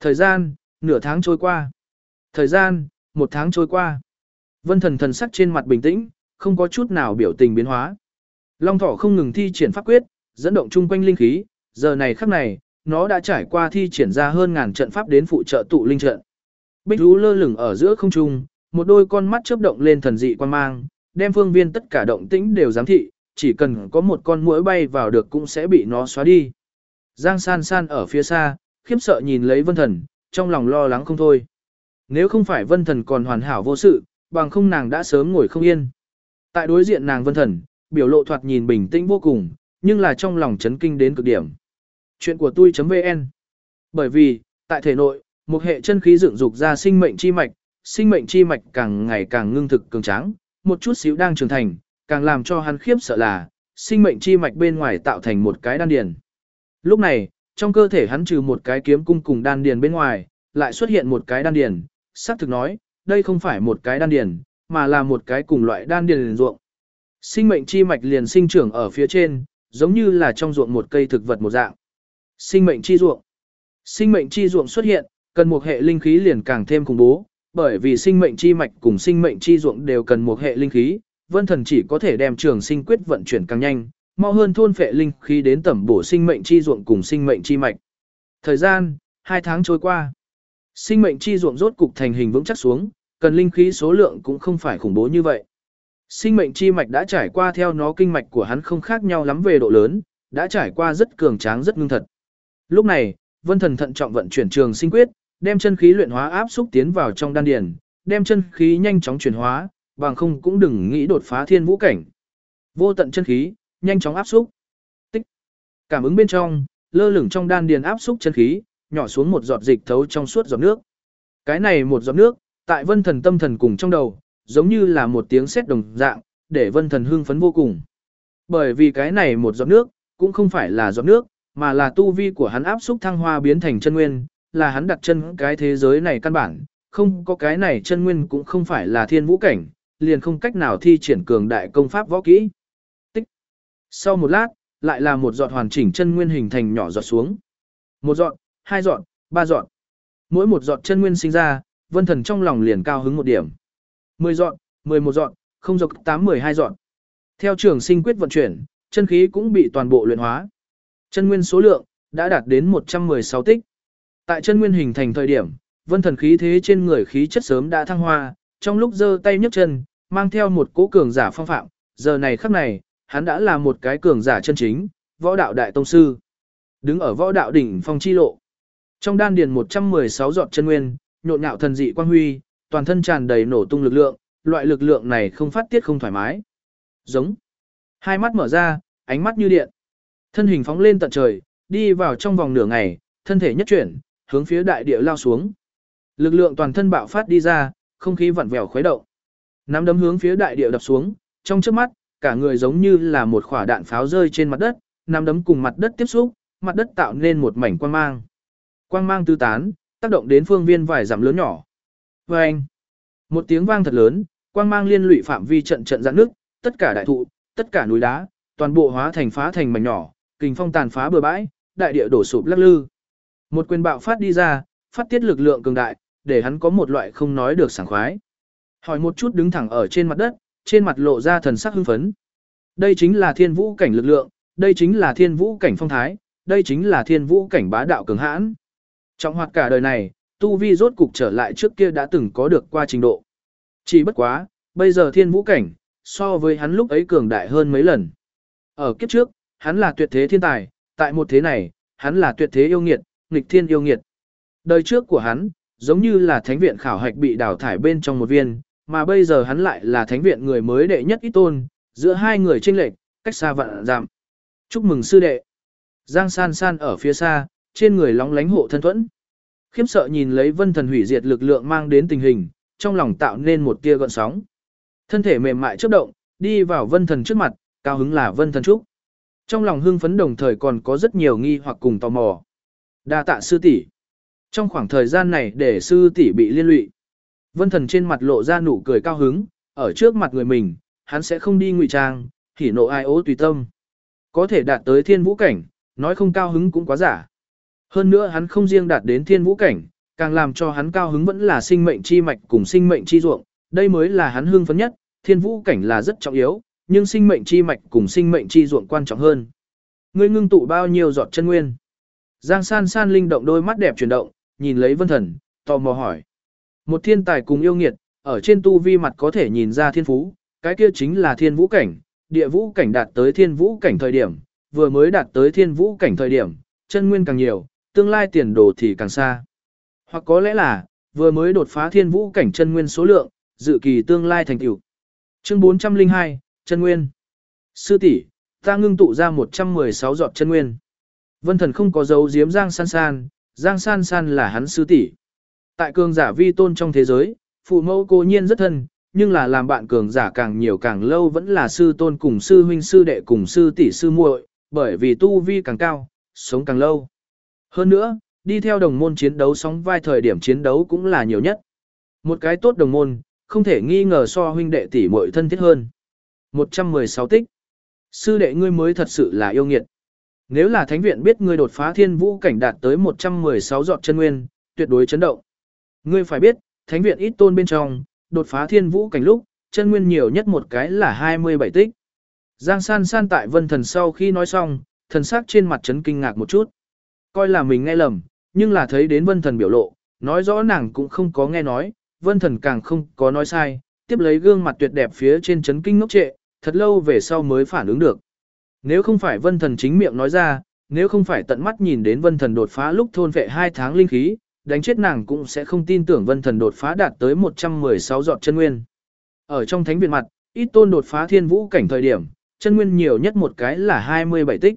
Thời gian, nửa tháng trôi qua. Thời gian, một tháng trôi qua. Vân thần thần sắc trên mặt bình tĩnh, không có chút nào biểu tình biến hóa. Long thỏ không ngừng thi triển pháp quyết, dẫn động chung quanh linh khí, giờ này khắc này, nó đã trải qua thi triển ra hơn ngàn trận pháp đến phụ trợ tụ linh trận. Bích Lũ lơ lửng ở giữa không trung, một đôi con mắt chớp động lên thần dị quan mang, đem phương viên tất cả động tĩnh đều giám thị, chỉ cần có một con muỗi bay vào được cũng sẽ bị nó xóa đi. Giang san san ở phía xa, khiếp sợ nhìn lấy vân thần, trong lòng lo lắng không thôi. Nếu không phải vân thần còn hoàn hảo vô sự, bằng không nàng đã sớm ngồi không yên. Tại đối diện nàng vân thần, biểu lộ thoạt nhìn bình tĩnh vô cùng, nhưng là trong lòng chấn kinh đến cực điểm. Chuyện của tôi.vn Bởi vì, tại thể nội, một hệ chân khí dựng dục ra sinh mệnh chi mạch, sinh mệnh chi mạch càng ngày càng ngưng thực cường tráng, một chút xíu đang trưởng thành, càng làm cho hắn khiếp sợ là, sinh mệnh chi mạch bên ngoài tạo thành một cái đan điền. Lúc này, trong cơ thể hắn trừ một cái kiếm cung cùng đan điền bên ngoài, lại xuất hiện một cái đan điền, xác thực nói, đây không phải một cái đan điền, mà là một cái cùng loại đan điền ruộng. Sinh mệnh chi mạch liền sinh trưởng ở phía trên, giống như là trong ruộng một cây thực vật một dạng. Sinh mệnh chi ruộng. Sinh mệnh chi ruộng xuất hiện, cần một hệ linh khí liền càng thêm khủng bố, bởi vì sinh mệnh chi mạch cùng sinh mệnh chi ruộng đều cần một hệ linh khí, Vân Thần chỉ có thể đem trường sinh quyết vận chuyển càng nhanh, mau hơn thôn phệ linh khí đến tẩm bổ sinh mệnh chi ruộng cùng sinh mệnh chi mạch. Thời gian, 2 tháng trôi qua. Sinh mệnh chi ruộng rốt cục thành hình vững chắc xuống, cần linh khí số lượng cũng không phải khủng bố như vậy. Sinh mệnh chi mạch đã trải qua theo nó kinh mạch của hắn không khác nhau lắm về độ lớn, đã trải qua rất cường tráng rất ngưng thật. Lúc này, Vân Thần thận trọng vận chuyển trường sinh quyết, đem chân khí luyện hóa áp xúc tiến vào trong đan điền, đem chân khí nhanh chóng chuyển hóa, bằng không cũng đừng nghĩ đột phá thiên vũ cảnh. Vô tận chân khí, nhanh chóng áp xúc. Tích. Cảm ứng bên trong, lơ lửng trong đan điền áp xúc chân khí, nhỏ xuống một giọt dịch thấu trong suốt giọt nước. Cái này một giọt nước, tại Vân Thần tâm thần cùng trong đầu, giống như là một tiếng sét đồng dạng, để Vân Thần hưng phấn vô cùng. Bởi vì cái này một giọt nước, cũng không phải là giọt nước, mà là tu vi của hắn áp xúc thăng hoa biến thành chân nguyên, là hắn đặt chân cái thế giới này căn bản, không có cái này chân nguyên cũng không phải là thiên vũ cảnh, liền không cách nào thi triển cường đại công pháp võ kỹ. Tích. Sau một lát, lại là một giọt hoàn chỉnh chân nguyên hình thành nhỏ giọt xuống. Một giọt, hai giọt, ba giọt. Mỗi một giọt chân nguyên sinh ra, vân thần trong lòng liền cao hứng một điểm. Mười dọn, mười một không dọc tám mười hai. Theo trường sinh quyết vận chuyển, chân khí cũng bị toàn bộ luyện hóa. Chân nguyên số lượng đã đạt đến 116 tích. Tại chân nguyên hình thành thời điểm, vân thần khí thế trên người khí chất sớm đã thăng hoa, trong lúc giơ tay nhấc chân, mang theo một cố cường giả phong phạm, giờ này khắc này, hắn đã là một cái cường giả chân chính, võ đạo đại tông sư. Đứng ở võ đạo đỉnh phong chi lộ. Trong đan điền 116 giọt chân nguyên, nhộn nhạo thần dị quang huy, toàn thân tràn đầy nổ tung lực lượng, loại lực lượng này không phát tiết không thoải mái. Giống. Hai mắt mở ra, ánh mắt như điện. Thân hình phóng lên tận trời, đi vào trong vòng nửa ngày, thân thể nhất chuyển, hướng phía đại địa lao xuống. Lực lượng toàn thân bạo phát đi ra, không khí vặn vẹo khuấy động. Nắm đấm hướng phía đại địa đập xuống, trong chớp mắt, cả người giống như là một quả đạn pháo rơi trên mặt đất, nắm đấm cùng mặt đất tiếp xúc, mặt đất tạo nên một mảnh quang mang. Quang mang tứ tán, tác động đến phương viên vài dặm lớn nhỏ. Vâng! Một tiếng vang thật lớn, quang mang liên lụy phạm vi trận trận giãn nước, tất cả đại thụ, tất cả núi đá, toàn bộ hóa thành phá thành mảnh nhỏ, kình phong tàn phá bừa bãi, đại địa đổ sụp lắc lư. Một quyền bạo phát đi ra, phát tiết lực lượng cường đại, để hắn có một loại không nói được sảng khoái. Hỏi một chút đứng thẳng ở trên mặt đất, trên mặt lộ ra thần sắc hưng phấn. Đây chính là thiên vũ cảnh lực lượng, đây chính là thiên vũ cảnh phong thái, đây chính là thiên vũ cảnh bá đạo cường hãn. Trong hoạt cả đời này, tu vi rốt cục trở lại trước kia đã từng có được qua trình độ. Chỉ bất quá, bây giờ thiên vũ cảnh, so với hắn lúc ấy cường đại hơn mấy lần. Ở kiếp trước, hắn là tuyệt thế thiên tài, tại một thế này, hắn là tuyệt thế yêu nghiệt, nghịch thiên yêu nghiệt. Đời trước của hắn, giống như là thánh viện khảo hạch bị đào thải bên trong một viên, mà bây giờ hắn lại là thánh viện người mới đệ nhất ít tôn, giữa hai người chênh lệch, cách xa vạn giảm. Chúc mừng sư đệ. Giang san san ở phía xa, trên người lóng lánh hộ thân thuẫn. Khiếp sợ nhìn lấy vân thần hủy diệt lực lượng mang đến tình hình, trong lòng tạo nên một tia gợn sóng. Thân thể mềm mại chớp động, đi vào vân thần trước mặt, cao hứng là vân thần trúc. Trong lòng hưng phấn đồng thời còn có rất nhiều nghi hoặc cùng tò mò. Đa tạ sư tỷ. Trong khoảng thời gian này để sư tỷ bị liên lụy. Vân thần trên mặt lộ ra nụ cười cao hứng, ở trước mặt người mình, hắn sẽ không đi ngụy trang, hỉ nộ ai ố tùy tâm. Có thể đạt tới thiên vũ cảnh, nói không cao hứng cũng quá giả. Hơn nữa hắn không riêng đạt đến thiên vũ cảnh, càng làm cho hắn cao hứng vẫn là sinh mệnh chi mạch cùng sinh mệnh chi ruộng, đây mới là hắn hưng phấn nhất, thiên vũ cảnh là rất trọng yếu, nhưng sinh mệnh chi mạch cùng sinh mệnh chi ruộng quan trọng hơn. Ngươi ngưng tụ bao nhiêu giọt chân nguyên? Giang San San linh động đôi mắt đẹp chuyển động, nhìn lấy Vân Thần, tò mò hỏi. Một thiên tài cùng yêu nghiệt, ở trên tu vi mặt có thể nhìn ra thiên phú, cái kia chính là thiên vũ cảnh, địa vũ cảnh đạt tới thiên vũ cảnh thời điểm, vừa mới đạt tới thiên vũ cảnh thời điểm, chân nguyên càng nhiều, tương lai tiền đồ thì càng xa. Hoặc có lẽ là, vừa mới đột phá thiên vũ cảnh chân nguyên số lượng, dự kỳ tương lai thành tựu. Chương 402, chân nguyên. Sư tỷ, ta ngưng tụ ra 116 giọt chân nguyên. Vân Thần không có dấu giếm Giang San San, Giang San San là hắn sư tỷ. Tại cường giả vi tôn trong thế giới, phụ mẫu cô nhiên rất thân, nhưng là làm bạn cường giả càng nhiều càng lâu vẫn là sư tôn cùng sư huynh sư đệ cùng sư tỷ sư muội, bởi vì tu vi càng cao, sống càng lâu. Hơn nữa, đi theo đồng môn chiến đấu sóng vai thời điểm chiến đấu cũng là nhiều nhất. Một cái tốt đồng môn, không thể nghi ngờ so huynh đệ tỷ muội thân thiết hơn. 116 tích. Sư đệ ngươi mới thật sự là yêu nghiệt. Nếu là thánh viện biết ngươi đột phá thiên vũ cảnh đạt tới 116 giọt chân nguyên, tuyệt đối chấn động. Ngươi phải biết, thánh viện ít tôn bên trong, đột phá thiên vũ cảnh lúc, chân nguyên nhiều nhất một cái là 27 tích. Giang san san tại vân thần sau khi nói xong, thần sắc trên mặt chấn kinh ngạc một chút. Coi là mình nghe lầm, nhưng là thấy đến vân thần biểu lộ, nói rõ nàng cũng không có nghe nói, vân thần càng không có nói sai, tiếp lấy gương mặt tuyệt đẹp phía trên chấn kinh ngốc trệ, thật lâu về sau mới phản ứng được. Nếu không phải vân thần chính miệng nói ra, nếu không phải tận mắt nhìn đến vân thần đột phá lúc thôn vệ hai tháng linh khí, đánh chết nàng cũng sẽ không tin tưởng vân thần đột phá đạt tới 116 giọt chân nguyên. Ở trong thánh viện mặt, ít tôn đột phá thiên vũ cảnh thời điểm, chân nguyên nhiều nhất một cái là 27 tích.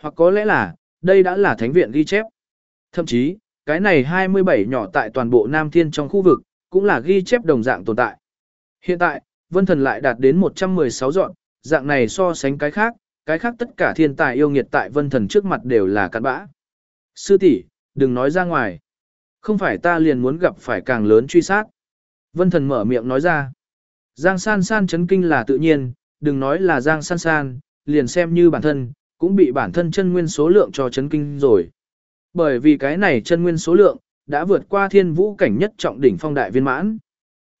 Hoặc có lẽ là, đây đã là thánh viện ghi chép. Thậm chí, cái này 27 nhỏ tại toàn bộ Nam Thiên trong khu vực, cũng là ghi chép đồng dạng tồn tại. Hiện tại, vân thần lại đạt đến 116 dọn, dạng này so sánh cái khác, cái khác tất cả thiên tài yêu nghiệt tại vân thần trước mặt đều là cặn bã. Sư tỷ, đừng nói ra ngoài. Không phải ta liền muốn gặp phải càng lớn truy sát. Vân thần mở miệng nói ra. Giang san san chấn kinh là tự nhiên, đừng nói là Giang san san, liền xem như bản thân, cũng bị bản thân chân nguyên số lượng cho chấn kinh rồi. Bởi vì cái này chân nguyên số lượng, đã vượt qua thiên vũ cảnh nhất trọng đỉnh phong đại viên mãn.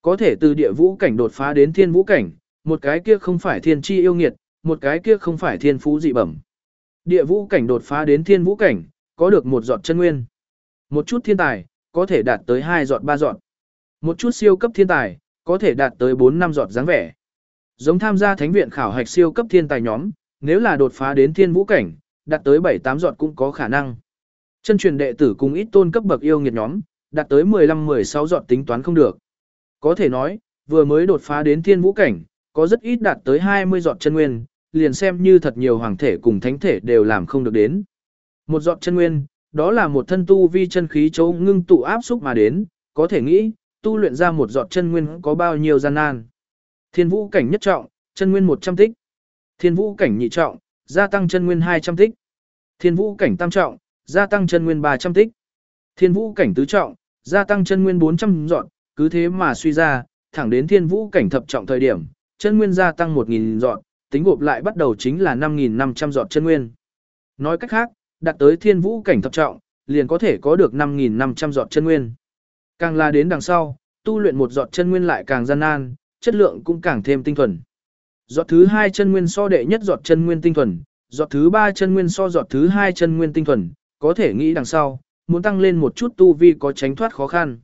Có thể từ địa vũ cảnh đột phá đến thiên vũ cảnh, một cái kia không phải thiên chi yêu nghiệt, một cái kia không phải thiên phú dị bẩm. Địa vũ cảnh đột phá đến thiên vũ cảnh, có được một giọt chân nguyên. Một chút thiên tài, có thể đạt tới hai giọt ba giọt. Một chút siêu cấp thiên tài, có thể đạt tới 4 năm giọt dáng vẻ. Giống tham gia thánh viện khảo hạch siêu cấp thiên tài nhóm, nếu là đột phá đến thiên vũ cảnh, đạt tới 7 8 giọt cũng có khả năng. Chân truyền đệ tử cùng ít tôn cấp bậc yêu nghiệt nhóm, đạt tới 15 16 giọt tính toán không được. Có thể nói, vừa mới đột phá đến thiên vũ cảnh, có rất ít đạt tới 20 giọt chân nguyên, liền xem như thật nhiều hoàng thể cùng thánh thể đều làm không được đến. Một giọt chân nguyên, đó là một thân tu vi chân khí chấu ngưng tụ áp xúc mà đến, có thể nghĩ, tu luyện ra một giọt chân nguyên có bao nhiêu gian nan. Thiên vũ cảnh nhất trọng, chân nguyên 100 tích. Thiên vũ cảnh nhị trọng, gia tăng chân nguyên 200 tích. Thiên vũ cảnh tam trọng, gia tăng chân nguyên 300 tích. Thiên vũ cảnh tứ trọng, gia tăng chân nguyên 400 dọn, cứ thế mà suy ra, thẳng đến thiên vũ cảnh thập trọng thời điểm, chân nguyên gia tăng 1000 dọn, tính gộp lại bắt đầu chính là 5500 dọn chân nguyên. Nói cách khác, đạt tới thiên vũ cảnh thập trọng, liền có thể có được 5500 dọn chân nguyên. Càng là đến đằng sau, tu luyện một dọn chân nguyên lại càng gian nan, chất lượng cũng càng thêm tinh thuần. Giọt thứ hai chân nguyên so đệ nhất giọt chân nguyên tinh thuần, giọt thứ ba chân nguyên so giọt thứ hai chân nguyên tinh thuần, có thể nghĩ đằng sau, muốn tăng lên một chút tu vi có tránh thoát khó khăn.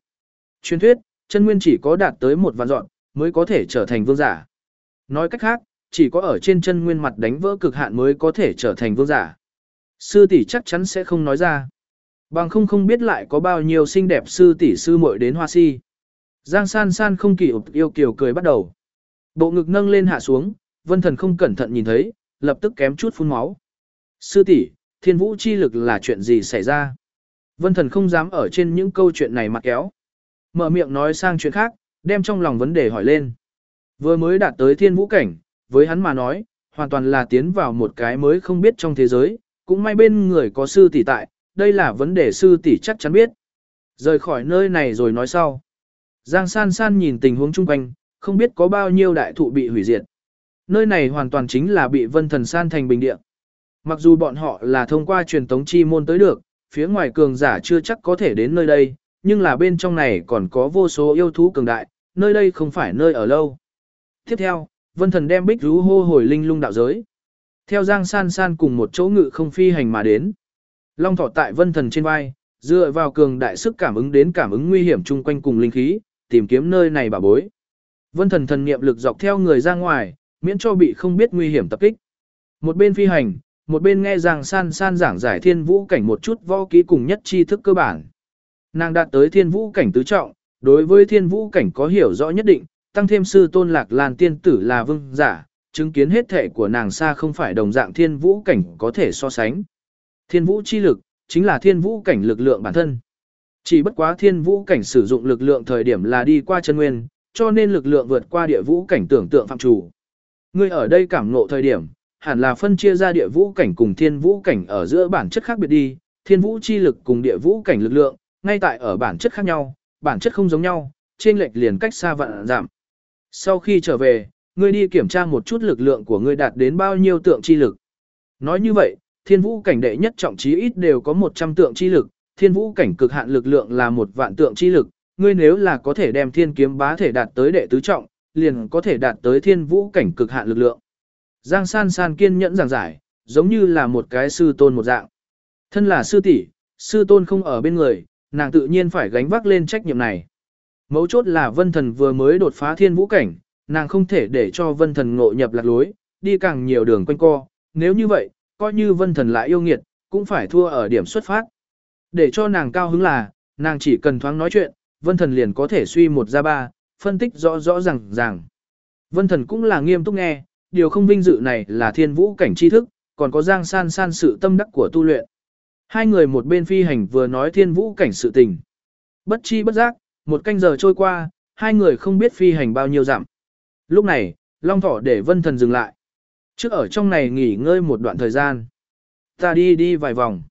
Truyền thuyết, chân nguyên chỉ có đạt tới một vạn dọn, mới có thể trở thành vương giả. Nói cách khác, chỉ có ở trên chân nguyên mặt đánh vỡ cực hạn mới có thể trở thành vương giả. Sư tỷ chắc chắn sẽ không nói ra. Bằng không không biết lại có bao nhiêu xinh đẹp sư tỷ sư muội đến hoa si. Giang san san không kỳ yêu kiều cười bắt đầu. Bộ ngực nâng lên hạ xuống, vân thần không cẩn thận nhìn thấy, lập tức kém chút phun máu. Sư tỷ, thiên vũ chi lực là chuyện gì xảy ra? Vân thần không dám ở trên những câu chuyện này mặt kéo. Mở miệng nói sang chuyện khác, đem trong lòng vấn đề hỏi lên. Vừa mới đạt tới thiên vũ cảnh, với hắn mà nói, hoàn toàn là tiến vào một cái mới không biết trong thế giới, cũng may bên người có sư tỷ tại, đây là vấn đề sư tỷ chắc chắn biết. Rời khỏi nơi này rồi nói sau. Giang san san nhìn tình huống chung quanh, không biết có bao nhiêu đại thụ bị hủy diệt. Nơi này hoàn toàn chính là bị vân thần san thành bình địa. Mặc dù bọn họ là thông qua truyền tống chi môn tới được, phía ngoài cường giả chưa chắc có thể đến nơi đây, nhưng là bên trong này còn có vô số yêu thú cường đại, nơi đây không phải nơi ở lâu. Tiếp theo, vân thần đem bích rú hô hồi linh lung đạo giới. Theo Giang San San cùng một chỗ ngự không phi hành mà đến. Long thọ tại vân thần trên vai, dựa vào cường đại sức cảm ứng đến cảm ứng nguy hiểm chung quanh cùng linh khí, tìm kiếm nơi này bà bối. Vân thần thần niệm lực dọc theo người ra ngoài, miễn cho bị không biết nguy hiểm tập kích. Một bên phi hành, một bên nghe rằng San San giảng giải thiên vũ cảnh một chút võ kỹ cùng nhất tri thức cơ bản. Nàng đạt tới thiên vũ cảnh tứ trọng, đối với thiên vũ cảnh có hiểu rõ nhất định, tăng thêm sư tôn lạc làn tiên tử là vương giả, chứng kiến hết thể của nàng xa không phải đồng dạng thiên vũ cảnh có thể so sánh. Thiên vũ chi lực, chính là thiên vũ cảnh lực lượng bản thân. Chỉ bất quá thiên vũ cảnh sử dụng lực lượng thời điểm là đi qua chân nguyên, cho nên lực lượng vượt qua địa vũ cảnh tưởng tượng phạm chủ. Ngươi ở đây cảm ngộ thời điểm, hẳn là phân chia ra địa vũ cảnh cùng thiên vũ cảnh ở giữa bản chất khác biệt đi, thiên vũ chi lực cùng địa vũ cảnh lực lượng, ngay tại ở bản chất khác nhau, bản chất không giống nhau, trên lệch liền cách xa vạn giảm. Sau khi trở về, ngươi đi kiểm tra một chút lực lượng của ngươi đạt đến bao nhiêu tượng chi lực. Nói như vậy, thiên vũ cảnh đệ nhất trọng trí ít đều có 100 tượng chi lực, thiên vũ cảnh cực hạn lực lượng là một vạn tượng chi lực, ngươi nếu là có thể đem thiên kiếm bá thể đạt tới đệ tứ trọng, liền có thể đạt tới thiên vũ cảnh cực hạn lực lượng. Giang san san kiên nhẫn giảng giải, giống như là một cái sư tôn một dạng. Thân là sư tỷ, sư tôn không ở bên người, nàng tự nhiên phải gánh vác lên trách nhiệm này. Mấu chốt là vân thần vừa mới đột phá thiên vũ cảnh, nàng không thể để cho vân thần ngộ nhập lạc lối, đi càng nhiều đường quanh co, nếu như vậy, coi như vân thần lại yêu nghiệt, cũng phải thua ở điểm xuất phát. Để cho nàng cao hứng là, nàng chỉ cần thoáng nói chuyện, vân thần liền có thể suy một ra ba, phân tích rõ rõ ràng ràng. Vân thần cũng là nghiêm túc nghe, điều không vinh dự này là thiên vũ cảnh tri thức, còn có giang san san sự tâm đắc của tu luyện. Hai người một bên phi hành vừa nói thiên vũ cảnh sự tình. Bất chi bất giác, một canh giờ trôi qua, hai người không biết phi hành bao nhiêu dặm. Lúc này, Long Thỏ để vân thần dừng lại. Trước ở trong này nghỉ ngơi một đoạn thời gian. Ta đi đi vài vòng.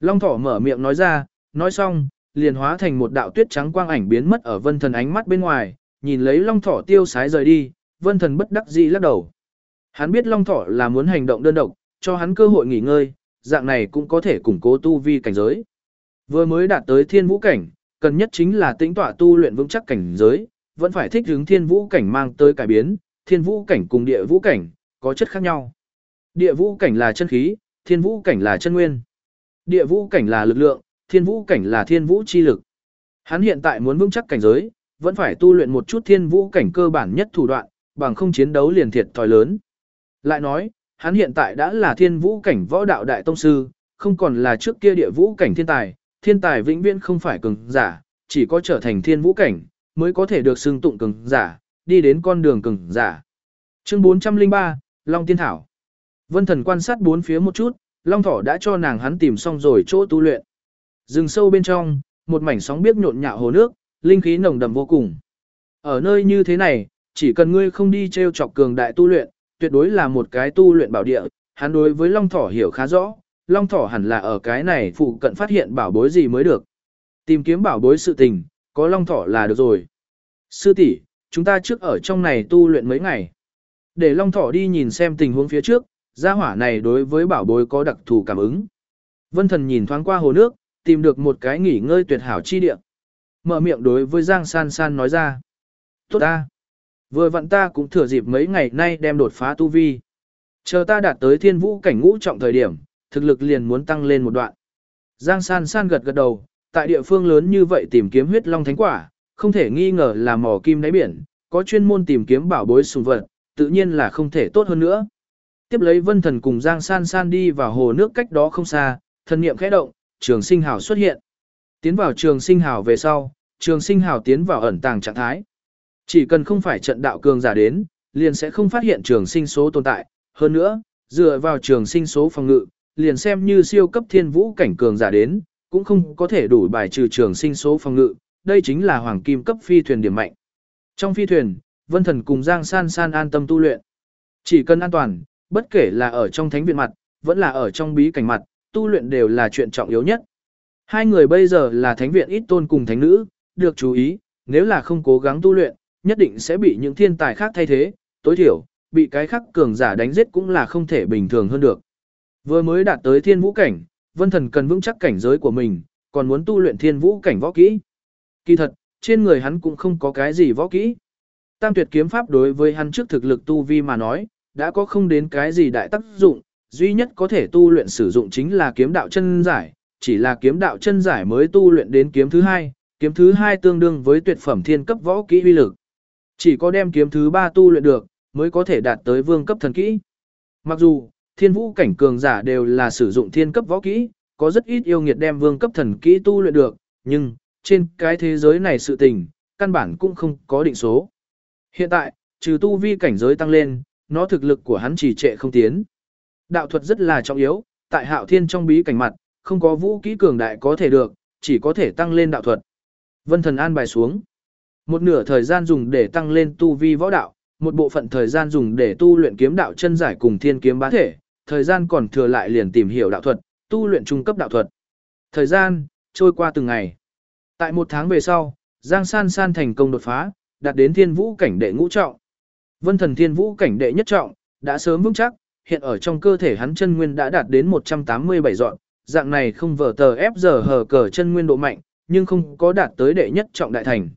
Long Thỏ mở miệng nói ra, nói xong, liền hóa thành một đạo tuyết trắng quang ảnh biến mất ở vân thần ánh mắt bên ngoài, nhìn lấy Long Thỏ tiêu sái rời đi, vân thần bất đắc dĩ lắc đầu. Hắn biết Long Thỏ là muốn hành động đơn độc, cho hắn cơ hội nghỉ ngơi, dạng này cũng có thể củng cố tu vi cảnh giới. Vừa mới đạt tới thiên vũ cảnh, cần nhất chính là tĩnh tọa tu luyện vững chắc cảnh giới, vẫn phải thích ứng thiên vũ cảnh mang tới cải biến, thiên vũ cảnh cùng địa vũ cảnh, có chất khác nhau. Địa vũ cảnh là chân khí, thiên vũ cảnh là chân nguyên. Địa vũ cảnh là lực lượng, thiên vũ cảnh là thiên vũ chi lực. Hắn hiện tại muốn vững chắc cảnh giới, vẫn phải tu luyện một chút thiên vũ cảnh cơ bản nhất thủ đoạn, bằng không chiến đấu liền thiệt thòi lớn. Lại nói, hắn hiện tại đã là thiên vũ cảnh võ đạo đại tông sư, không còn là trước kia địa vũ cảnh thiên tài, thiên tài vĩnh viễn không phải cường giả, chỉ có trở thành thiên vũ cảnh, mới có thể được xưng tụng cường giả, đi đến con đường cường giả. Chương 403, Long Tiên Thảo Vân Thần quan sát bốn phía một chút, Long Thỏ đã cho nàng hắn tìm xong rồi chỗ tu luyện. Rừng sâu bên trong, một mảnh sóng biếc nhộn nhạo hồ nước, linh khí nồng đậm vô cùng. Ở nơi như thế này, chỉ cần ngươi không đi treo chọc cường đại tu luyện, tuyệt đối là một cái tu luyện bảo địa, hắn đối với Long Thỏ hiểu khá rõ, Long Thỏ hẳn là ở cái này phụ cận phát hiện bảo bối gì mới được. Tìm kiếm bảo bối sự tình, có Long Thỏ là được rồi. Sư tỷ, chúng ta trước ở trong này tu luyện mấy ngày. Để Long Thỏ đi nhìn xem tình huống phía trước, gia hỏa này đối với bảo bối có đặc thù cảm ứng. Vân Thần nhìn thoáng qua hồ nước, tìm được một cái nghỉ ngơi tuyệt hảo chi địa. Mở miệng đối với Giang San San nói ra. Tốt ta. Vừa vặn ta cũng thừa dịp mấy ngày nay đem đột phá tu vi. Chờ ta đạt tới thiên vũ cảnh ngũ trọng thời điểm, thực lực liền muốn tăng lên một đoạn. Giang san san gật gật đầu, tại địa phương lớn như vậy tìm kiếm huyết long thánh quả, không thể nghi ngờ là mỏ kim đáy biển, có chuyên môn tìm kiếm bảo bối sùng vật, tự nhiên là không thể tốt hơn nữa. Tiếp lấy vân thần cùng Giang san san đi vào hồ nước cách đó không xa, thần niệm khẽ động, trường sinh hào xuất hiện. Tiến vào trường sinh hào về sau, trường sinh hào tiến vào ẩn tàng trạng thái. Chỉ cần không phải trận đạo cường giả đến, liền sẽ không phát hiện trường sinh số tồn tại. Hơn nữa, dựa vào trường sinh số phòng ngự, liền xem như siêu cấp thiên vũ cảnh cường giả đến, cũng không có thể đủ bài trừ trường sinh số phòng ngự. Đây chính là hoàng kim cấp phi thuyền điểm mạnh. Trong phi thuyền, Vân Thần cùng Giang San San an tâm tu luyện. Chỉ cần an toàn, bất kể là ở trong thánh viện mặt, vẫn là ở trong bí cảnh mặt, tu luyện đều là chuyện trọng yếu nhất. Hai người bây giờ là thánh viện ít tôn cùng thánh nữ, được chú ý, nếu là không cố gắng tu luyện, nhất định sẽ bị những thiên tài khác thay thế, tối thiểu, bị cái khác cường giả đánh giết cũng là không thể bình thường hơn được. Vừa mới đạt tới thiên vũ cảnh, vân thần cần vững chắc cảnh giới của mình, còn muốn tu luyện thiên vũ cảnh võ kỹ. Kỳ thật, trên người hắn cũng không có cái gì võ kỹ. Tam tuyệt kiếm pháp đối với hắn trước thực lực tu vi mà nói, đã có không đến cái gì đại tác dụng, duy nhất có thể tu luyện sử dụng chính là kiếm đạo chân giải, chỉ là kiếm đạo chân giải mới tu luyện đến kiếm thứ hai, kiếm thứ hai tương đương với tuyệt phẩm thiên cấp võ kỹ uy lực. Chỉ có đem kiếm thứ ba tu luyện được, mới có thể đạt tới vương cấp thần kỹ. Mặc dù, thiên vũ cảnh cường giả đều là sử dụng thiên cấp võ kỹ, có rất ít yêu nghiệt đem vương cấp thần kỹ tu luyện được, nhưng, trên cái thế giới này sự tình, căn bản cũng không có định số. Hiện tại, trừ tu vi cảnh giới tăng lên, nó thực lực của hắn chỉ trệ không tiến. Đạo thuật rất là trọng yếu, tại hạo thiên trong bí cảnh mặt, không có vũ kỹ cường đại có thể được, chỉ có thể tăng lên đạo thuật. Vân thần an bài xuống. Một nửa thời gian dùng để tăng lên tu vi võ đạo, một bộ phận thời gian dùng để tu luyện kiếm đạo chân giải cùng thiên kiếm bá thể, thời gian còn thừa lại liền tìm hiểu đạo thuật, tu luyện trung cấp đạo thuật. Thời gian trôi qua từng ngày. Tại một tháng về sau, Giang San San thành công đột phá, đạt đến thiên vũ cảnh đệ ngũ trọng. Vân thần thiên vũ cảnh đệ nhất trọng, đã sớm vững chắc, hiện ở trong cơ thể hắn chân nguyên đã đạt đến 187 dọn, dạng này không vở tờ ép giờ hờ cờ chân nguyên độ mạnh, nhưng không có đạt tới đệ nhất trọng đại thành.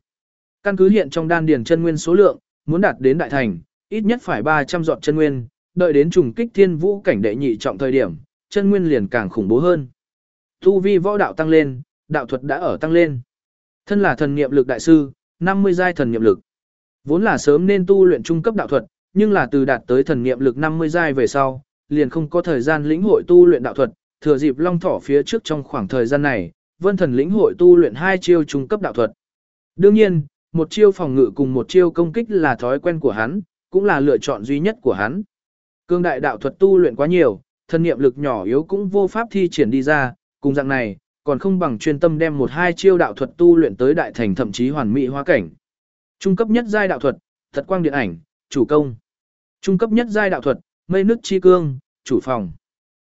Căn cứ hiện trong đan điền chân nguyên số lượng, muốn đạt đến đại thành, ít nhất phải 300 dọn chân nguyên, đợi đến trùng kích thiên vũ cảnh đệ nhị trọng thời điểm, chân nguyên liền càng khủng bố hơn. Tu vi võ đạo tăng lên, đạo thuật đã ở tăng lên. Thân là thần niệm lực đại sư, 50 giai thần niệm lực. Vốn là sớm nên tu luyện trung cấp đạo thuật, nhưng là từ đạt tới thần niệm lực 50 giai về sau, liền không có thời gian lĩnh hội tu luyện đạo thuật, thừa dịp long thỏ phía trước trong khoảng thời gian này, vân thần lĩnh hội tu luyện hai chiêu trung cấp đạo thuật. Đương nhiên, một chiêu phòng ngự cùng một chiêu công kích là thói quen của hắn, cũng là lựa chọn duy nhất của hắn. Cương đại đạo thuật tu luyện quá nhiều, thần niệm lực nhỏ yếu cũng vô pháp thi triển đi ra, cùng dạng này, còn không bằng chuyên tâm đem một hai chiêu đạo thuật tu luyện tới đại thành thậm chí hoàn mỹ hóa cảnh. Trung cấp nhất giai đạo thuật, thật quang điện ảnh, chủ công. Trung cấp nhất giai đạo thuật, mây nước chi cương, chủ phòng.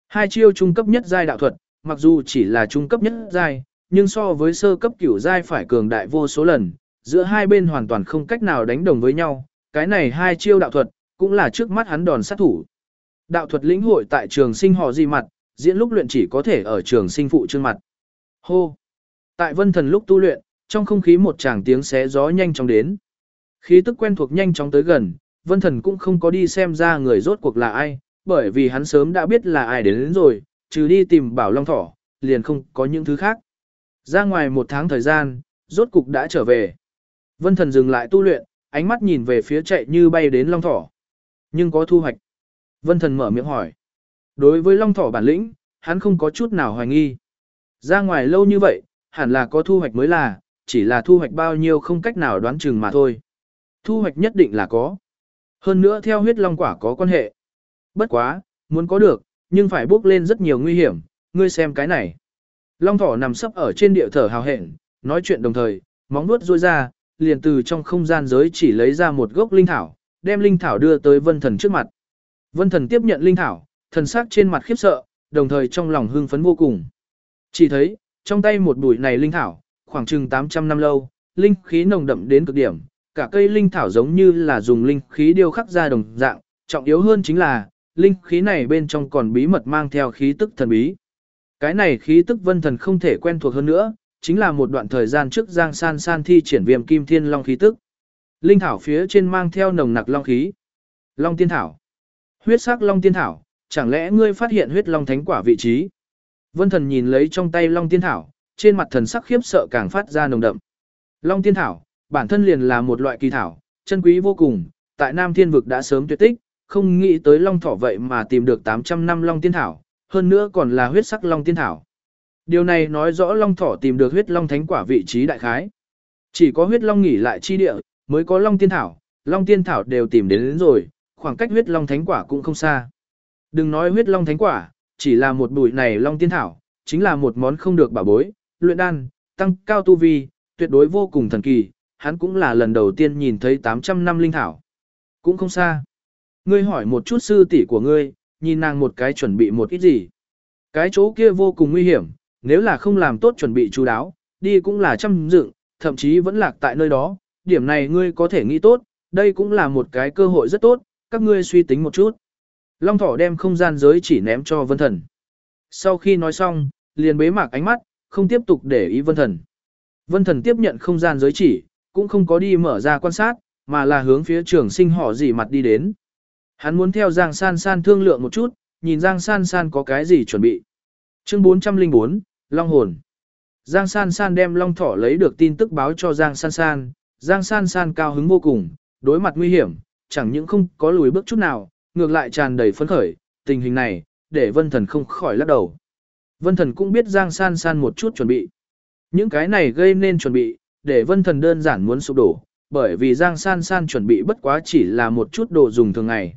Hai chiêu trung cấp nhất giai đạo thuật, mặc dù chỉ là trung cấp nhất giai, nhưng so với sơ cấp cửu giai phải cường đại vô số lần, giữa hai bên hoàn toàn không cách nào đánh đồng với nhau, cái này hai chiêu đạo thuật, cũng là trước mắt hắn đòn sát thủ. Đạo thuật lĩnh hội tại trường sinh họ gì mặt, diễn lúc luyện chỉ có thể ở trường sinh phụ trương mặt. Hô! Tại vân thần lúc tu luyện, trong không khí một tràng tiếng xé gió nhanh chóng đến. Khí tức quen thuộc nhanh chóng tới gần, vân thần cũng không có đi xem ra người rốt cuộc là ai, bởi vì hắn sớm đã biết là ai đến, đến rồi, trừ đi tìm bảo long thỏ, liền không có những thứ khác. Ra ngoài một tháng thời gian, rốt cục đã trở về. Vân thần dừng lại tu luyện, ánh mắt nhìn về phía chạy như bay đến long thỏ. Nhưng có thu hoạch. Vân thần mở miệng hỏi. Đối với long thỏ bản lĩnh, hắn không có chút nào hoài nghi. Ra ngoài lâu như vậy, hẳn là có thu hoạch mới là, chỉ là thu hoạch bao nhiêu không cách nào đoán chừng mà thôi. Thu hoạch nhất định là có. Hơn nữa theo huyết long quả có quan hệ. Bất quá, muốn có được, nhưng phải bước lên rất nhiều nguy hiểm, ngươi xem cái này. Long thỏ nằm sấp ở trên địa thở hào hẹn, nói chuyện đồng thời, móng nuốt rôi ra, liền từ trong không gian giới chỉ lấy ra một gốc linh thảo, đem linh thảo đưa tới vân thần trước mặt. Vân thần tiếp nhận linh thảo, thần sắc trên mặt khiếp sợ, đồng thời trong lòng hưng phấn vô cùng. Chỉ thấy, trong tay một bụi này linh thảo, khoảng chừng 800 năm lâu, linh khí nồng đậm đến cực điểm, cả cây linh thảo giống như là dùng linh khí điêu khắc ra đồng dạng, trọng yếu hơn chính là, linh khí này bên trong còn bí mật mang theo khí tức thần bí. Cái này khí tức vân thần không thể quen thuộc hơn nữa, chính là một đoạn thời gian trước Giang San San thi triển viêm kim thiên long khí tức. Linh thảo phía trên mang theo nồng nặc long khí. Long tiên thảo. Huyết sắc long tiên thảo, chẳng lẽ ngươi phát hiện huyết long thánh quả vị trí? Vân thần nhìn lấy trong tay long tiên thảo, trên mặt thần sắc khiếp sợ càng phát ra nồng đậm. Long tiên thảo, bản thân liền là một loại kỳ thảo, chân quý vô cùng, tại Nam Thiên vực đã sớm tuyệt tích, không nghĩ tới long thỏ vậy mà tìm được 800 năm long tiên thảo, hơn nữa còn là huyết sắc long tiên thảo. Điều này nói rõ long thỏ tìm được huyết long thánh quả vị trí đại khái. Chỉ có huyết long nghỉ lại chi địa, mới có long tiên thảo, long tiên thảo đều tìm đến, đến rồi, khoảng cách huyết long thánh quả cũng không xa. Đừng nói huyết long thánh quả, chỉ là một bụi này long tiên thảo, chính là một món không được bảo bối, luyện đan, tăng cao tu vi, tuyệt đối vô cùng thần kỳ, hắn cũng là lần đầu tiên nhìn thấy 800 năm linh thảo. Cũng không xa. Ngươi hỏi một chút sư tỷ của ngươi, nhìn nàng một cái chuẩn bị một ít gì. Cái chỗ kia vô cùng nguy hiểm, nếu là không làm tốt chuẩn bị chú đáo, đi cũng là trăm dựng, thậm chí vẫn lạc tại nơi đó, điểm này ngươi có thể nghĩ tốt, đây cũng là một cái cơ hội rất tốt, các ngươi suy tính một chút. Long thỏ đem không gian giới chỉ ném cho vân thần. Sau khi nói xong, liền bế mạc ánh mắt, không tiếp tục để ý vân thần. Vân thần tiếp nhận không gian giới chỉ, cũng không có đi mở ra quan sát, mà là hướng phía trường sinh họ gì mặt đi đến. Hắn muốn theo Giang San San thương lượng một chút, nhìn Giang San San có cái gì chuẩn bị. Chương 404, Long Hồn Giang San San đem Long Thỏ lấy được tin tức báo cho Giang San San, Giang San San cao hứng vô cùng, đối mặt nguy hiểm, chẳng những không có lùi bước chút nào, ngược lại tràn đầy phấn khởi, tình hình này, để Vân Thần không khỏi lắc đầu. Vân Thần cũng biết Giang San San một chút chuẩn bị. Những cái này gây nên chuẩn bị, để Vân Thần đơn giản muốn sụp đổ, bởi vì Giang San San chuẩn bị bất quá chỉ là một chút đồ dùng thường ngày.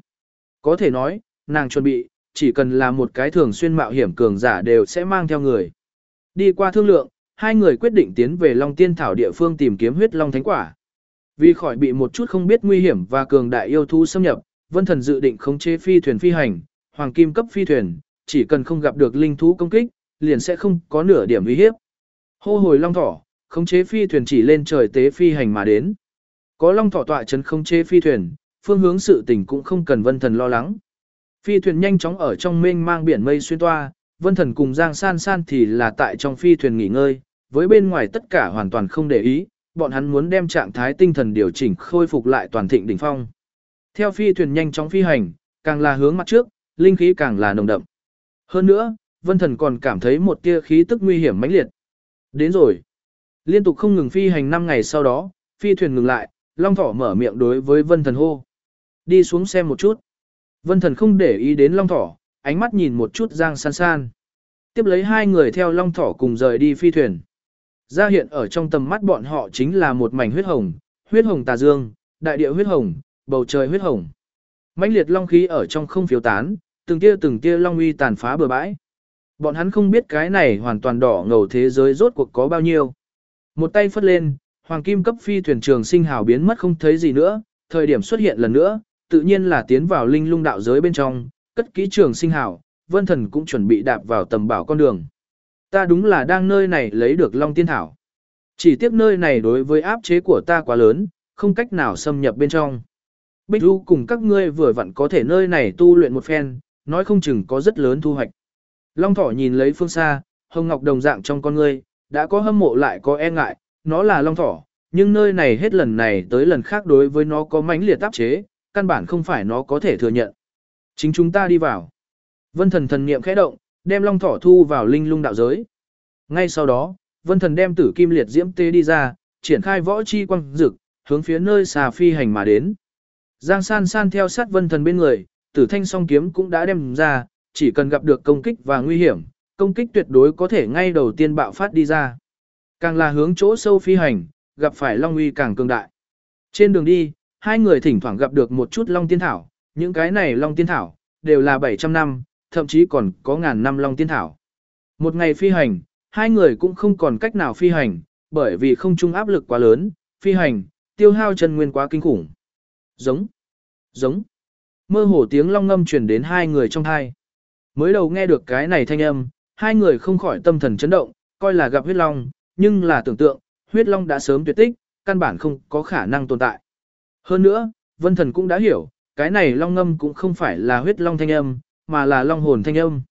Có thể nói, nàng chuẩn bị, chỉ cần là một cái thường xuyên mạo hiểm cường giả đều sẽ mang theo người. Đi qua thương lượng, hai người quyết định tiến về Long Tiên Thảo địa phương tìm kiếm huyết long thánh quả. Vì khỏi bị một chút không biết nguy hiểm và cường đại yêu thú xâm nhập, Vân Thần dự định khống chế phi thuyền phi hành, hoàng kim cấp phi thuyền, chỉ cần không gặp được linh thú công kích, liền sẽ không có nửa điểm uy hiếp. Hô hồi long thỏ, khống chế phi thuyền chỉ lên trời tế phi hành mà đến. Có long thỏ tọa chấn khống chế phi thuyền, phương hướng sự tình cũng không cần vân thần lo lắng. Phi thuyền nhanh chóng ở trong mênh mang biển mây xuyên toa, vân thần cùng Giang San San thì là tại trong phi thuyền nghỉ ngơi, với bên ngoài tất cả hoàn toàn không để ý, bọn hắn muốn đem trạng thái tinh thần điều chỉnh khôi phục lại toàn thịnh đỉnh phong. Theo phi thuyền nhanh chóng phi hành, càng là hướng mặt trước, linh khí càng là nồng đậm. Hơn nữa, vân thần còn cảm thấy một tia khí tức nguy hiểm mãnh liệt. Đến rồi. Liên tục không ngừng phi hành 5 ngày sau đó, phi thuyền ngừng lại, Long Thỏ mở miệng đối với vân thần hô. Đi xuống xem một chút. Vân thần không để ý đến Long Thỏ, ánh mắt nhìn một chút Giang San San. Tiếp lấy hai người theo Long Thỏ cùng rời đi phi thuyền. Ra hiện ở trong tầm mắt bọn họ chính là một mảnh huyết hồng, huyết hồng tà dương, đại địa huyết hồng, bầu trời huyết hồng. mãnh liệt long khí ở trong không phiếu tán, từng tia từng tia long uy tàn phá bờ bãi. Bọn hắn không biết cái này hoàn toàn đỏ ngầu thế giới rốt cuộc có bao nhiêu. Một tay phất lên, hoàng kim cấp phi thuyền trường sinh hào biến mất không thấy gì nữa, thời điểm xuất hiện lần nữa, tự nhiên là tiến vào linh lung đạo giới bên trong, cất kỹ trường sinh hào, vân thần cũng chuẩn bị đạp vào tầm bảo con đường. Ta đúng là đang nơi này lấy được long tiên thảo. Chỉ tiếc nơi này đối với áp chế của ta quá lớn, không cách nào xâm nhập bên trong. Bích Du cùng các ngươi vừa vặn có thể nơi này tu luyện một phen, nói không chừng có rất lớn thu hoạch. Long thỏ nhìn lấy phương xa, hồng ngọc đồng dạng trong con ngươi, đã có hâm mộ lại có e ngại, nó là long thỏ, nhưng nơi này hết lần này tới lần khác đối với nó có mãnh liệt áp chế, căn bản không phải nó có thể thừa nhận. Chính chúng ta đi vào. Vân thần thần niệm khẽ động, đem long thỏ thu vào linh lung đạo giới. Ngay sau đó, vân thần đem tử kim liệt diễm tê đi ra, triển khai võ chi quang dực, hướng phía nơi xà phi hành mà đến. Giang san san theo sát vân thần bên người, tử thanh song kiếm cũng đã đem ra, chỉ cần gặp được công kích và nguy hiểm, công kích tuyệt đối có thể ngay đầu tiên bạo phát đi ra. Càng là hướng chỗ sâu phi hành, gặp phải long uy càng cường đại. Trên đường đi, hai người thỉnh thoảng gặp được một chút long tiên thảo, những cái này long tiên thảo, đều là 700 năm, thậm chí còn có ngàn năm long tiên thảo. Một ngày phi hành, hai người cũng không còn cách nào phi hành, bởi vì không trung áp lực quá lớn, phi hành, tiêu hao chân nguyên quá kinh khủng. Giống, giống. Mơ hồ tiếng long ngâm truyền đến hai người trong hai. Mới đầu nghe được cái này thanh âm, hai người không khỏi tâm thần chấn động, coi là gặp huyết long, nhưng là tưởng tượng, huyết long đã sớm tuyệt tích, căn bản không có khả năng tồn tại. Hơn nữa, vân thần cũng đã hiểu, cái này long ngâm cũng không phải là huyết long thanh âm, mà là long hồn thanh âm.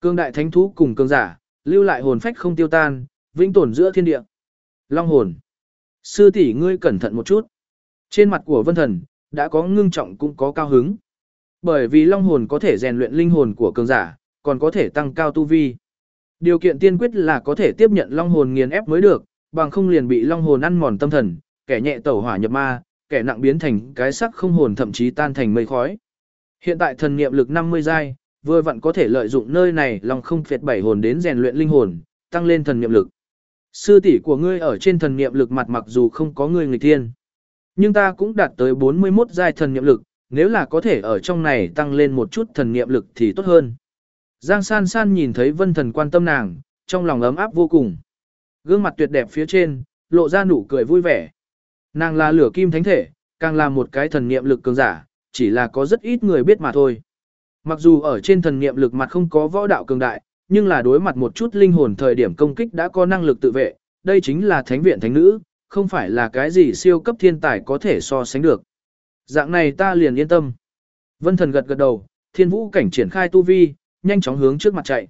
Cương đại thánh thú cùng cương giả, lưu lại hồn phách không tiêu tan, vĩnh tồn giữa thiên địa. Long hồn. Sư tỷ ngươi cẩn thận một chút. Trên mặt của vân thần, đã có ngưng trọng cũng có cao hứng. Bởi vì long hồn có thể rèn luyện linh hồn của cường giả, còn có thể tăng cao tu vi. Điều kiện tiên quyết là có thể tiếp nhận long hồn nghiền ép mới được, bằng không liền bị long hồn ăn mòn tâm thần, kẻ nhẹ tẩu hỏa nhập ma, kẻ nặng biến thành cái sắc không hồn thậm chí tan thành mây khói. Hiện tại thần niệm lực 50 giai, vừa vặn có thể lợi dụng nơi này long không phệt bảy hồn đến rèn luyện linh hồn, tăng lên thần niệm lực. Sư tỷ của ngươi ở trên thần niệm lực mặt mặc dù không có ngươi người thiên, nhưng ta cũng đạt tới 41 giai thần niệm lực, nếu là có thể ở trong này tăng lên một chút thần niệm lực thì tốt hơn. Giang San San nhìn thấy vân thần quan tâm nàng, trong lòng ấm áp vô cùng. Gương mặt tuyệt đẹp phía trên, lộ ra nụ cười vui vẻ. Nàng là lửa kim thánh thể, càng là một cái thần niệm lực cường giả, chỉ là có rất ít người biết mà thôi. Mặc dù ở trên thần niệm lực mặt không có võ đạo cường đại, nhưng là đối mặt một chút linh hồn thời điểm công kích đã có năng lực tự vệ, đây chính là thánh viện thánh nữ, không phải là cái gì siêu cấp thiên tài có thể so sánh được. Dạng này ta liền yên tâm. Vân thần gật gật đầu, thiên vũ cảnh triển khai tu vi, nhanh chóng hướng trước mặt chạy.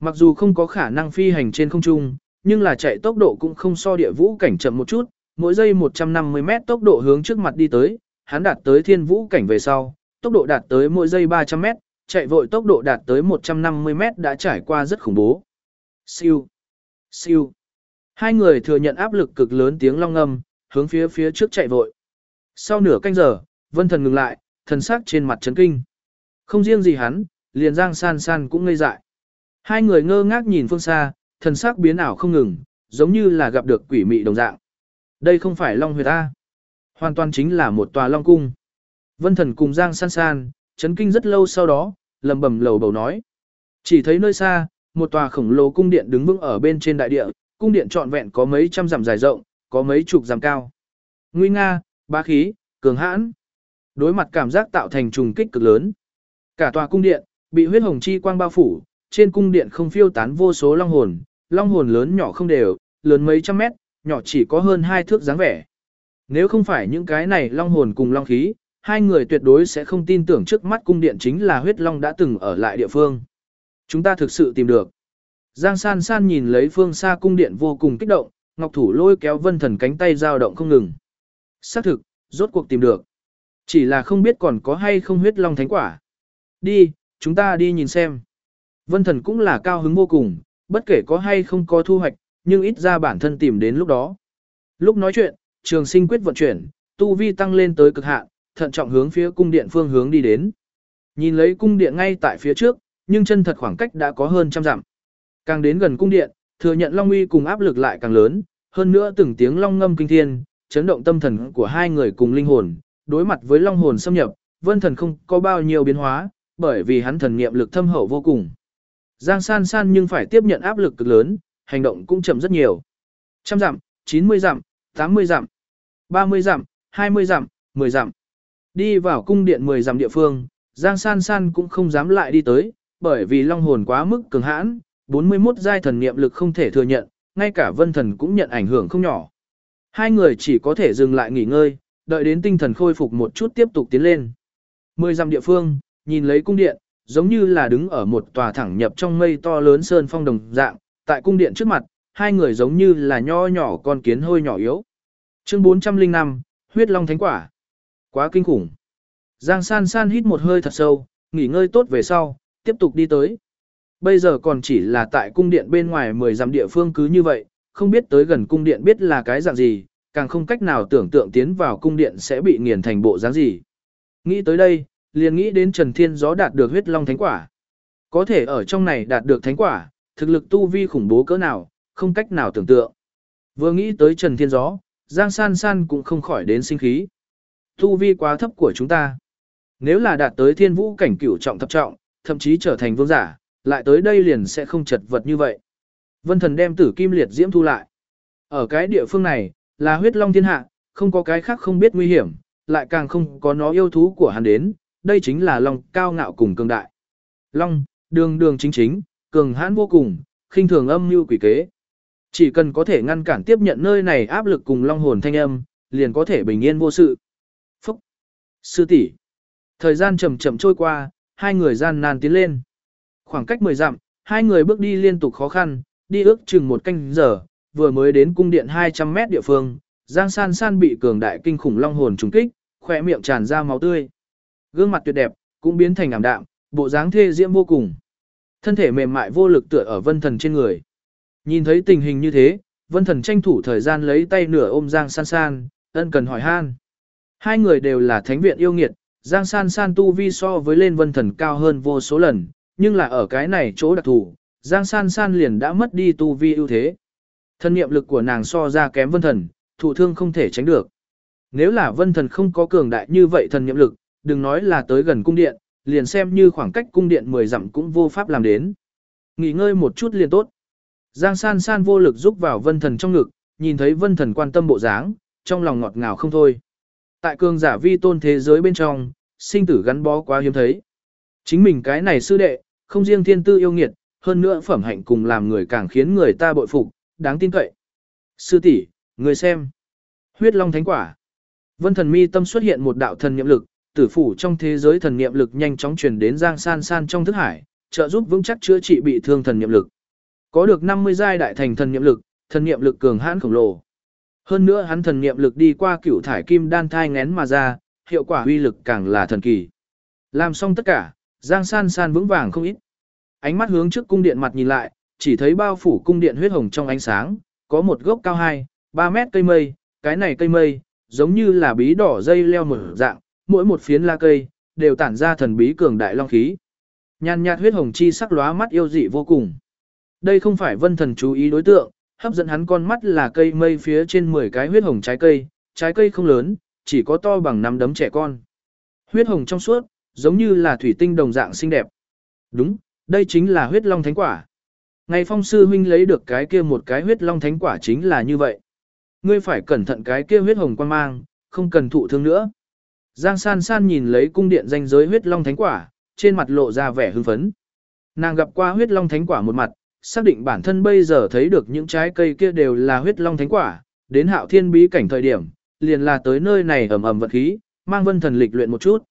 Mặc dù không có khả năng phi hành trên không trung, nhưng là chạy tốc độ cũng không so địa vũ cảnh chậm một chút, mỗi giây 150 mét tốc độ hướng trước mặt đi tới, hắn đạt tới thiên vũ cảnh về sau, tốc độ đạt tới mỗi giây 300 mét, chạy vội tốc độ đạt tới 150 mét đã trải qua rất khủng bố. Siêu, siêu. Hai người thừa nhận áp lực cực lớn tiếng long âm, hướng phía phía trước chạy vội. Sau nửa canh giờ, vân thần ngừng lại, thần sắc trên mặt chấn kinh. Không riêng gì hắn, liền giang san san cũng ngây dại. Hai người ngơ ngác nhìn phương xa, thần sắc biến ảo không ngừng, giống như là gặp được quỷ mị đồng dạng. Đây không phải Long Huyệt A. Hoàn toàn chính là một tòa Long Cung. Vân Thần cùng Giang San San, chấn kinh rất lâu sau đó, lầm bầm lầu bầu nói. Chỉ thấy nơi xa, một tòa khổng lồ cung điện đứng vững ở bên trên đại địa, cung điện trọn vẹn có mấy trăm dặm dài rộng, có mấy chục dặm cao. Nguy nga, bá khí, cường hãn. Đối mặt cảm giác tạo thành trùng kích cực lớn. Cả tòa cung điện, bị huyết hồng chi quang bao phủ, trên cung điện không phiêu tán vô số long hồn, long hồn lớn nhỏ không đều, lớn mấy trăm mét, nhỏ chỉ có hơn hai thước dáng vẻ. Nếu không phải những cái này long hồn cùng long khí, hai người tuyệt đối sẽ không tin tưởng trước mắt cung điện chính là huyết long đã từng ở lại địa phương. Chúng ta thực sự tìm được. Giang san san nhìn lấy phương xa cung điện vô cùng kích động, ngọc thủ lôi kéo vân thần cánh tay dao động không ngừng. Xác thực, rốt cuộc tìm được. Chỉ là không biết còn có hay không huyết long thánh quả. Đi, chúng ta đi nhìn xem. Vân thần cũng là cao hứng vô cùng, bất kể có hay không có thu hoạch, nhưng ít ra bản thân tìm đến lúc đó. Lúc nói chuyện, trường sinh quyết vận chuyển, tu vi tăng lên tới cực hạn, thận trọng hướng phía cung điện phương hướng đi đến. Nhìn lấy cung điện ngay tại phía trước, nhưng chân thật khoảng cách đã có hơn trăm dặm. Càng đến gần cung điện, thừa nhận long uy cùng áp lực lại càng lớn, hơn nữa từng tiếng long ngâm kinh thiên, chấn động tâm thần của hai người cùng linh hồn, đối mặt với long hồn xâm nhập, vân thần không có bao nhiêu biến hóa, bởi vì hắn thần niệm lực thâm hậu vô cùng. Giang san san nhưng phải tiếp nhận áp lực cực lớn, hành động cũng chậm rất nhiều. Trăm dặm, 90 dặm, 80 dặm, 30 dặm, 20 dặm, 10 dặm. Đi vào cung điện 10 dặm địa phương, Giang san san cũng không dám lại đi tới, bởi vì long hồn quá mức cường hãn, 41 giai thần niệm lực không thể thừa nhận, ngay cả vân thần cũng nhận ảnh hưởng không nhỏ. Hai người chỉ có thể dừng lại nghỉ ngơi, đợi đến tinh thần khôi phục một chút tiếp tục tiến lên. Mười dặm địa phương, nhìn lấy cung điện, giống như là đứng ở một tòa thẳng nhập trong mây to lớn sơn phong đồng dạng, tại cung điện trước mặt, hai người giống như là nho nhỏ con kiến hơi nhỏ yếu. Chương 405, huyết long thánh quả. Quá kinh khủng. Giang san san hít một hơi thật sâu, nghỉ ngơi tốt về sau, tiếp tục đi tới. Bây giờ còn chỉ là tại cung điện bên ngoài 10 dặm địa phương cứ như vậy, không biết tới gần cung điện biết là cái dạng gì, càng không cách nào tưởng tượng tiến vào cung điện sẽ bị nghiền thành bộ dáng gì. Nghĩ tới đây, liền nghĩ đến Trần Thiên Gió đạt được huyết long thánh quả. Có thể ở trong này đạt được thánh quả, thực lực tu vi khủng bố cỡ nào, không cách nào tưởng tượng. Vừa nghĩ tới Trần Thiên Gió, Giang San San cũng không khỏi đến sinh khí. Tu vi quá thấp của chúng ta. Nếu là đạt tới thiên vũ cảnh cửu trọng thập trọng, thậm chí trở thành vương giả, lại tới đây liền sẽ không chật vật như vậy. Vân thần đem tử kim liệt diễm thu lại. Ở cái địa phương này, là huyết long thiên hạ, không có cái khác không biết nguy hiểm, lại càng không có nó yêu thú của hắn đến, đây chính là long cao ngạo cùng cường đại. Long, đường đường chính chính, cường hãn vô cùng, khinh thường âm mưu quỷ kế. Chỉ cần có thể ngăn cản tiếp nhận nơi này áp lực cùng long hồn thanh âm, liền có thể bình yên vô sự. Phúc! Sư tỷ Thời gian chậm chậm trôi qua, hai người gian nan tiến lên. Khoảng cách 10 dặm, hai người bước đi liên tục khó khăn, đi ước chừng một canh giờ, vừa mới đến cung điện 200 mét địa phương, Giang San San bị cường đại kinh khủng long hồn trùng kích, khỏe miệng tràn ra máu tươi. Gương mặt tuyệt đẹp, cũng biến thành ảm đạm, bộ dáng thê diễm vô cùng. Thân thể mềm mại vô lực tựa ở vân thần trên người. Nhìn thấy tình hình như thế, vân thần tranh thủ thời gian lấy tay nửa ôm Giang San San, ân cần hỏi han. Hai người đều là thánh viện yêu nghiệt, Giang San San tu vi so với lên vân thần cao hơn vô số lần, nhưng là ở cái này chỗ đặc thù, Giang San San liền đã mất đi tu vi ưu thế. Thân niệm lực của nàng so ra kém vân thần, thụ thương không thể tránh được. Nếu là vân thần không có cường đại như vậy thần niệm lực, đừng nói là tới gần cung điện, liền xem như khoảng cách cung điện 10 dặm cũng vô pháp làm đến. Nghỉ ngơi một chút liền tốt. Giang san san vô lực giúp vào vân thần trong ngực, nhìn thấy vân thần quan tâm bộ dáng, trong lòng ngọt ngào không thôi. Tại cường giả vi tôn thế giới bên trong, sinh tử gắn bó quá hiếm thấy. Chính mình cái này sư đệ, không riêng thiên tư yêu nghiệt, hơn nữa phẩm hạnh cùng làm người càng khiến người ta bội phục, đáng tin cậy. Sư tỷ, người xem. Huyết Long Thánh Quả. Vân Thần Mi tâm xuất hiện một đạo thần niệm lực, tử phủ trong thế giới thần niệm lực nhanh chóng truyền đến Giang San San trong thức hải, trợ giúp vững chắc chữa trị bị thương thần niệm lực. Có được 50 giai đại thành thần niệm lực, thần niệm lực cường hãn khổng lồ. Hơn nữa hắn thần niệm lực đi qua cửu thải kim đan thai ngén mà ra, hiệu quả uy lực càng là thần kỳ. Làm xong tất cả, Giang San San vững vàng không ít. Ánh mắt hướng trước cung điện mặt nhìn lại, chỉ thấy bao phủ cung điện huyết hồng trong ánh sáng, có một gốc cao 2, 3 mét cây mây, cái này cây mây, giống như là bí đỏ dây leo mở dạng, mỗi một phiến la cây, đều tản ra thần bí cường đại long khí. nhan nhạt huyết hồng chi sắc lóa mắt yêu dị vô cùng. Đây không phải vân thần chú ý đối tượng, hấp dẫn hắn con mắt là cây mây phía trên 10 cái huyết hồng trái cây, trái cây không lớn, chỉ có to bằng nắm đấm trẻ con. Huyết hồng trong suốt, giống như là thủy tinh đồng dạng xinh đẹp. Đúng, đây chính là huyết long thánh quả. Ngày phong sư huynh lấy được cái kia một cái huyết long thánh quả chính là như vậy. Ngươi phải cẩn thận cái kia huyết hồng quan mang, không cần thụ thương nữa. Giang san san nhìn lấy cung điện danh giới huyết long thánh quả, trên mặt lộ ra vẻ hưng phấn. Nàng gặp qua huyết long thánh quả một mặt, xác định bản thân bây giờ thấy được những trái cây kia đều là huyết long thánh quả, đến hạo thiên bí cảnh thời điểm, liền là tới nơi này ẩm ẩm vật khí, mang vân thần lịch luyện một chút.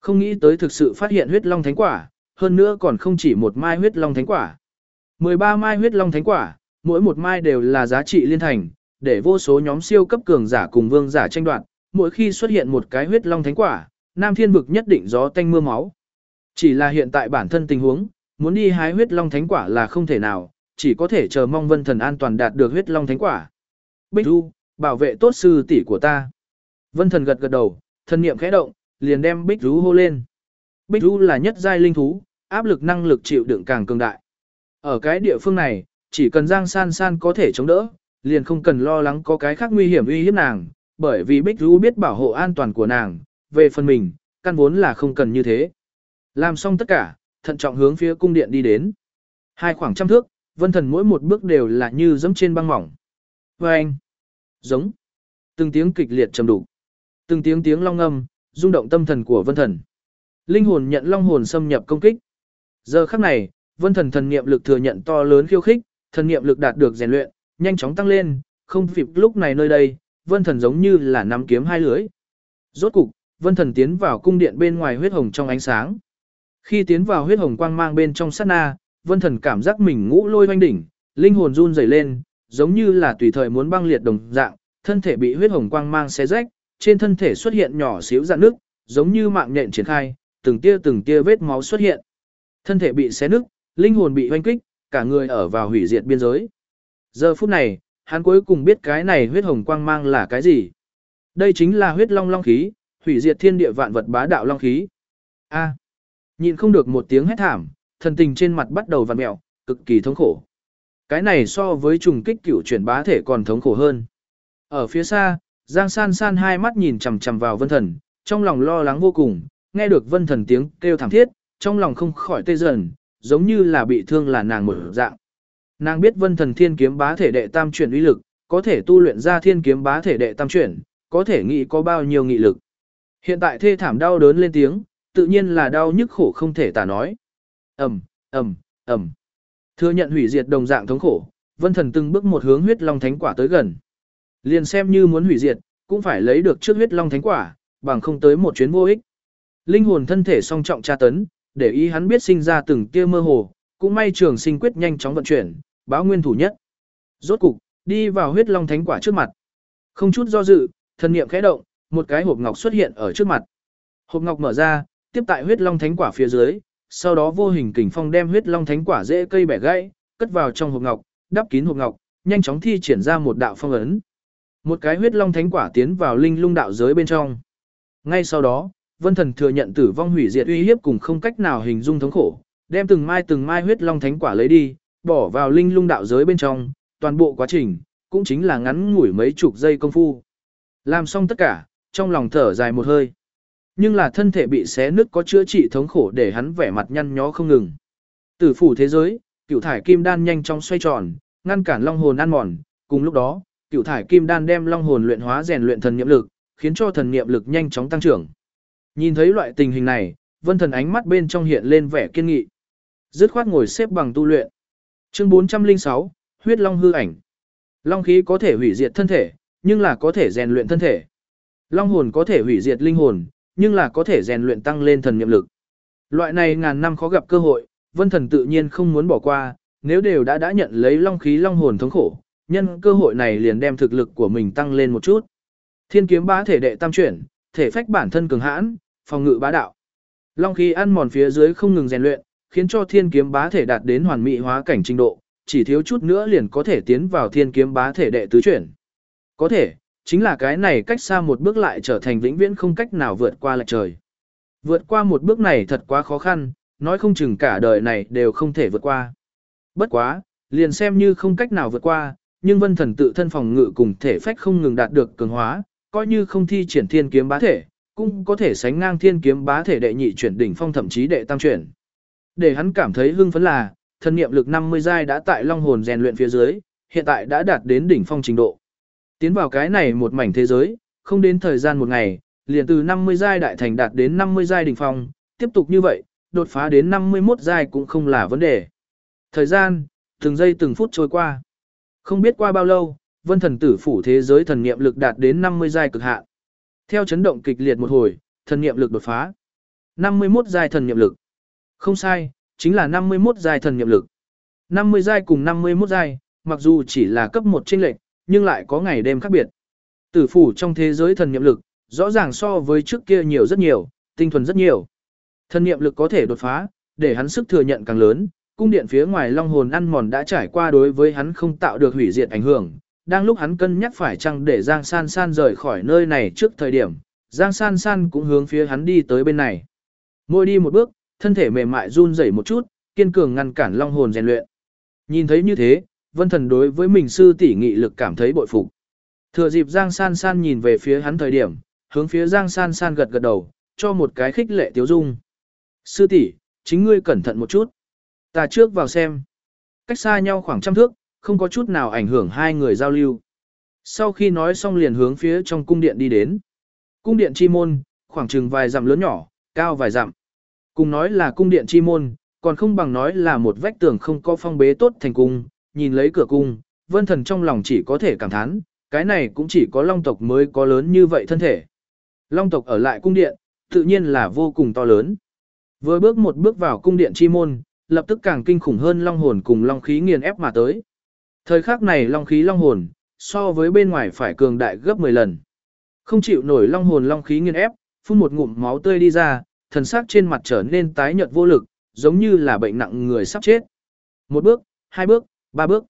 Không nghĩ tới thực sự phát hiện huyết long thánh quả, hơn nữa còn không chỉ một mai huyết long thánh quả. 13 mai huyết long thánh quả, mỗi một mai đều là giá trị liên thành, để vô số nhóm siêu cấp cường giả cùng vương giả tranh đoạt, mỗi khi xuất hiện một cái huyết long thánh quả, Nam Thiên vực nhất định gió tanh mưa máu. Chỉ là hiện tại bản thân tình huống, muốn đi hái huyết long thánh quả là không thể nào, chỉ có thể chờ mong Vân Thần an toàn đạt được huyết long thánh quả. Bích Du, bảo vệ tốt sư tỷ của ta. Vân Thần gật gật đầu, thân niệm khẽ động, liền đem Bích Du hô lên. Bích Du là nhất giai linh thú, áp lực năng lực chịu đựng càng cường đại. Ở cái địa phương này, chỉ cần Giang San San có thể chống đỡ, liền không cần lo lắng có cái khác nguy hiểm uy hiếp nàng, bởi vì Bích Du biết bảo hộ an toàn của nàng, về phần mình, căn vốn là không cần như thế. Làm xong tất cả, thận trọng hướng phía cung điện đi đến. Hai khoảng trăm thước, vân thần mỗi một bước đều là như dẫm trên băng mỏng. Và anh, giống, từng tiếng kịch liệt trầm đủ, từng tiếng tiếng long âm, rung động tâm thần của vân thần. Linh hồn nhận long hồn xâm nhập công kích. Giờ khắc này, vân thần thần niệm lực thừa nhận to lớn khiêu khích, thần niệm lực đạt được rèn luyện, nhanh chóng tăng lên, không phịp lúc này nơi đây, vân thần giống như là nắm kiếm hai lưới. Rốt cục, vân thần tiến vào cung điện bên ngoài huyết hồng trong ánh sáng. Khi tiến vào huyết hồng quang mang bên trong sát na, vân thần cảm giác mình ngũ lôi hoanh đỉnh, linh hồn run rẩy lên, giống như là tùy thời muốn băng liệt đồng dạng, thân thể bị huyết hồng quang mang xé rách, trên thân thể xuất hiện nhỏ xíu dạn nước, giống như mạng nhện triển khai, từng tia từng tia vết máu xuất hiện. Thân thể bị xé nứt, linh hồn bị hoanh kích, cả người ở vào hủy diệt biên giới. Giờ phút này, hắn cuối cùng biết cái này huyết hồng quang mang là cái gì. Đây chính là huyết long long khí, hủy diệt thiên địa vạn vật bá đạo long khí. A. À, nhịn không được một tiếng hét thảm, thần tình trên mặt bắt đầu vặn mẹo, cực kỳ thống khổ. Cái này so với trùng kích cửu chuyển bá thể còn thống khổ hơn. Ở phía xa, Giang San San hai mắt nhìn chằm chằm vào Vân Thần, trong lòng lo lắng vô cùng, nghe được Vân Thần tiếng kêu thảm thiết, trong lòng không khỏi tê dần, giống như là bị thương là nàng một dạng. Nàng biết Vân Thần Thiên kiếm bá thể đệ tam chuyển uy lực, có thể tu luyện ra Thiên kiếm bá thể đệ tam chuyển, có thể nghĩ có bao nhiêu nghị lực. Hiện tại thê thảm đau đớn lên tiếng, tự nhiên là đau nhức khổ không thể tả nói. Ầm, ầm, ầm. Thừa nhận hủy diệt đồng dạng thống khổ, Vân Thần từng bước một hướng huyết long thánh quả tới gần. Liền xem như muốn hủy diệt, cũng phải lấy được trước huyết long thánh quả, bằng không tới một chuyến vô ích. Linh hồn thân thể song trọng tra tấn, để ý hắn biết sinh ra từng tia mơ hồ, cũng may trường sinh quyết nhanh chóng vận chuyển, báo nguyên thủ nhất. Rốt cục, đi vào huyết long thánh quả trước mặt. Không chút do dự, thần niệm khẽ động, một cái hộp ngọc xuất hiện ở trước mặt. Hộp ngọc mở ra, tiếp tại huyết long thánh quả phía dưới, sau đó vô hình kình phong đem huyết long thánh quả dễ cây bẻ gãy, cất vào trong hộp ngọc, đắp kín hộp ngọc, nhanh chóng thi triển ra một đạo phong ấn. Một cái huyết long thánh quả tiến vào linh lung đạo giới bên trong. Ngay sau đó, Vân Thần thừa nhận tử vong hủy diệt uy hiếp cùng không cách nào hình dung thống khổ, đem từng mai từng mai huyết long thánh quả lấy đi, bỏ vào linh lung đạo giới bên trong, toàn bộ quá trình cũng chính là ngắn ngủi mấy chục giây công phu. Làm xong tất cả, trong lòng thở dài một hơi. Nhưng là thân thể bị xé nứt có chữa trị thống khổ để hắn vẻ mặt nhăn nhó không ngừng. Tử phủ thế giới, cựu thải kim đan nhanh chóng xoay tròn, ngăn cản long hồn ăn mòn, cùng lúc đó, cựu thải kim đan đem long hồn luyện hóa rèn luyện thần niệm lực, khiến cho thần niệm lực nhanh chóng tăng trưởng. Nhìn thấy loại tình hình này, Vân Thần ánh mắt bên trong hiện lên vẻ kiên nghị. Dứt khoát ngồi xếp bằng tu luyện. Chương 406, huyết long hư ảnh. Long khí có thể hủy diệt thân thể, nhưng là có thể rèn luyện thân thể. Long hồn có thể hủy diệt linh hồn, nhưng là có thể rèn luyện tăng lên thần niệm lực. Loại này ngàn năm khó gặp cơ hội, Vân Thần tự nhiên không muốn bỏ qua, nếu đều đã đã nhận lấy long khí long hồn thống khổ, nhân cơ hội này liền đem thực lực của mình tăng lên một chút. Thiên kiếm bá thể đệ tam chuyển, thể phách bản thân cường hãn, phòng ngự bá đạo. Long khí ăn mòn phía dưới không ngừng rèn luyện, khiến cho thiên kiếm bá thể đạt đến hoàn mỹ hóa cảnh trình độ, chỉ thiếu chút nữa liền có thể tiến vào thiên kiếm bá thể đệ tứ chuyển. Có thể, chính là cái này cách xa một bước lại trở thành vĩnh viễn không cách nào vượt qua lại trời. Vượt qua một bước này thật quá khó khăn, nói không chừng cả đời này đều không thể vượt qua. Bất quá, liền xem như không cách nào vượt qua, nhưng vân thần tự thân phòng ngự cùng thể phách không ngừng đạt được cường hóa, coi như không thi triển thiên kiếm bá thể, cũng có thể sánh ngang thiên kiếm bá thể đệ nhị chuyển đỉnh phong thậm chí đệ tam chuyển. Để hắn cảm thấy hưng phấn là, thần niệm lực 50 giai đã tại long hồn rèn luyện phía dưới, hiện tại đã đạt đến đỉnh phong trình độ. Tiến vào cái này một mảnh thế giới, không đến thời gian một ngày, liền từ 50 giai đại thành đạt đến 50 giai đỉnh phong, tiếp tục như vậy, đột phá đến 51 giai cũng không là vấn đề. Thời gian, từng giây từng phút trôi qua. Không biết qua bao lâu, vân thần tử phủ thế giới thần niệm lực đạt đến 50 giai cực hạn. Theo chấn động kịch liệt một hồi, thần niệm lực đột phá. 51 giai thần niệm lực. Không sai, chính là 51 giai thần niệm lực. 50 giai cùng 51 giai, mặc dù chỉ là cấp 1 chênh lệch, nhưng lại có ngày đêm khác biệt. Tử phủ trong thế giới thần niệm lực, rõ ràng so với trước kia nhiều rất nhiều, tinh thuần rất nhiều. Thần niệm lực có thể đột phá, để hắn sức thừa nhận càng lớn, cung điện phía ngoài long hồn ăn mòn đã trải qua đối với hắn không tạo được hủy diệt ảnh hưởng. Đang lúc hắn cân nhắc phải chăng để Giang San San rời khỏi nơi này trước thời điểm, Giang San San cũng hướng phía hắn đi tới bên này. ngồi đi một bước, thân thể mềm mại run rẩy một chút, kiên cường ngăn cản long hồn rèn luyện. Nhìn thấy như thế, Vân Thần đối với mình sư tỷ nghị lực cảm thấy bội phục. Thừa dịp Giang San San nhìn về phía hắn thời điểm, hướng phía Giang San San gật gật đầu, cho một cái khích lệ tiếu dung. Sư tỷ, chính ngươi cẩn thận một chút. Ta trước vào xem. Cách xa nhau khoảng trăm thước, không có chút nào ảnh hưởng hai người giao lưu. Sau khi nói xong liền hướng phía trong cung điện đi đến. Cung điện chi môn, khoảng chừng vài dặm lớn nhỏ, cao vài dặm. Cùng nói là cung điện chi môn, còn không bằng nói là một vách tường không có phong bế tốt thành cung, nhìn lấy cửa cung, vân thần trong lòng chỉ có thể cảm thán, cái này cũng chỉ có long tộc mới có lớn như vậy thân thể. Long tộc ở lại cung điện, tự nhiên là vô cùng to lớn. Vừa bước một bước vào cung điện chi môn, lập tức càng kinh khủng hơn long hồn cùng long khí nghiền ép mà tới. Thời khắc này long khí long hồn, so với bên ngoài phải cường đại gấp 10 lần. Không chịu nổi long hồn long khí nghiền ép, phun một ngụm máu tươi đi ra, thần sắc trên mặt trở nên tái nhợt vô lực, giống như là bệnh nặng người sắp chết. Một bước, hai bước, ba bước.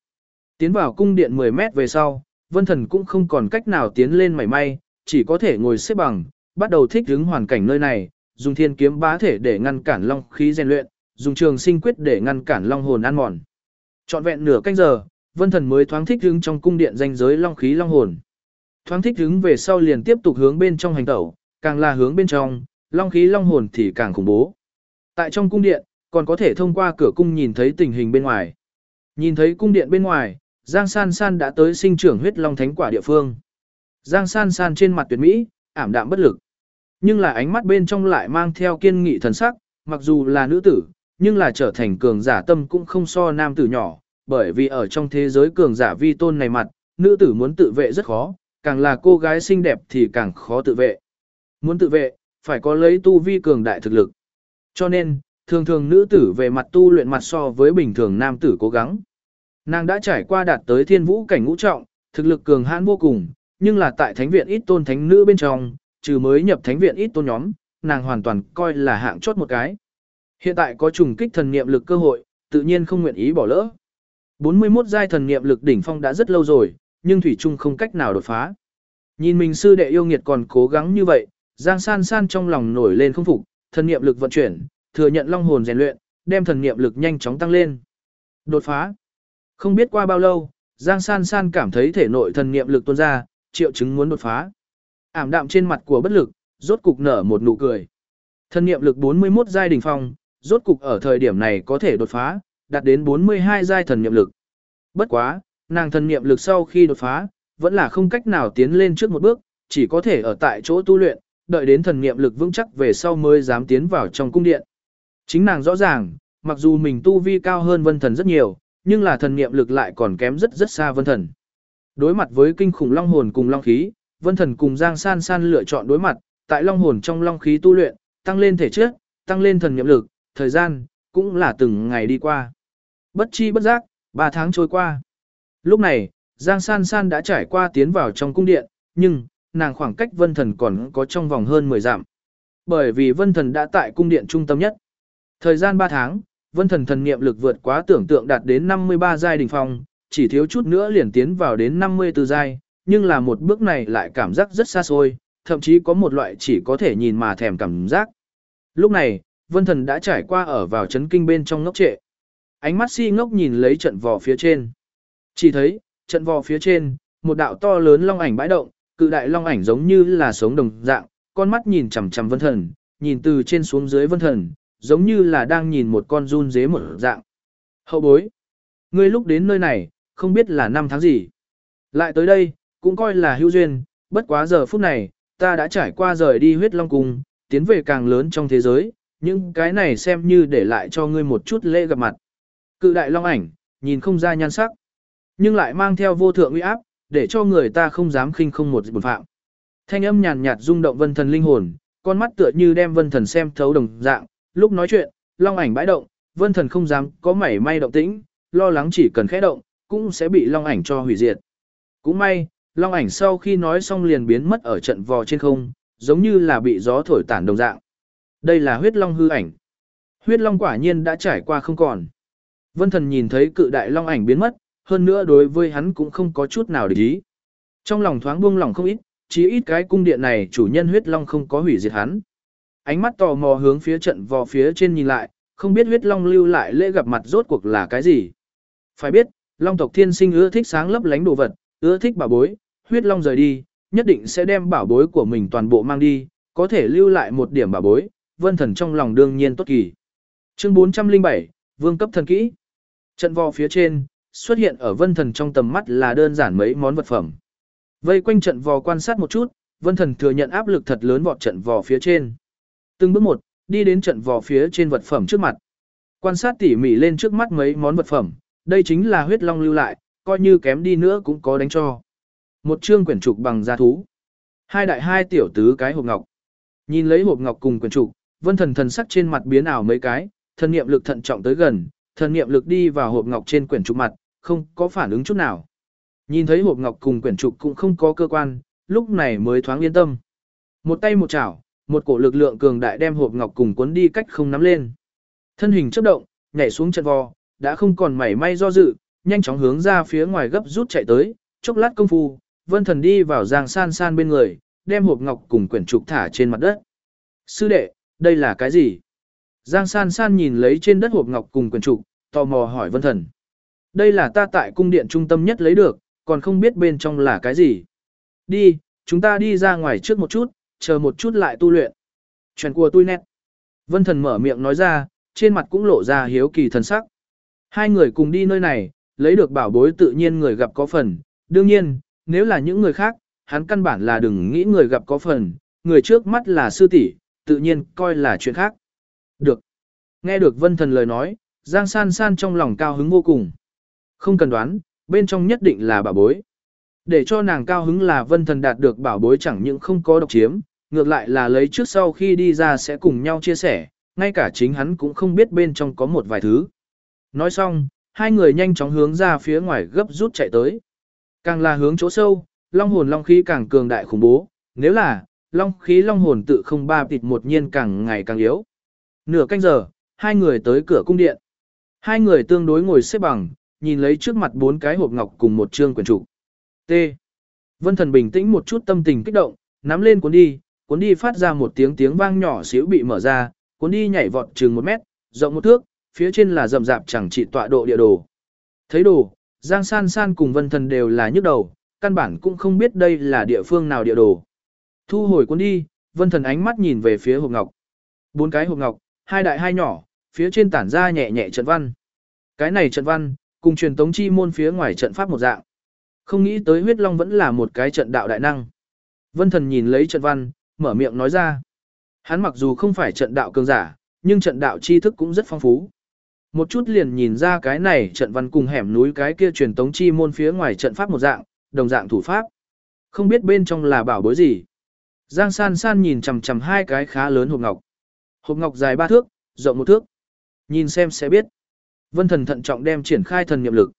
Tiến vào cung điện 10 mét về sau, vân thần cũng không còn cách nào tiến lên mảy may, chỉ có thể ngồi xếp bằng, bắt đầu thích ứng hoàn cảnh nơi này, dùng thiên kiếm bá thể để ngăn cản long khí rèn luyện, dùng trường sinh quyết để ngăn cản long hồn ăn mòn. Trọn vẹn nửa canh giờ, vân thần mới thoáng thích ứng trong cung điện danh giới long khí long hồn. Thoáng thích ứng về sau liền tiếp tục hướng bên trong hành tẩu, càng là hướng bên trong, long khí long hồn thì càng khủng bố. Tại trong cung điện, còn có thể thông qua cửa cung nhìn thấy tình hình bên ngoài. Nhìn thấy cung điện bên ngoài, Giang San San đã tới sinh trưởng huyết long thánh quả địa phương. Giang San San trên mặt tuyệt mỹ, ảm đạm bất lực. Nhưng là ánh mắt bên trong lại mang theo kiên nghị thần sắc, mặc dù là nữ tử, nhưng là trở thành cường giả tâm cũng không so nam tử nhỏ, bởi vì ở trong thế giới cường giả vi tôn này mặt, nữ tử muốn tự vệ rất khó, càng là cô gái xinh đẹp thì càng khó tự vệ. Muốn tự vệ, phải có lấy tu vi cường đại thực lực. Cho nên, thường thường nữ tử về mặt tu luyện mặt so với bình thường nam tử cố gắng. Nàng đã trải qua đạt tới thiên vũ cảnh ngũ trọng, thực lực cường hãn vô cùng, nhưng là tại thánh viện ít tôn thánh nữ bên trong, trừ mới nhập thánh viện ít tôn nhóm, nàng hoàn toàn coi là hạng chốt một cái. Hiện tại có trùng kích thần niệm lực cơ hội, tự nhiên không nguyện ý bỏ lỡ. 41 giai thần niệm lực đỉnh phong đã rất lâu rồi, nhưng thủy chung không cách nào đột phá. Nhìn mình sư đệ yêu nghiệt còn cố gắng như vậy, Giang San San trong lòng nổi lên không phục, thần niệm lực vận chuyển, thừa nhận long hồn rèn luyện, đem thần niệm lực nhanh chóng tăng lên. Đột phá. Không biết qua bao lâu, Giang San San cảm thấy thể nội thần niệm lực tuôn ra, triệu chứng muốn đột phá. Ảm đạm trên mặt của bất lực, rốt cục nở một nụ cười. Thần niệm lực 41 giai đỉnh phong, rốt cục ở thời điểm này có thể đột phá, đạt đến 42 giai thần niệm lực. Bất quá, nàng thần niệm lực sau khi đột phá, vẫn là không cách nào tiến lên trước một bước, chỉ có thể ở tại chỗ tu luyện, đợi đến thần niệm lực vững chắc về sau mới dám tiến vào trong cung điện. Chính nàng rõ ràng, mặc dù mình tu vi cao hơn vân thần rất nhiều, nhưng là thần niệm lực lại còn kém rất rất xa vân thần. Đối mặt với kinh khủng long hồn cùng long khí, vân thần cùng Giang San San lựa chọn đối mặt, tại long hồn trong long khí tu luyện, tăng lên thể chất, tăng lên thần niệm lực, thời gian, cũng là từng ngày đi qua. Bất chi bất giác, ba tháng trôi qua. Lúc này, Giang San San đã trải qua tiến vào trong cung điện, nhưng, nàng khoảng cách vân thần còn có trong vòng hơn 10 dặm. Bởi vì vân thần đã tại cung điện trung tâm nhất. Thời gian 3 tháng, vân thần thần niệm lực vượt quá tưởng tượng đạt đến 53 giai đỉnh phong, chỉ thiếu chút nữa liền tiến vào đến 54 giai, nhưng là một bước này lại cảm giác rất xa xôi, thậm chí có một loại chỉ có thể nhìn mà thèm cảm giác. Lúc này, vân thần đã trải qua ở vào chấn kinh bên trong ngốc trệ. Ánh mắt si ngốc nhìn lấy trận vò phía trên. Chỉ thấy, trận vò phía trên, một đạo to lớn long ảnh bãi động, cự đại long ảnh giống như là sống đồng dạng, con mắt nhìn chằm chằm vân thần, nhìn từ trên xuống dưới vân thần, giống như là đang nhìn một con run dế một dạng. Hậu bối, ngươi lúc đến nơi này, không biết là năm tháng gì. Lại tới đây, cũng coi là hữu duyên, bất quá giờ phút này, ta đã trải qua rời đi huyết long cung, tiến về càng lớn trong thế giới, những cái này xem như để lại cho ngươi một chút lễ gặp mặt. Cự đại long ảnh, nhìn không ra nhan sắc, nhưng lại mang theo vô thượng uy áp, để cho người ta không dám khinh không một bổn phạm. Thanh âm nhàn nhạt rung động vân thần linh hồn, con mắt tựa như đem vân thần xem thấu đồng dạng, lúc nói chuyện, long ảnh bãi động, vân thần không dám có mảy may động tĩnh, lo lắng chỉ cần khẽ động, cũng sẽ bị long ảnh cho hủy diệt. Cũng may, long ảnh sau khi nói xong liền biến mất ở trận vò trên không, giống như là bị gió thổi tản đồng dạng. Đây là huyết long hư ảnh. Huyết long quả nhiên đã trải qua không còn. Vân thần nhìn thấy cự đại long ảnh biến mất, hơn nữa đối với hắn cũng không có chút nào để ý. Trong lòng thoáng buông lòng không ít, chỉ ít cái cung điện này chủ nhân huyết long không có hủy diệt hắn. Ánh mắt tò mò hướng phía trận vò phía trên nhìn lại, không biết huyết long lưu lại lễ gặp mặt rốt cuộc là cái gì. Phải biết, long tộc thiên sinh ưa thích sáng lấp lánh đồ vật, ưa thích bảo bối, huyết long rời đi, nhất định sẽ đem bảo bối của mình toàn bộ mang đi, có thể lưu lại một điểm bảo bối, vân thần trong lòng đương nhiên tốt kỳ. Chương 407, Vương cấp thần kỹ. Trận vò phía trên, xuất hiện ở vân thần trong tầm mắt là đơn giản mấy món vật phẩm. Vây quanh trận vò quan sát một chút, vân thần thừa nhận áp lực thật lớn vọt trận vò phía trên. Từng bước một, đi đến trận vò phía trên vật phẩm trước mặt. Quan sát tỉ mỉ lên trước mắt mấy món vật phẩm, đây chính là huyết long lưu lại, coi như kém đi nữa cũng có đánh cho. Một chương quyển trục bằng da thú. Hai đại hai tiểu tứ cái hộp ngọc. Nhìn lấy hộp ngọc cùng quyển trục, vân thần thần sắc trên mặt biến ảo mấy cái, thần niệm lực thận trọng tới gần, thần niệm lực đi vào hộp ngọc trên quyển trục mặt, không có phản ứng chút nào. Nhìn thấy hộp ngọc cùng quyển trục cũng không có cơ quan, lúc này mới thoáng yên tâm. Một tay một chảo, một cổ lực lượng cường đại đem hộp ngọc cùng cuốn đi cách không nắm lên. Thân hình chớp động, nhảy xuống chân vò, đã không còn mảy may do dự, nhanh chóng hướng ra phía ngoài gấp rút chạy tới, chốc lát công phu, Vân Thần đi vào Giang San San bên người, đem hộp ngọc cùng quyển trục thả trên mặt đất. Sư đệ, đây là cái gì? Giang San San nhìn lấy trên đất hộp ngọc cùng quyển trục, tò mò hỏi Vân Thần. Đây là ta tại cung điện trung tâm nhất lấy được, còn không biết bên trong là cái gì. Đi, chúng ta đi ra ngoài trước một chút, chờ một chút lại tu luyện. Chuyện của tôi nét. Vân Thần mở miệng nói ra, trên mặt cũng lộ ra hiếu kỳ thần sắc. Hai người cùng đi nơi này, lấy được bảo bối tự nhiên người gặp có phần. Đương nhiên, nếu là những người khác, hắn căn bản là đừng nghĩ người gặp có phần, người trước mắt là sư tỷ, tự nhiên coi là chuyện khác. Được. Nghe được vân thần lời nói, Giang San San trong lòng cao hứng vô cùng. Không cần đoán, bên trong nhất định là bảo bối. Để cho nàng cao hứng là vân thần đạt được bảo bối chẳng những không có độc chiếm, ngược lại là lấy trước sau khi đi ra sẽ cùng nhau chia sẻ, ngay cả chính hắn cũng không biết bên trong có một vài thứ. Nói xong, hai người nhanh chóng hướng ra phía ngoài gấp rút chạy tới. Càng là hướng chỗ sâu, long hồn long khí càng cường đại khủng bố, nếu là, long khí long hồn tự không ba tịt một nhiên càng ngày càng yếu. Nửa canh giờ, hai người tới cửa cung điện. Hai người tương đối ngồi xếp bằng, nhìn lấy trước mặt bốn cái hộp ngọc cùng một trương quyển trục. T. Vân thần bình tĩnh một chút tâm tình kích động, nắm lên cuốn đi, cuốn đi phát ra một tiếng tiếng vang nhỏ xíu bị mở ra, cuốn đi nhảy vọt chừng một mét, rộng một thước, phía trên là rậm rạp chẳng trị tọa độ địa đồ. Thấy đồ, Giang San San cùng Vân Thần đều là nhức đầu, căn bản cũng không biết đây là địa phương nào địa đồ. Thu hồi cuốn đi, Vân Thần ánh mắt nhìn về phía hộp ngọc. Bốn cái hộp ngọc, hai đại hai nhỏ, phía trên tản ra nhẹ nhẹ trận văn. Cái này trận văn, cùng truyền tống chi môn phía ngoài trận pháp một dạng. Không nghĩ tới huyết long vẫn là một cái trận đạo đại năng. Vân Thần nhìn lấy trận văn, mở miệng nói ra. Hắn mặc dù không phải trận đạo cường giả, nhưng trận đạo tri thức cũng rất phong phú. Một chút liền nhìn ra cái này trận văn cùng hẻm núi cái kia truyền tống chi môn phía ngoài trận pháp một dạng, đồng dạng thủ pháp. Không biết bên trong là bảo bối gì. Giang san san nhìn chằm chằm hai cái khá lớn hộp ngọc. Hộp ngọc dài ba thước, rộng một thước. Nhìn xem sẽ biết. Vân thần thận trọng đem triển khai thần niệm lực.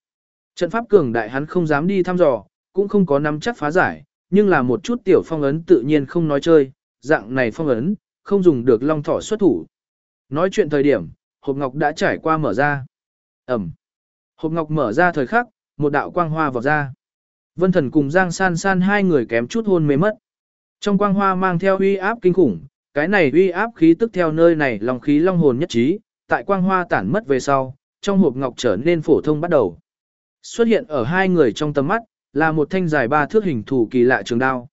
Trận pháp cường đại hắn không dám đi thăm dò, cũng không có nắm chắc phá giải, nhưng là một chút tiểu phong ấn tự nhiên không nói chơi, dạng này phong ấn, không dùng được long thỏ xuất thủ. Nói chuyện thời điểm, hộp ngọc đã trải qua mở ra. Ẩm. Hộp ngọc mở ra thời khắc, một đạo quang hoa vào ra. Vân Thần cùng Giang San San hai người kém chút hôn mê mất. Trong quang hoa mang theo uy áp kinh khủng, cái này uy áp khí tức theo nơi này lòng khí long hồn nhất trí, tại quang hoa tản mất về sau, trong hộp ngọc trở nên phổ thông bắt đầu. Xuất hiện ở hai người trong tầm mắt, là một thanh dài ba thước hình thủ kỳ lạ trường đao.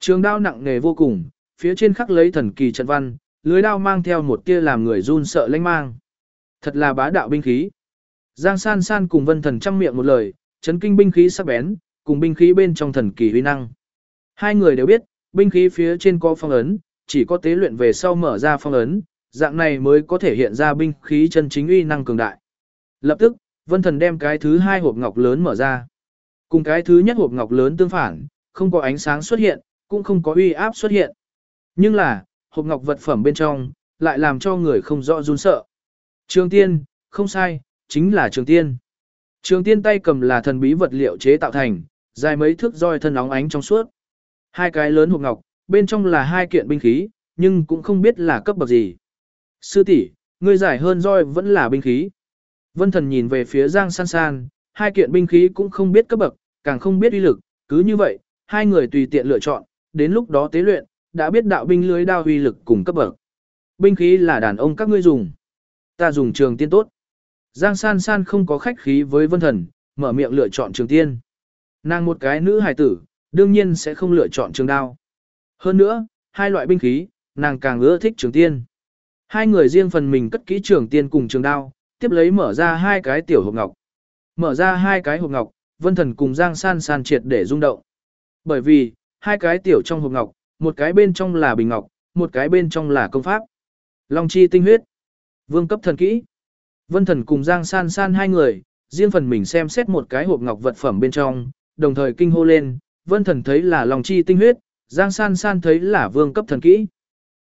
Trường đao nặng nề vô cùng, phía trên khắc lấy thần kỳ trận văn, lưới đao mang theo một tia làm người run sợ lanh mang. Thật là bá đạo binh khí. Giang San San cùng Vân Thần trăm miệng một lời, chấn kinh binh khí sắc bén, cùng binh khí bên trong thần kỳ huy năng. Hai người đều biết, binh khí phía trên có phong ấn, chỉ có tế luyện về sau mở ra phong ấn, dạng này mới có thể hiện ra binh khí chân chính uy năng cường đại. Lập tức, Vân Thần đem cái thứ hai hộp ngọc lớn mở ra. Cùng cái thứ nhất hộp ngọc lớn tương phản, không có ánh sáng xuất hiện, cũng không có uy áp xuất hiện. Nhưng là, hộp ngọc vật phẩm bên trong, lại làm cho người không rõ run sợ. Trường tiên, không sai, chính là trường tiên. Trường tiên tay cầm là thần bí vật liệu chế tạo thành, dài mấy thước roi thân óng ánh trong suốt. Hai cái lớn hộp ngọc, bên trong là hai kiện binh khí, nhưng cũng không biết là cấp bậc gì. Sư tỷ, ngươi giải hơn roi vẫn là binh khí. Vân thần nhìn về phía Giang San San, hai kiện binh khí cũng không biết cấp bậc, càng không biết uy lực, cứ như vậy, hai người tùy tiện lựa chọn, đến lúc đó tế luyện, đã biết đạo binh lưới đao uy lực cùng cấp bậc. Binh khí là đàn ông các ngươi dùng. Ta dùng trường tiên tốt. Giang San San không có khách khí với Vân Thần, mở miệng lựa chọn trường tiên. Nàng một cái nữ hài tử, đương nhiên sẽ không lựa chọn trường đao. Hơn nữa, hai loại binh khí, nàng càng ưa thích trường tiên. Hai người riêng phần mình cất kỹ trường tiên cùng trường đao, tiếp lấy mở ra hai cái tiểu hộp ngọc. Mở ra hai cái hộp ngọc, Vân Thần cùng Giang San San triệt để rung động. Bởi vì, hai cái tiểu trong hộp ngọc, một cái bên trong là bình ngọc, một cái bên trong là công pháp. Long chi tinh huyết, vương cấp thần kỹ. Vân Thần cùng Giang San San hai người, riêng phần mình xem xét một cái hộp ngọc vật phẩm bên trong, đồng thời kinh hô lên, Vân Thần thấy là Long chi tinh huyết, Giang San San thấy là vương cấp thần kỹ.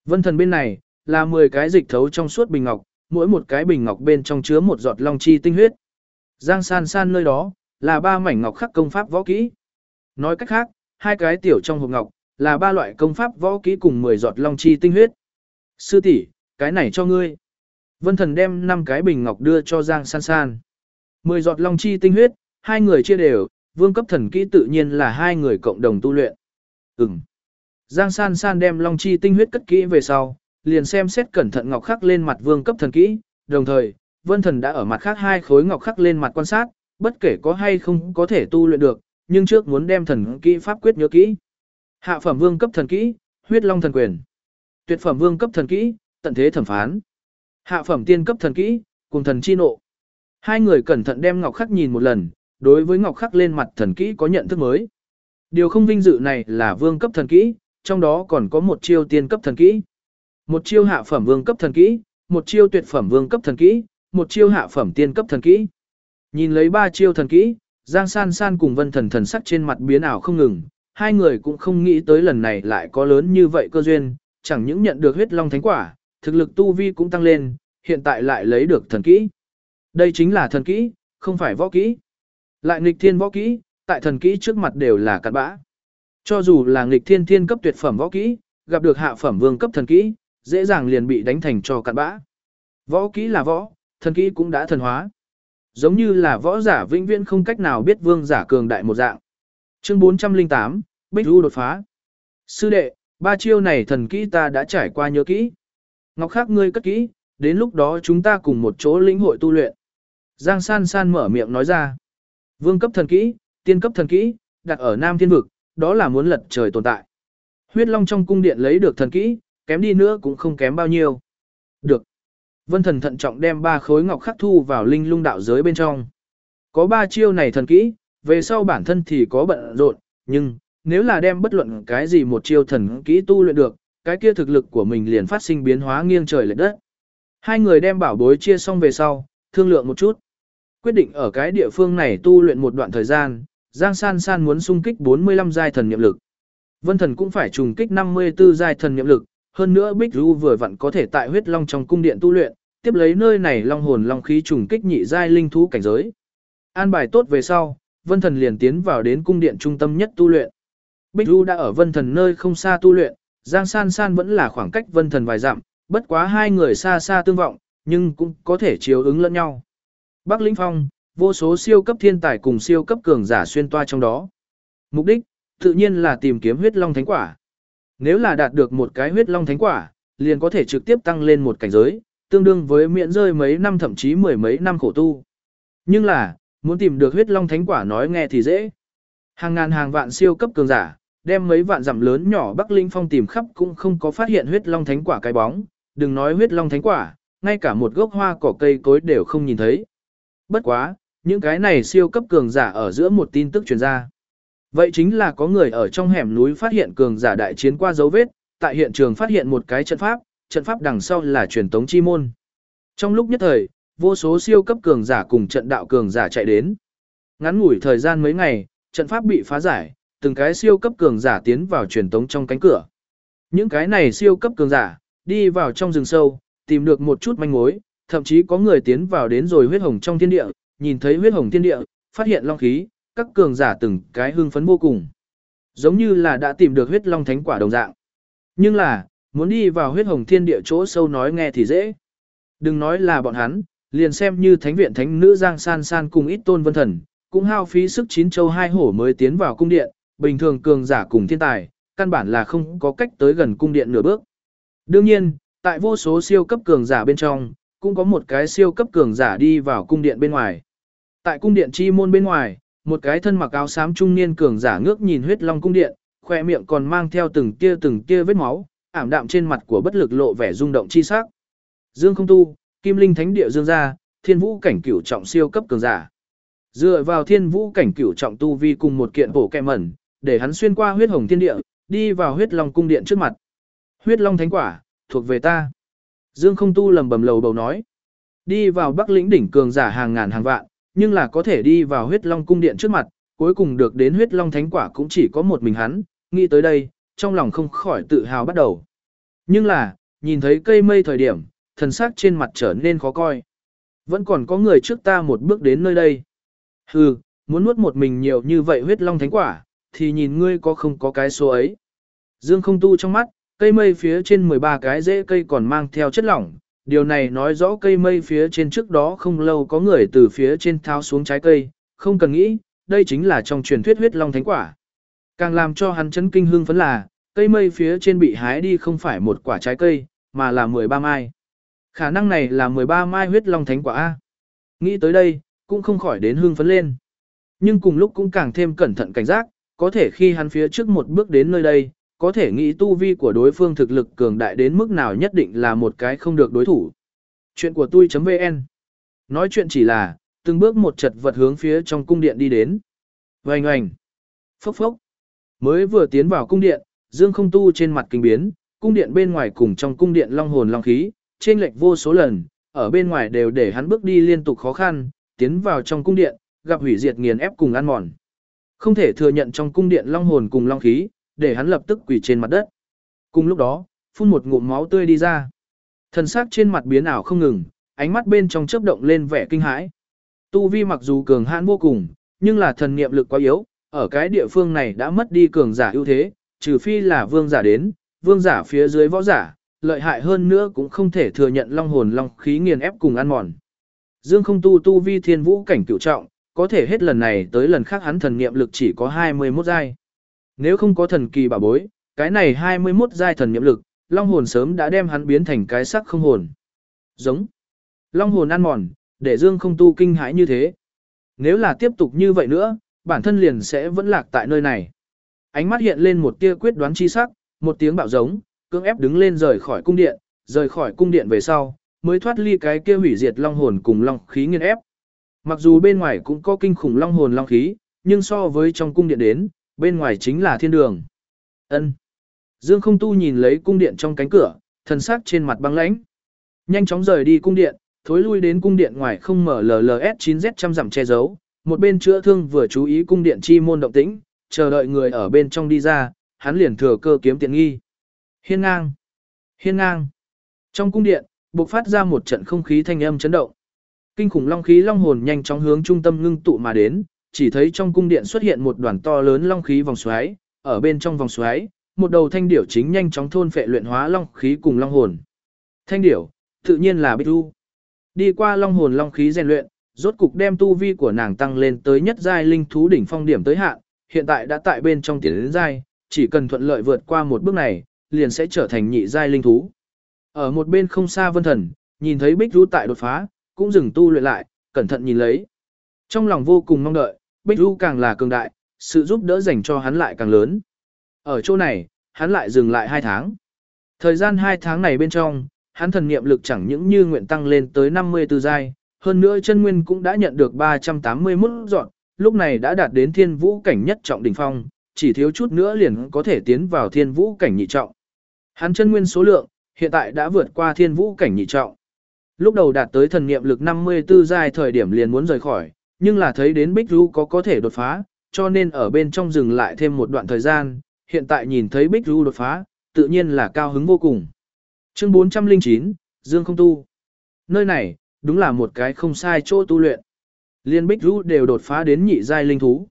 Vân Thần bên này, là 10 cái dịch thấu trong suốt bình ngọc, mỗi một cái bình ngọc bên trong chứa một giọt long chi tinh huyết. Giang san san nơi đó, là ba mảnh ngọc khắc công pháp võ kỹ. Nói cách khác, hai cái tiểu trong hộp ngọc, là ba loại công pháp võ kỹ cùng 10 giọt long chi tinh huyết. Sư tỷ, cái này cho ngươi. Vân thần đem 5 cái bình ngọc đưa cho Giang san san. 10 giọt long chi tinh huyết, hai người chia đều, vương cấp thần kỹ tự nhiên là hai người cộng đồng tu luyện. Ừm. Giang san san đem long chi tinh huyết cất kỹ về sau, liền xem xét cẩn thận ngọc khắc lên mặt vương cấp thần kỹ, đồng thời, vân thần đã ở mặt khác hai khối ngọc khắc lên mặt quan sát, bất kể có hay không có thể tu luyện được, nhưng trước muốn đem thần kỹ pháp quyết nhớ kỹ. Hạ phẩm vương cấp thần kỹ, huyết long thần quyền. Tuyệt phẩm vương cấp thần kỹ, tận thế thẩm phán. Hạ phẩm tiên cấp thần kỹ, cùng thần chi nộ. Hai người cẩn thận đem ngọc khắc nhìn một lần, đối với ngọc khắc lên mặt thần kỹ có nhận thức mới. Điều không vinh dự này là vương cấp thần kỹ, trong đó còn có một chiêu tiên cấp thần kỹ. Một chiêu hạ phẩm vương cấp thần kỹ, một chiêu tuyệt phẩm vương cấp thần kỹ, một chiêu hạ phẩm tiên cấp thần kỹ. Nhìn lấy ba chiêu thần kỹ, Giang San San cùng Vân Thần thần sắc trên mặt biến ảo không ngừng, hai người cũng không nghĩ tới lần này lại có lớn như vậy cơ duyên, chẳng những nhận được huyết long thánh quả, thực lực tu vi cũng tăng lên, hiện tại lại lấy được thần kỹ. Đây chính là thần kỹ, không phải võ kỹ. Lại nghịch thiên võ kỹ, tại thần kỹ trước mặt đều là cặn bã. Cho dù là nghịch thiên thiên cấp tuyệt phẩm võ kỹ, gặp được hạ phẩm vương cấp thần kỹ, dễ dàng liền bị đánh thành cho cặn bã. Võ kỹ là võ, thần kỹ cũng đã thần hóa. Giống như là võ giả vĩnh viễn không cách nào biết vương giả cường đại một dạng. Chương 408, Bích Du đột phá. Sư đệ, ba chiêu này thần kỹ ta đã trải qua nhớ kỹ. Ngọc khác ngươi cất kỹ, đến lúc đó chúng ta cùng một chỗ lĩnh hội tu luyện. Giang San San mở miệng nói ra. Vương cấp thần kỹ, tiên cấp thần kỹ, đặt ở Nam Thiên Vực, đó là muốn lật trời tồn tại. Huyết Long trong cung điện lấy được thần kỹ, kém đi nữa cũng không kém bao nhiêu. Được. Vân thần thận trọng đem ba khối ngọc khắc thu vào linh lung đạo giới bên trong. Có ba chiêu này thần kỹ, về sau bản thân thì có bận rộn, nhưng, nếu là đem bất luận cái gì một chiêu thần kỹ tu luyện được, cái kia thực lực của mình liền phát sinh biến hóa nghiêng trời lệch đất. Hai người đem bảo bối chia xong về sau, thương lượng một chút. Quyết định ở cái địa phương này tu luyện một đoạn thời gian, Giang San San muốn sung kích 45 giai thần niệm lực. Vân thần cũng phải trùng kích 54 giai thần niệm lực, hơn nữa Bích Du vừa vặn có thể tại huyết long trong cung điện tu luyện, tiếp lấy nơi này long hồn long khí trùng kích nhị giai linh thú cảnh giới. An bài tốt về sau, Vân Thần liền tiến vào đến cung điện trung tâm nhất tu luyện. Bích Du đã ở Vân Thần nơi không xa tu luyện, Giang San San vẫn là khoảng cách Vân Thần vài dặm, bất quá hai người xa xa tương vọng, nhưng cũng có thể chiếu ứng lẫn nhau. Bắc Linh Phong, vô số siêu cấp thiên tài cùng siêu cấp cường giả xuyên toa trong đó. Mục đích, tự nhiên là tìm kiếm huyết long thánh quả. Nếu là đạt được một cái huyết long thánh quả, liền có thể trực tiếp tăng lên một cảnh giới, tương đương với miễn rơi mấy năm thậm chí mười mấy năm khổ tu. Nhưng là, muốn tìm được huyết long thánh quả nói nghe thì dễ. Hàng ngàn hàng vạn siêu cấp cường giả, đem mấy vạn dặm lớn nhỏ Bắc Linh Phong tìm khắp cũng không có phát hiện huyết long thánh quả cái bóng, đừng nói huyết long thánh quả, ngay cả một gốc hoa cỏ cây cối đều không nhìn thấy. Bất quá, những cái này siêu cấp cường giả ở giữa một tin tức truyền ra. Vậy chính là có người ở trong hẻm núi phát hiện cường giả đại chiến qua dấu vết, tại hiện trường phát hiện một cái trận pháp, trận pháp đằng sau là truyền tống chi môn. Trong lúc nhất thời, vô số siêu cấp cường giả cùng trận đạo cường giả chạy đến. Ngắn ngủi thời gian mấy ngày, trận pháp bị phá giải, từng cái siêu cấp cường giả tiến vào truyền tống trong cánh cửa. Những cái này siêu cấp cường giả, đi vào trong rừng sâu, tìm được một chút manh mối, thậm chí có người tiến vào đến rồi huyết hồng trong thiên địa, nhìn thấy huyết hồng thiên địa, phát hiện long khí, các cường giả từng cái hưng phấn vô cùng. Giống như là đã tìm được huyết long thánh quả đồng dạng. Nhưng là, muốn đi vào huyết hồng thiên địa chỗ sâu nói nghe thì dễ. Đừng nói là bọn hắn, liền xem như thánh viện thánh nữ Giang San San cùng ít tôn vân thần, cũng hao phí sức chín châu hai hổ mới tiến vào cung điện, bình thường cường giả cùng thiên tài, căn bản là không có cách tới gần cung điện nửa bước. Đương nhiên, tại vô số siêu cấp cường giả bên trong, cũng có một cái siêu cấp cường giả đi vào cung điện bên ngoài. Tại cung điện chi môn bên ngoài, một cái thân mặc áo xám trung niên cường giả ngước nhìn huyết long cung điện, khoe miệng còn mang theo từng tia từng tia vết máu, ảm đạm trên mặt của bất lực lộ vẻ rung động chi sắc. Dương không tu, kim linh thánh địa dương gia, thiên vũ cảnh cửu trọng siêu cấp cường giả. Dựa vào thiên vũ cảnh cửu trọng tu vi cùng một kiện bổ kẹ mẩn, để hắn xuyên qua huyết hồng thiên địa, đi vào huyết long cung điện trước mặt. Huyết long thánh quả, thuộc về ta. Dương không tu lầm bầm lầu bầu nói. Đi vào bắc lĩnh đỉnh cường giả hàng ngàn hàng vạn, nhưng là có thể đi vào huyết long cung điện trước mặt, cuối cùng được đến huyết long thánh quả cũng chỉ có một mình hắn, nghĩ tới đây, trong lòng không khỏi tự hào bắt đầu. Nhưng là, nhìn thấy cây mây thời điểm, thần sắc trên mặt trở nên khó coi. Vẫn còn có người trước ta một bước đến nơi đây. Hừ, muốn nuốt một mình nhiều như vậy huyết long thánh quả, thì nhìn ngươi có không có cái số ấy. Dương không tu trong mắt, cây mây phía trên 13 cái rễ cây còn mang theo chất lỏng. Điều này nói rõ cây mây phía trên trước đó không lâu có người từ phía trên tháo xuống trái cây, không cần nghĩ, đây chính là trong truyền thuyết huyết long thánh quả. Càng làm cho hắn chấn kinh hương phấn là, cây mây phía trên bị hái đi không phải một quả trái cây, mà là 13 mai. Khả năng này là 13 mai huyết long thánh quả A. Nghĩ tới đây, cũng không khỏi đến hương phấn lên. Nhưng cùng lúc cũng càng thêm cẩn thận cảnh giác, có thể khi hắn phía trước một bước đến nơi đây, có thể nghĩ tu vi của đối phương thực lực cường đại đến mức nào nhất định là một cái không được đối thủ. Chuyện của tôi.vn Nói chuyện chỉ là, từng bước một chật vật hướng phía trong cung điện đi đến. Vành oành. Phốc phốc. Mới vừa tiến vào cung điện, Dương không tu trên mặt kinh biến, cung điện bên ngoài cùng trong cung điện long hồn long khí, trên lệch vô số lần, ở bên ngoài đều để hắn bước đi liên tục khó khăn, tiến vào trong cung điện, gặp hủy diệt nghiền ép cùng ăn mòn. Không thể thừa nhận trong cung điện long hồn cùng long khí, để hắn lập tức quỳ trên mặt đất. Cùng lúc đó, phun một ngụm máu tươi đi ra. Thần sắc trên mặt biến ảo không ngừng, ánh mắt bên trong chớp động lên vẻ kinh hãi. Tu vi mặc dù cường hãn vô cùng, nhưng là thần niệm lực quá yếu, ở cái địa phương này đã mất đi cường giả ưu thế, trừ phi là vương giả đến, vương giả phía dưới võ giả, lợi hại hơn nữa cũng không thể thừa nhận long hồn long khí nghiền ép cùng ăn mòn. Dương không tu tu vi thiên vũ cảnh cửu trọng, có thể hết lần này tới lần khác hắn thần niệm lực chỉ có 21 giai. Nếu không có thần kỳ bảo bối, cái này 21 giai thần niệm lực, long hồn sớm đã đem hắn biến thành cái sắc không hồn. Giống. Long hồn ăn mòn, để Dương không tu kinh hãi như thế. Nếu là tiếp tục như vậy nữa, bản thân liền sẽ vẫn lạc tại nơi này. Ánh mắt hiện lên một tia quyết đoán chi sắc, một tiếng bạo giống, cưỡng ép đứng lên rời khỏi cung điện, rời khỏi cung điện về sau, mới thoát ly cái kia hủy diệt long hồn cùng long khí nghiền ép. Mặc dù bên ngoài cũng có kinh khủng long hồn long khí, nhưng so với trong cung điện đến, bên ngoài chính là thiên đường. Ân. Dương Không Tu nhìn lấy cung điện trong cánh cửa, thần sắc trên mặt băng lãnh. Nhanh chóng rời đi cung điện, thối lui đến cung điện ngoài không mở LLS9Z trăm dặm che giấu, một bên chữa thương vừa chú ý cung điện chi môn động tĩnh, chờ đợi người ở bên trong đi ra, hắn liền thừa cơ kiếm tiện nghi. Hiên ngang, hiên ngang. Trong cung điện, bộc phát ra một trận không khí thanh âm chấn động. Kinh khủng long khí long hồn nhanh chóng hướng trung tâm ngưng tụ mà đến, chỉ thấy trong cung điện xuất hiện một đoàn to lớn long khí vòng xoáy, ở bên trong vòng xoáy, một đầu thanh điểu chính nhanh chóng thôn phệ luyện hóa long khí cùng long hồn. Thanh điểu, tự nhiên là Bích Du. Đi qua long hồn long khí rèn luyện, rốt cục đem tu vi của nàng tăng lên tới nhất giai linh thú đỉnh phong điểm tới hạn, hiện tại đã tại bên trong tiến đến giai, chỉ cần thuận lợi vượt qua một bước này, liền sẽ trở thành nhị giai linh thú. Ở một bên không xa vân thần, nhìn thấy Bích Du tại đột phá, cũng dừng tu luyện lại, cẩn thận nhìn lấy. Trong lòng vô cùng mong đợi, Bích Du càng là cường đại, sự giúp đỡ dành cho hắn lại càng lớn. Ở chỗ này, hắn lại dừng lại 2 tháng. Thời gian 2 tháng này bên trong, hắn thần niệm lực chẳng những như nguyện tăng lên tới 54 giai, hơn nữa chân nguyên cũng đã nhận được 381 dọn, lúc này đã đạt đến thiên vũ cảnh nhất trọng đỉnh phong, chỉ thiếu chút nữa liền có thể tiến vào thiên vũ cảnh nhị trọng. Hắn chân nguyên số lượng, hiện tại đã vượt qua thiên vũ cảnh nhị trọng. Lúc đầu đạt tới thần niệm lực 54 giai thời điểm liền muốn rời khỏi, nhưng là thấy đến Bích Du có có thể đột phá, cho nên ở bên trong dừng lại thêm một đoạn thời gian, hiện tại nhìn thấy Bích Du đột phá, tự nhiên là cao hứng vô cùng. Chương 409, Dương không tu. Nơi này, đúng là một cái không sai chỗ tu luyện. Liên Bích Du đều đột phá đến nhị giai linh thú.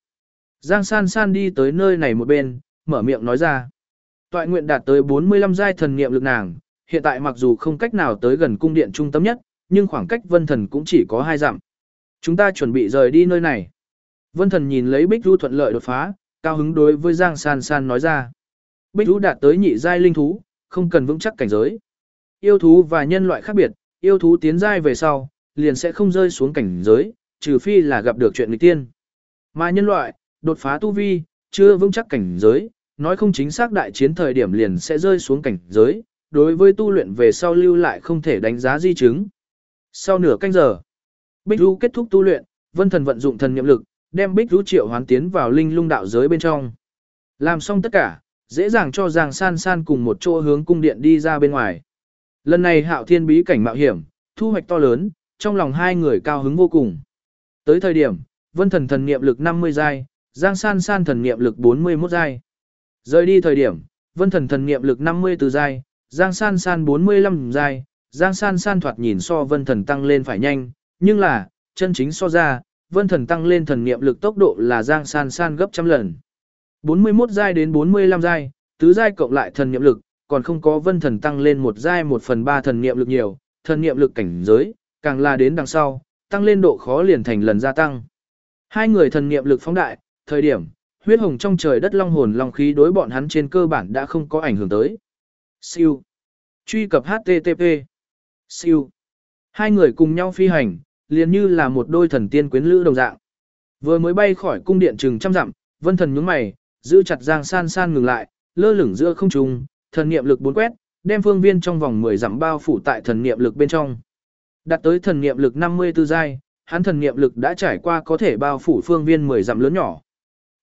Giang San San đi tới nơi này một bên, mở miệng nói ra. Toại nguyện đạt tới 45 giai thần niệm lực nàng, hiện tại mặc dù không cách nào tới gần cung điện trung tâm nhất, nhưng khoảng cách vân thần cũng chỉ có hai dặm. Chúng ta chuẩn bị rời đi nơi này. Vân thần nhìn lấy Bích Du thuận lợi đột phá, cao hứng đối với Giang San San nói ra. Bích Du đạt tới nhị giai linh thú, không cần vững chắc cảnh giới. Yêu thú và nhân loại khác biệt, yêu thú tiến giai về sau, liền sẽ không rơi xuống cảnh giới, trừ phi là gặp được chuyện nghịch tiên. Mà nhân loại, đột phá tu vi, chưa vững chắc cảnh giới, nói không chính xác đại chiến thời điểm liền sẽ rơi xuống cảnh giới, đối với tu luyện về sau lưu lại không thể đánh giá di chứng. Sau nửa canh giờ, Bích Du kết thúc tu luyện, Vân Thần vận dụng thần niệm lực, đem Bích Du triệu hoán tiến vào linh lung đạo giới bên trong. Làm xong tất cả, dễ dàng cho Giang San San cùng một chỗ hướng cung điện đi ra bên ngoài. Lần này Hạo Thiên bí cảnh mạo hiểm, thu hoạch to lớn, trong lòng hai người cao hứng vô cùng. Tới thời điểm, Vân Thần thần niệm lực 50 giai, Giang San San thần niệm lực 41 giai. Rời đi thời điểm, Vân Thần thần niệm lực 54 giai, Giang San San 45 giai, Giang San San thoạt nhìn so Vân Thần tăng lên phải nhanh, nhưng là, chân chính so ra, Vân Thần tăng lên thần niệm lực tốc độ là Giang San San gấp trăm lần. 41 giai đến 45 giai, tứ giai cộng lại thần niệm lực, còn không có Vân Thần tăng lên một giai 1 phần 3 thần niệm lực nhiều, thần niệm lực cảnh giới, càng là đến đằng sau, tăng lên độ khó liền thành lần gia tăng. Hai người thần niệm lực phóng đại, thời điểm, huyết hồng trong trời đất long hồn long khí đối bọn hắn trên cơ bản đã không có ảnh hưởng tới. Siêu. Truy cập HTTP. Siêu. Hai người cùng nhau phi hành, liền như là một đôi thần tiên quyến lữ đồng dạng. Vừa mới bay khỏi cung điện chừng trăm dặm, vân thần nhướng mày, giữ chặt Giang San San ngừng lại, lơ lửng giữa không trung, thần niệm lực bốn quét, đem phương viên trong vòng 10 dặm bao phủ tại thần niệm lực bên trong. Đạt tới thần niệm lực 54 giai, hắn thần niệm lực đã trải qua có thể bao phủ phương viên 10 dặm lớn nhỏ.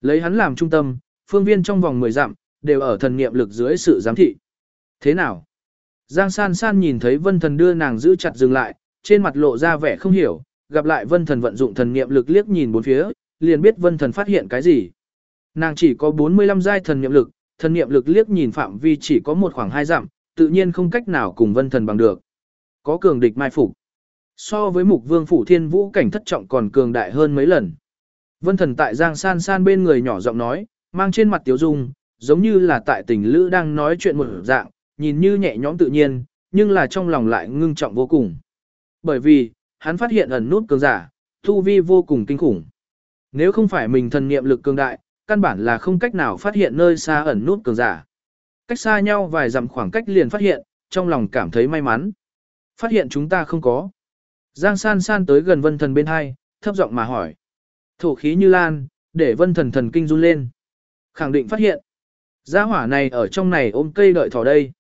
Lấy hắn làm trung tâm, phương viên trong vòng 10 dặm đều ở thần niệm lực dưới sự giám thị. Thế nào? Giang San San nhìn thấy Vân Thần đưa nàng giữ chặt dừng lại, trên mặt lộ ra vẻ không hiểu, gặp lại Vân Thần vận dụng thần niệm lực liếc nhìn bốn phía, liền biết Vân Thần phát hiện cái gì. Nàng chỉ có 45 giai thần niệm lực, thần niệm lực liếc nhìn phạm vi chỉ có một khoảng hai dặm, tự nhiên không cách nào cùng Vân Thần bằng được. Có cường địch mai phục. So với Mục Vương phủ Thiên Vũ cảnh thất trọng còn cường đại hơn mấy lần. Vân Thần tại Giang San San bên người nhỏ giọng nói, mang trên mặt tiếu dung, giống như là tại tình lữ đang nói chuyện một dạng, nhìn như nhẹ nhõm tự nhiên, nhưng là trong lòng lại ngưng trọng vô cùng. Bởi vì, hắn phát hiện ẩn nút cường giả, thu vi vô cùng kinh khủng. Nếu không phải mình thần niệm lực cường đại, căn bản là không cách nào phát hiện nơi xa ẩn nút cường giả. Cách xa nhau vài dặm khoảng cách liền phát hiện, trong lòng cảm thấy may mắn. Phát hiện chúng ta không có. Giang san san tới gần vân thần bên hai, thấp giọng mà hỏi. Thổ khí như lan, để vân thần thần kinh run lên. Khẳng định phát hiện. Gia hỏa này ở trong này ôm cây đợi thỏ đây.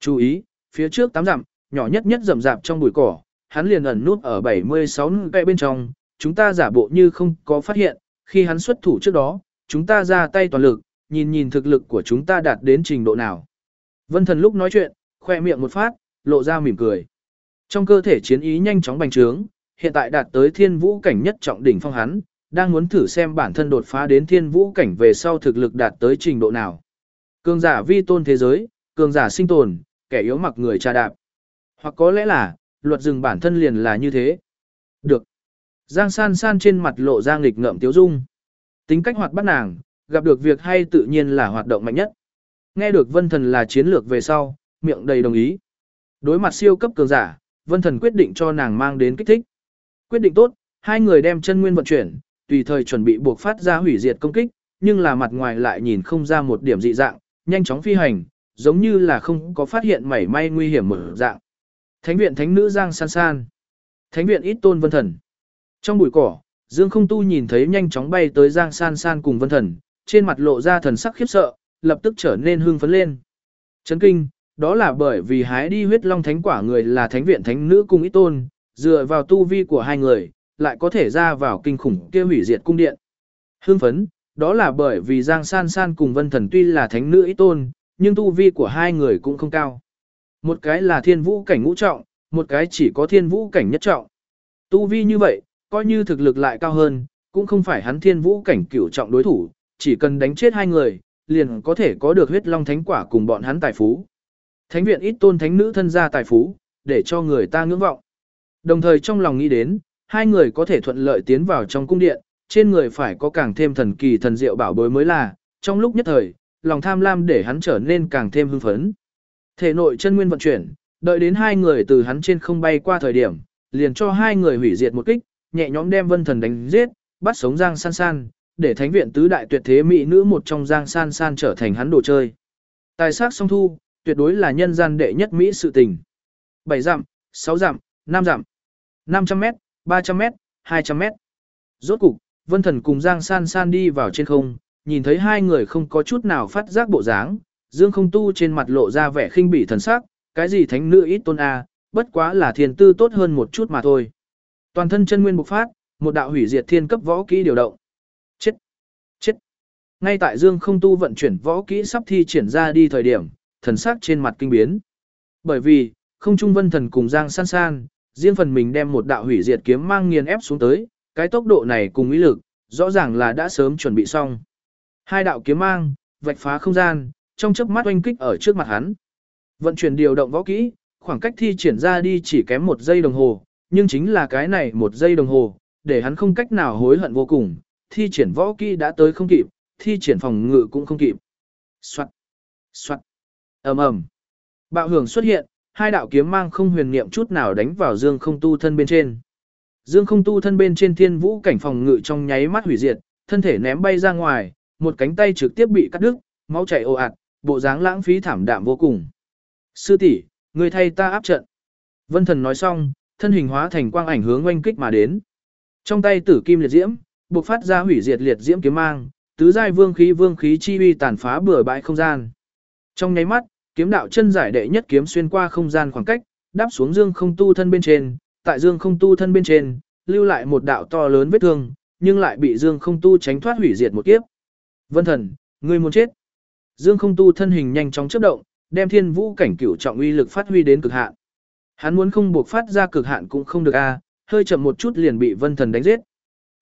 Chú ý, phía trước tám dặm, nhỏ nhất nhất rậm rạp trong bụi cỏ, hắn liền ẩn nút ở 76 cây bên trong, chúng ta giả bộ như không có phát hiện, khi hắn xuất thủ trước đó, chúng ta ra tay toàn lực, nhìn nhìn thực lực của chúng ta đạt đến trình độ nào. Vân thần lúc nói chuyện, khoe miệng một phát, lộ ra mỉm cười. Trong cơ thể chiến ý nhanh chóng bành trướng, hiện tại đạt tới thiên vũ cảnh nhất trọng đỉnh phong hắn, đang muốn thử xem bản thân đột phá đến thiên vũ cảnh về sau thực lực đạt tới trình độ nào. Cường giả vi tôn thế giới, cường giả sinh tồn, kẻ yếu mặc người trà đạp. Hoặc có lẽ là, luật rừng bản thân liền là như thế. Được. Giang san san trên mặt lộ ra nghịch ngợm tiếu dung. Tính cách hoạt bắt nàng, gặp được việc hay tự nhiên là hoạt động mạnh nhất. Nghe được vân thần là chiến lược về sau, miệng đầy đồng ý. Đối mặt siêu cấp cường giả, vân thần quyết định cho nàng mang đến kích thích. Quyết định tốt, hai người đem chân nguyên vận chuyển, tùy thời chuẩn bị buộc phát ra hủy diệt công kích, nhưng là mặt ngoài lại nhìn không ra một điểm dị dạng, nhanh chóng phi hành, giống như là không có phát hiện mảy may nguy hiểm mở dạng. Thánh viện thánh nữ Giang San San. Thánh viện ít tôn vân thần. Trong bụi cỏ, Dương không tu nhìn thấy nhanh chóng bay tới Giang San San cùng vân thần, trên mặt lộ ra thần sắc khiếp sợ, lập tức trở nên hưng phấn lên. Chấn kinh, đó là bởi vì hái đi huyết long thánh quả người là thánh viện thánh nữ cùng ít tôn, dựa vào tu vi của hai người, lại có thể ra vào kinh khủng kia hủy diệt cung điện. Hưng phấn, đó là bởi vì Giang San San cùng Vân Thần tuy là thánh nữ ít tôn, nhưng tu vi của hai người cũng không cao. Một cái là thiên vũ cảnh ngũ trọng, một cái chỉ có thiên vũ cảnh nhất trọng. Tu vi như vậy, coi như thực lực lại cao hơn, cũng không phải hắn thiên vũ cảnh cửu trọng đối thủ, chỉ cần đánh chết hai người, liền có thể có được huyết long thánh quả cùng bọn hắn tài phú. Thánh viện ít tôn thánh nữ thân gia tài phú, để cho người ta ngưỡng vọng. Đồng thời trong lòng nghĩ đến, hai người có thể thuận lợi tiến vào trong cung điện, trên người phải có càng thêm thần kỳ thần diệu bảo bối mới là, trong lúc nhất thời, lòng tham lam để hắn trở nên càng thêm hưng phấn. Thể nội chân nguyên vận chuyển, đợi đến hai người từ hắn trên không bay qua thời điểm, liền cho hai người hủy diệt một kích, nhẹ nhõm đem vân thần đánh giết, bắt sống Giang San San, để thánh viện tứ đại tuyệt thế mỹ nữ một trong Giang San San trở thành hắn đồ chơi. Tài sắc song thu, tuyệt đối là nhân gian đệ nhất mỹ sự tình. 7 dặm, 6 dặm, 5 dặm, 500 mét, 300 mét, 200 mét. Rốt cục, Vân Thần cùng Giang San San đi vào trên không, nhìn thấy hai người không có chút nào phát giác bộ dáng, Dương không tu trên mặt lộ ra vẻ khinh bỉ thần sắc, cái gì thánh nữ ít tôn a, bất quá là thiên tư tốt hơn một chút mà thôi. Toàn thân chân nguyên bộc phát, một đạo hủy diệt thiên cấp võ kỹ điều động. Chết! Chết! Ngay tại Dương không tu vận chuyển võ kỹ sắp thi triển ra đi thời điểm, thần sắc trên mặt kinh biến. Bởi vì, không trung vân thần cùng Giang san san, riêng phần mình đem một đạo hủy diệt kiếm mang nghiền ép xuống tới, cái tốc độ này cùng ý lực, rõ ràng là đã sớm chuẩn bị xong. Hai đạo kiếm mang, vạch phá không gian, trong chớp mắt oanh kích ở trước mặt hắn. Vận chuyển điều động võ kỹ, khoảng cách thi triển ra đi chỉ kém một giây đồng hồ, nhưng chính là cái này một giây đồng hồ, để hắn không cách nào hối hận vô cùng, thi triển võ kỹ đã tới không kịp, thi triển phòng ngự cũng không kịp. Soạt, soạt, ầm ầm. Bạo hưởng xuất hiện, hai đạo kiếm mang không huyền niệm chút nào đánh vào Dương Không Tu thân bên trên. Dương Không Tu thân bên trên Thiên Vũ cảnh phòng ngự trong nháy mắt hủy diệt, thân thể ném bay ra ngoài, một cánh tay trực tiếp bị cắt đứt, máu chảy ồ ạt, bộ dáng lãng phí thảm đạm vô cùng. Sư tỷ, người thay ta áp trận. Vân Thần nói xong, thân hình hóa thành quang ảnh hướng oanh kích mà đến. Trong tay tử kim liệt diễm, bộc phát ra hủy diệt liệt diễm kiếm mang, tứ giai vương khí vương khí chi uy tàn phá bừa bãi không gian. Trong nháy mắt, kiếm đạo chân giải đệ nhất kiếm xuyên qua không gian khoảng cách, đáp xuống dương không tu thân bên trên, tại dương không tu thân bên trên, lưu lại một đạo to lớn vết thương, nhưng lại bị dương không tu tránh thoát hủy diệt một kiếp. Vân thần, ngươi muốn chết. Dương không tu thân hình nhanh chóng chớp động, đem thiên vũ cảnh cửu trọng uy lực phát huy đến cực hạn. Hắn muốn không buộc phát ra cực hạn cũng không được a, hơi chậm một chút liền bị vân thần đánh giết.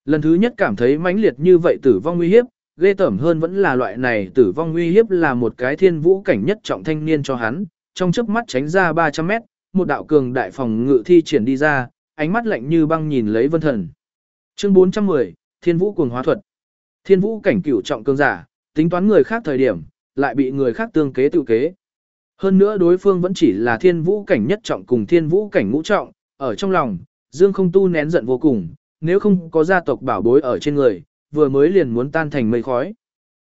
Lần thứ nhất cảm thấy mãnh liệt như vậy tử vong nguy hiếp, ghê tởm hơn vẫn là loại này tử vong nguy hiếp là một cái thiên vũ cảnh nhất trọng thanh niên cho hắn, trong chớp mắt tránh ra 300 mét, một đạo cường đại phòng ngự thi triển đi ra, ánh mắt lạnh như băng nhìn lấy vân thần. Chương 410, Thiên vũ cuồng hóa thuật. Thiên vũ cảnh cửu trọng cường giả, tính toán người khác thời điểm, lại bị người khác tương kế tự kế. Hơn nữa đối phương vẫn chỉ là thiên vũ cảnh nhất trọng cùng thiên vũ cảnh ngũ trọng, ở trong lòng, Dương không tu nén giận vô cùng, nếu không có gia tộc bảo bối ở trên người, vừa mới liền muốn tan thành mây khói.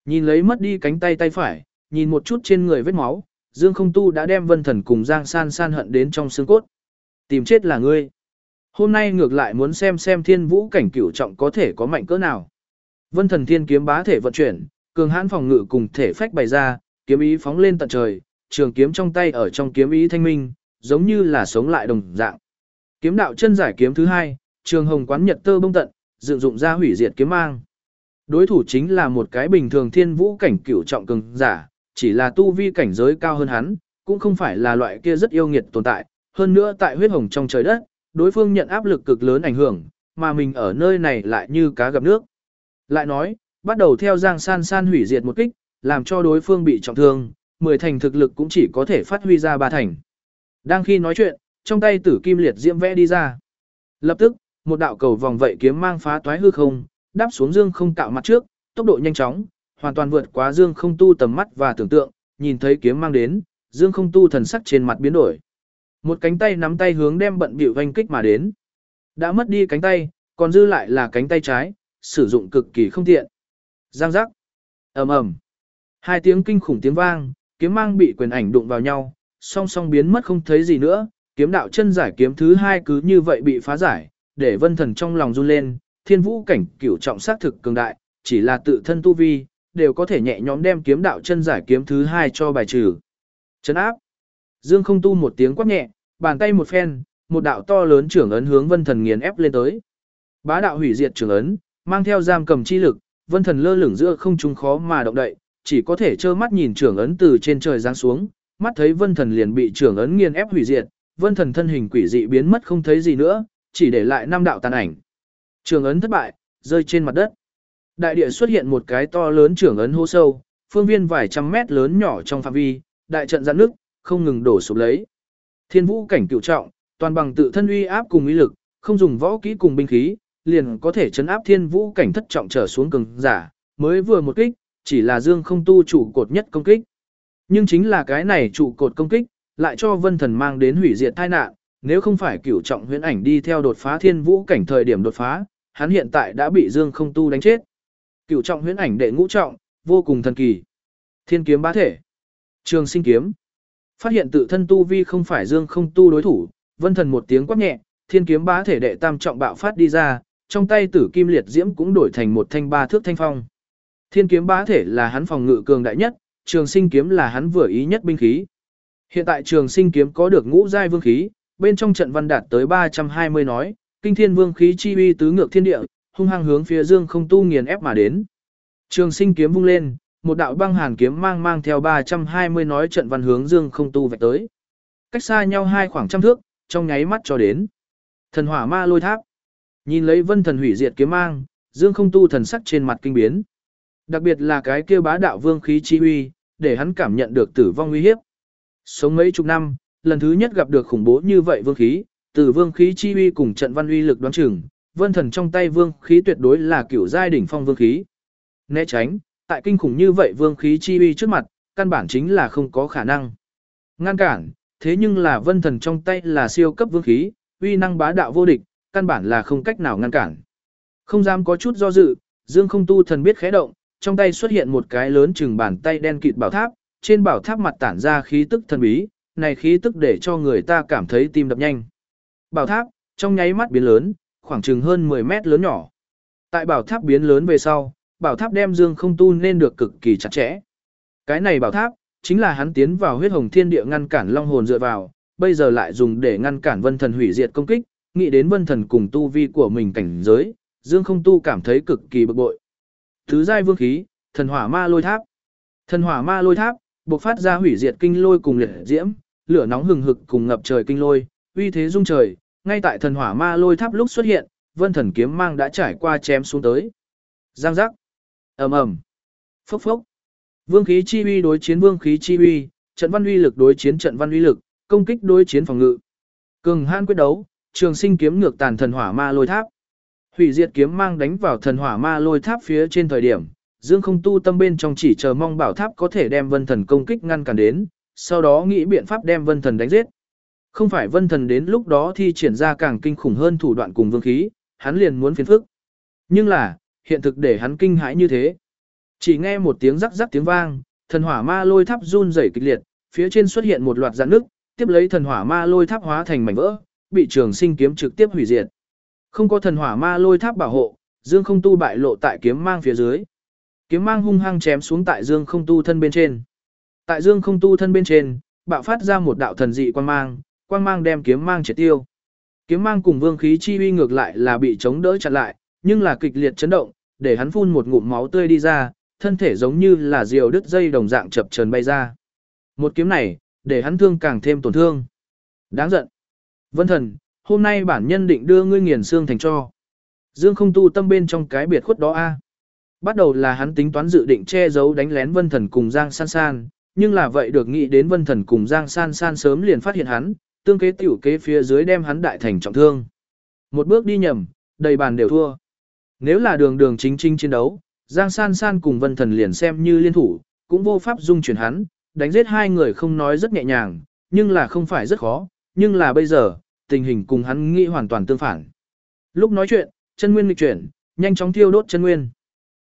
Nhìn lấy mất đi cánh tay tay phải, nhìn một chút trên người vết máu, Dương không tu đã đem vân thần cùng Giang san san hận đến trong xương cốt. Tìm chết là ngươi. Hôm nay ngược lại muốn xem xem thiên vũ cảnh cửu trọng có thể có mạnh cỡ nào. Vân thần thiên kiếm bá thể vận chuyển, cường hãn phòng ngự cùng thể phách bày ra, kiếm ý phóng lên tận trời, trường kiếm trong tay ở trong kiếm ý thanh minh, giống như là sống lại đồng dạng. Kiếm đạo chân giải kiếm thứ hai, trường hồng quán nhật tơ bông tận, dựng dụng ra hủy diệt kiếm mang. Đối thủ chính là một cái bình thường thiên vũ cảnh cửu trọng cường giả, chỉ là tu vi cảnh giới cao hơn hắn, cũng không phải là loại kia rất yêu nghiệt tồn tại. Hơn nữa tại huyết hồng trong trời đất, đối phương nhận áp lực cực lớn ảnh hưởng, mà mình ở nơi này lại như cá gặp nước. Lại nói, bắt đầu theo Giang San San hủy diệt một kích, làm cho đối phương bị trọng thương, mười thành thực lực cũng chỉ có thể phát huy ra ba thành. Đang khi nói chuyện, trong tay tử kim liệt diễm vẽ đi ra. Lập tức, một đạo cầu vòng vậy kiếm mang phá toái hư không, đáp xuống dương không cạo mặt trước, tốc độ nhanh chóng, hoàn toàn vượt quá dương không tu tầm mắt và tưởng tượng, nhìn thấy kiếm mang đến, dương không tu thần sắc trên mặt biến đổi. Một cánh tay nắm tay hướng đem bận bịu vanh kích mà đến. Đã mất đi cánh tay, còn dư lại là cánh tay trái, sử dụng cực kỳ không tiện. Giang giác. ầm ầm. Hai tiếng kinh khủng tiếng vang, kiếm mang bị quyền ảnh đụng vào nhau, song song biến mất không thấy gì nữa, kiếm đạo chân giải kiếm thứ hai cứ như vậy bị phá giải, để vân thần trong lòng run lên, thiên vũ cảnh cửu trọng sát thực cường đại, chỉ là tự thân tu vi, đều có thể nhẹ nhõm đem kiếm đạo chân giải kiếm thứ hai cho bài trừ. Chấn áp. Dương không tu một tiếng quát nhẹ, bàn tay một phen, một đạo to lớn trưởng ấn hướng vân thần nghiền ép lên tới. Bá đạo hủy diệt trưởng ấn, mang theo giam cầm chi lực, vân thần lơ lửng giữa không trung khó mà động đậy, chỉ có thể trơ mắt nhìn trưởng ấn từ trên trời giáng xuống, mắt thấy vân thần liền bị trưởng ấn nghiền ép hủy diệt, vân thần thân hình quỷ dị biến mất không thấy gì nữa, chỉ để lại năm đạo tàn ảnh. Trường ấn thất bại, rơi trên mặt đất. Đại địa xuất hiện một cái to lớn trưởng ấn hô sâu, phương viên vài trăm mét lớn nhỏ trong phạm vi, đại trận giãn nước, không ngừng đổ sụp lấy. Thiên vũ cảnh cựu trọng, toàn bằng tự thân uy áp cùng uy lực, không dùng võ kỹ cùng binh khí, liền có thể chấn áp thiên vũ cảnh thất trọng trở xuống cường giả, mới vừa một kích, chỉ là dương không tu trụ cột nhất công kích. Nhưng chính là cái này trụ cột công kích, lại cho vân thần mang đến hủy diệt tai nạn, nếu không phải cửu trọng huyễn ảnh đi theo đột phá thiên vũ cảnh thời điểm đột phá, hắn hiện tại đã bị dương không tu đánh chết. Cửu trọng huyễn ảnh đệ ngũ trọng, vô cùng thần kỳ. Thiên kiếm bá thể. Trường sinh kiếm. Phát hiện tự thân tu vi không phải dương không tu đối thủ, vân thần một tiếng quát nhẹ, thiên kiếm bá thể đệ tam trọng bạo phát đi ra, trong tay tử kim liệt diễm cũng đổi thành một thanh ba thước thanh phong. Thiên kiếm bá thể là hắn phòng ngự cường đại nhất, trường sinh kiếm là hắn vừa ý nhất binh khí. Hiện tại trường sinh kiếm có được ngũ giai vương khí, bên trong trận văn đạt tới 320 nói, kinh thiên vương khí chi uy tứ ngược thiên địa, hung hăng hướng phía dương không tu nghiền ép mà đến. Trường sinh kiếm vung lên, một đạo băng hàn kiếm mang mang theo 320 nói trận văn hướng dương không tu vạch tới. Cách xa nhau hai khoảng trăm thước, trong nháy mắt cho đến. Thần hỏa ma lôi tháp. Nhìn lấy vân thần hủy diệt kiếm mang, dương không tu thần sắc trên mặt kinh biến. Đặc biệt là cái kia bá đạo vương khí chi uy, để hắn cảm nhận được tử vong uy hiếp. Sống mấy chục năm, lần thứ nhất gặp được khủng bố như vậy vương khí, từ vương khí chi uy cùng trận văn uy lực đoán chừng, vân thần trong tay vương khí tuyệt đối là kiểu giai đỉnh phong vương khí. Né tránh, tại kinh khủng như vậy vương khí chi uy trước mặt, căn bản chính là không có khả năng. Ngăn cản, thế nhưng là vân thần trong tay là siêu cấp vương khí, uy năng bá đạo vô địch, căn bản là không cách nào ngăn cản. Không dám có chút do dự, Dương không tu thần biết khẽ động, trong tay xuất hiện một cái lớn chừng bàn tay đen kịt bảo tháp, trên bảo tháp mặt tản ra khí tức thần bí, này khí tức để cho người ta cảm thấy tim đập nhanh. Bảo tháp, trong nháy mắt biến lớn, khoảng chừng hơn 10 mét lớn nhỏ. Tại bảo tháp biến lớn về sau, bảo tháp đem dương không tu nên được cực kỳ chặt chẽ. Cái này bảo tháp, chính là hắn tiến vào huyết hồng thiên địa ngăn cản long hồn dựa vào, bây giờ lại dùng để ngăn cản vân thần hủy diệt công kích, nghĩ đến vân thần cùng tu vi của mình cảnh giới, dương không tu cảm thấy cực kỳ bực bội. Thứ giai vương khí, thần hỏa ma lôi tháp. Thần hỏa ma lôi tháp, bộc phát ra hủy diệt kinh lôi cùng liệt diễm, lửa nóng hừng hực cùng ngập trời kinh lôi, uy thế dung trời, ngay tại thần hỏa ma lôi tháp lúc xuất hiện, vân thần kiếm mang đã trải qua chém xuống tới. Giang giác, ầm ầm, phốc phốc. Vương khí chi uy đối chiến vương khí chi uy, trận văn uy lực đối chiến trận văn uy lực, công kích đối chiến phòng ngự. Cường hãn quyết đấu, trường sinh kiếm ngược tàn thần hỏa ma lôi tháp. Hủy diệt kiếm mang đánh vào thần hỏa ma lôi tháp phía trên thời điểm, Dương không tu tâm bên trong chỉ chờ mong bảo tháp có thể đem vân thần công kích ngăn cản đến, sau đó nghĩ biện pháp đem vân thần đánh giết. Không phải vân thần đến lúc đó thi triển ra càng kinh khủng hơn thủ đoạn cùng vương khí, hắn liền muốn phiền phức. Nhưng là, hiện thực để hắn kinh hãi như thế. Chỉ nghe một tiếng rắc rắc tiếng vang, thần hỏa ma lôi tháp run rẩy kịch liệt, phía trên xuất hiện một loạt dạn nước, tiếp lấy thần hỏa ma lôi tháp hóa thành mảnh vỡ, bị trường sinh kiếm trực tiếp hủy diệt. Không có thần hỏa ma lôi tháp bảo hộ, Dương không tu bại lộ tại kiếm mang phía dưới. Kiếm mang hung hăng chém xuống tại Dương không tu thân bên trên. Tại Dương không tu thân bên trên, bạo phát ra một đạo thần dị quang mang, quang mang đem kiếm mang triệt tiêu. Kiếm mang cùng vương khí chi uy ngược lại là bị chống đỡ chặn lại, nhưng là kịch liệt chấn động, để hắn phun một ngụm máu tươi đi ra, thân thể giống như là diều đứt dây đồng dạng chập chờn bay ra. Một kiếm này, để hắn thương càng thêm tổn thương. Đáng giận. Vân thần, hôm nay bản nhân định đưa ngươi nghiền xương thành cho. Dương không tu tâm bên trong cái biệt khuất đó a. Bắt đầu là hắn tính toán dự định che giấu đánh lén Vân Thần cùng Giang San San, nhưng là vậy được nghĩ đến Vân Thần cùng Giang San San sớm liền phát hiện hắn, tương kế tiểu kế phía dưới đem hắn đại thành trọng thương. Một bước đi nhầm, đầy bàn đều thua. Nếu là đường đường chính chính chiến đấu, Giang San San cùng Vân Thần liền xem như liên thủ, cũng vô pháp dung chuyển hắn, đánh giết hai người không nói rất nhẹ nhàng, nhưng là không phải rất khó, nhưng là bây giờ, tình hình cùng hắn nghĩ hoàn toàn tương phản. Lúc nói chuyện, chân nguyên nghịch chuyển, nhanh chóng thiêu đốt chân nguyên.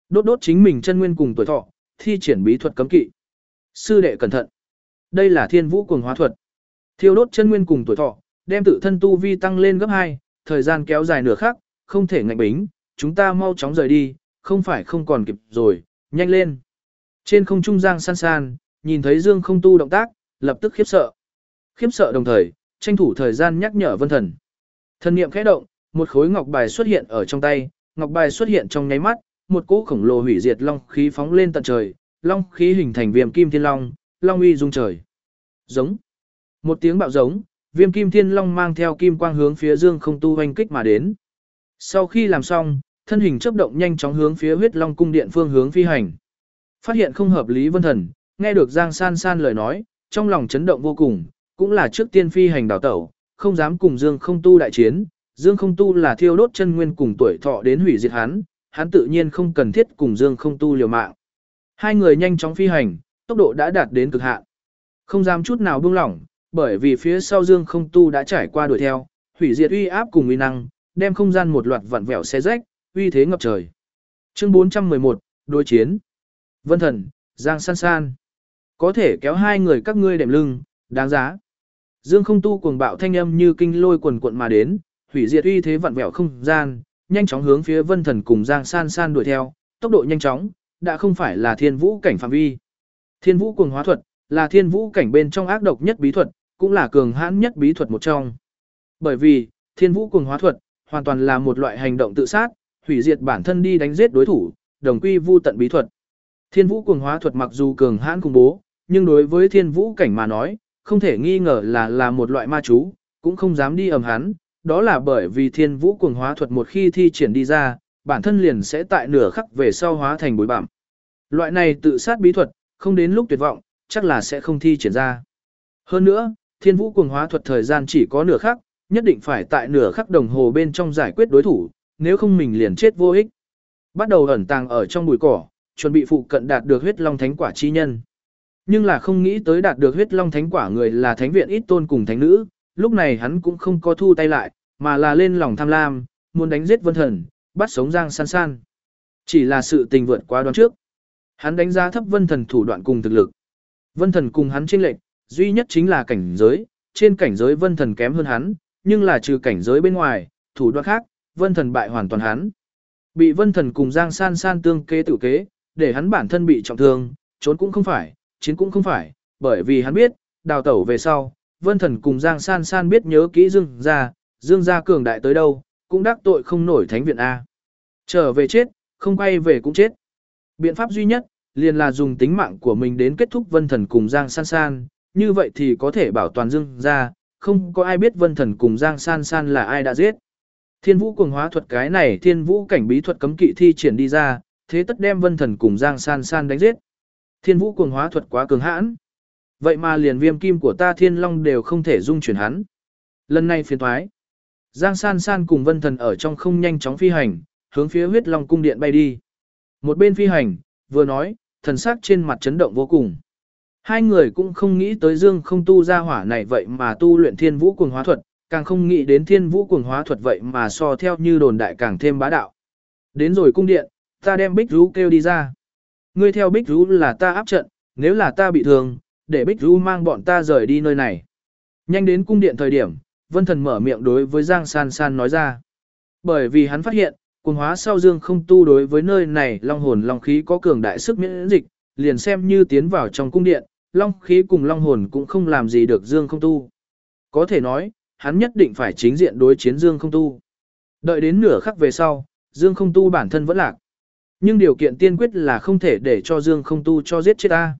Đốt đốt chính mình chân nguyên cùng tuổi thọ, thi triển bí thuật cấm kỵ. Sư đệ cẩn thận. Đây là thiên vũ cuồng hóa thuật. Thiêu đốt chân nguyên cùng tuổi thọ, đem tự thân tu vi tăng lên gấp 2, thời gian kéo dài nửa khắc, không thể ngạnh bính, chúng ta mau chóng rời đi, không phải không còn kịp rồi, nhanh lên. Trên không trung giang san san, nhìn thấy Dương không tu động tác, lập tức khiếp sợ. Khiếp sợ đồng thời, tranh thủ thời gian nhắc nhở vân thần. Thần niệm khẽ động, một khối ngọc bài xuất hiện ở trong tay, ngọc bài xuất hiện trong nháy mắt, một cỗ khổng lồ hủy diệt long khí phóng lên tận trời, long khí hình thành viêm kim thiên long, long uy dung trời. Giống. Một tiếng bạo giống, viêm kim thiên long mang theo kim quang hướng phía dương không tu hoanh kích mà đến. Sau khi làm xong, thân hình chớp động nhanh chóng hướng phía huyết long cung điện phương hướng phi hành. Phát hiện không hợp lý vân thần, nghe được Giang San San lời nói, trong lòng chấn động vô cùng, cũng là trước tiên phi hành đào tẩu, không dám cùng Dương không tu đại chiến. Dương không tu là thiêu đốt chân nguyên cùng tuổi thọ đến hủy diệt hắn, hắn tự nhiên không cần thiết cùng Dương không tu liều mạng. Hai người nhanh chóng phi hành, tốc độ đã đạt đến cực hạn. Không dám chút nào buông lỏng, bởi vì phía sau Dương không tu đã trải qua đuổi theo, hủy diệt uy áp cùng uy năng, đem không gian một loạt vặn vẹo xé rách, uy thế ngập trời. Chương 411, đối chiến. Vân Thần, Giang San San. Có thể kéo hai người các ngươi đệm lưng, đáng giá. Dương không tu cuồng bạo thanh âm như kinh lôi quần cuộn mà đến, hủy diệt uy thế vặn vẹo không gian, nhanh chóng hướng phía Vân Thần cùng Giang San San đuổi theo, tốc độ nhanh chóng, đã không phải là thiên vũ cảnh phạm vi. Thiên vũ cuồng hóa thuật, là thiên vũ cảnh bên trong ác độc nhất bí thuật, cũng là cường hãn nhất bí thuật một trong. Bởi vì, thiên vũ cuồng hóa thuật, hoàn toàn là một loại hành động tự sát, hủy diệt bản thân đi đánh giết đối thủ, đồng quy vu tận bí thuật. Thiên vũ cuồng hóa thuật mặc dù cường hãn khủng bố, nhưng đối với thiên vũ cảnh mà nói, không thể nghi ngờ là là một loại ma chú, cũng không dám đi ầm hắn, đó là bởi vì thiên vũ cuồng hóa thuật một khi thi triển đi ra, bản thân liền sẽ tại nửa khắc về sau hóa thành bối bặm. Loại này tự sát bí thuật, không đến lúc tuyệt vọng, chắc là sẽ không thi triển ra. Hơn nữa, thiên vũ cuồng hóa thuật thời gian chỉ có nửa khắc, nhất định phải tại nửa khắc đồng hồ bên trong giải quyết đối thủ, nếu không mình liền chết vô ích. Bắt đầu ẩn tàng ở trong bụi cỏ, chuẩn bị phụ cận đạt được huyết long thánh quả chi nhân. Nhưng là không nghĩ tới đạt được huyết long thánh quả người là thánh viện ít tôn cùng thánh nữ, lúc này hắn cũng không có thu tay lại, mà là lên lòng tham lam, muốn đánh giết vân thần, bắt sống Giang San San. Chỉ là sự tình vượt quá đoán trước. Hắn đánh giá thấp vân thần thủ đoạn cùng thực lực. Vân thần cùng hắn chênh lệch, duy nhất chính là cảnh giới, trên cảnh giới vân thần kém hơn hắn, nhưng là trừ cảnh giới bên ngoài, thủ đoạn khác, vân thần bại hoàn toàn hắn. Bị vân thần cùng Giang San San tương kế tự kế, để hắn bản thân bị trọng thương, trốn cũng không phải, chiến cũng không phải, bởi vì hắn biết, đào tẩu về sau, vân thần cùng Giang San San biết nhớ kỹ Dương gia, Dương gia cường đại tới đâu, cũng đắc tội không nổi thánh viện A. Trở về chết, không quay về cũng chết. Biện pháp duy nhất, liền là dùng tính mạng của mình đến kết thúc vân thần cùng Giang San San, như vậy thì có thể bảo toàn Dương gia, không có ai biết vân thần cùng Giang San San là ai đã giết. Thiên vũ cường hóa thuật cái này thiên vũ cảnh bí thuật cấm kỵ thi triển đi ra, thế tất đem vân thần cùng Giang San San đánh giết. Thiên vũ cuồng hóa thuật quá cường hãn. Vậy mà liền viêm kim của ta thiên long đều không thể dung chuyển hắn. Lần này phiền thoái. Giang San San cùng vân thần ở trong không nhanh chóng phi hành, hướng phía huyết long cung điện bay đi. Một bên phi hành, vừa nói, thần sắc trên mặt chấn động vô cùng. Hai người cũng không nghĩ tới Dương không tu ra hỏa này vậy mà tu luyện thiên vũ cuồng hóa thuật, càng không nghĩ đến thiên vũ cuồng hóa thuật vậy mà so theo như đồn đại càng thêm bá đạo. Đến rồi cung điện, ta đem Bích Rú kêu đi ra. Ngươi theo Bích Rú là ta áp trận, nếu là ta bị thương, để Bích Rú mang bọn ta rời đi nơi này. Nhanh đến cung điện thời điểm, Vân Thần mở miệng đối với Giang San San nói ra. Bởi vì hắn phát hiện, cuồng hóa sau Dương không tu đối với nơi này long hồn long khí có cường đại sức miễn dịch, liền xem như tiến vào trong cung điện, long khí cùng long hồn cũng không làm gì được Dương không tu. Có thể nói, hắn nhất định phải chính diện đối chiến Dương không tu. Đợi đến nửa khắc về sau, Dương không tu bản thân vẫn lạc. Nhưng điều kiện tiên quyết là không thể để cho Dương không tu cho giết chết ta.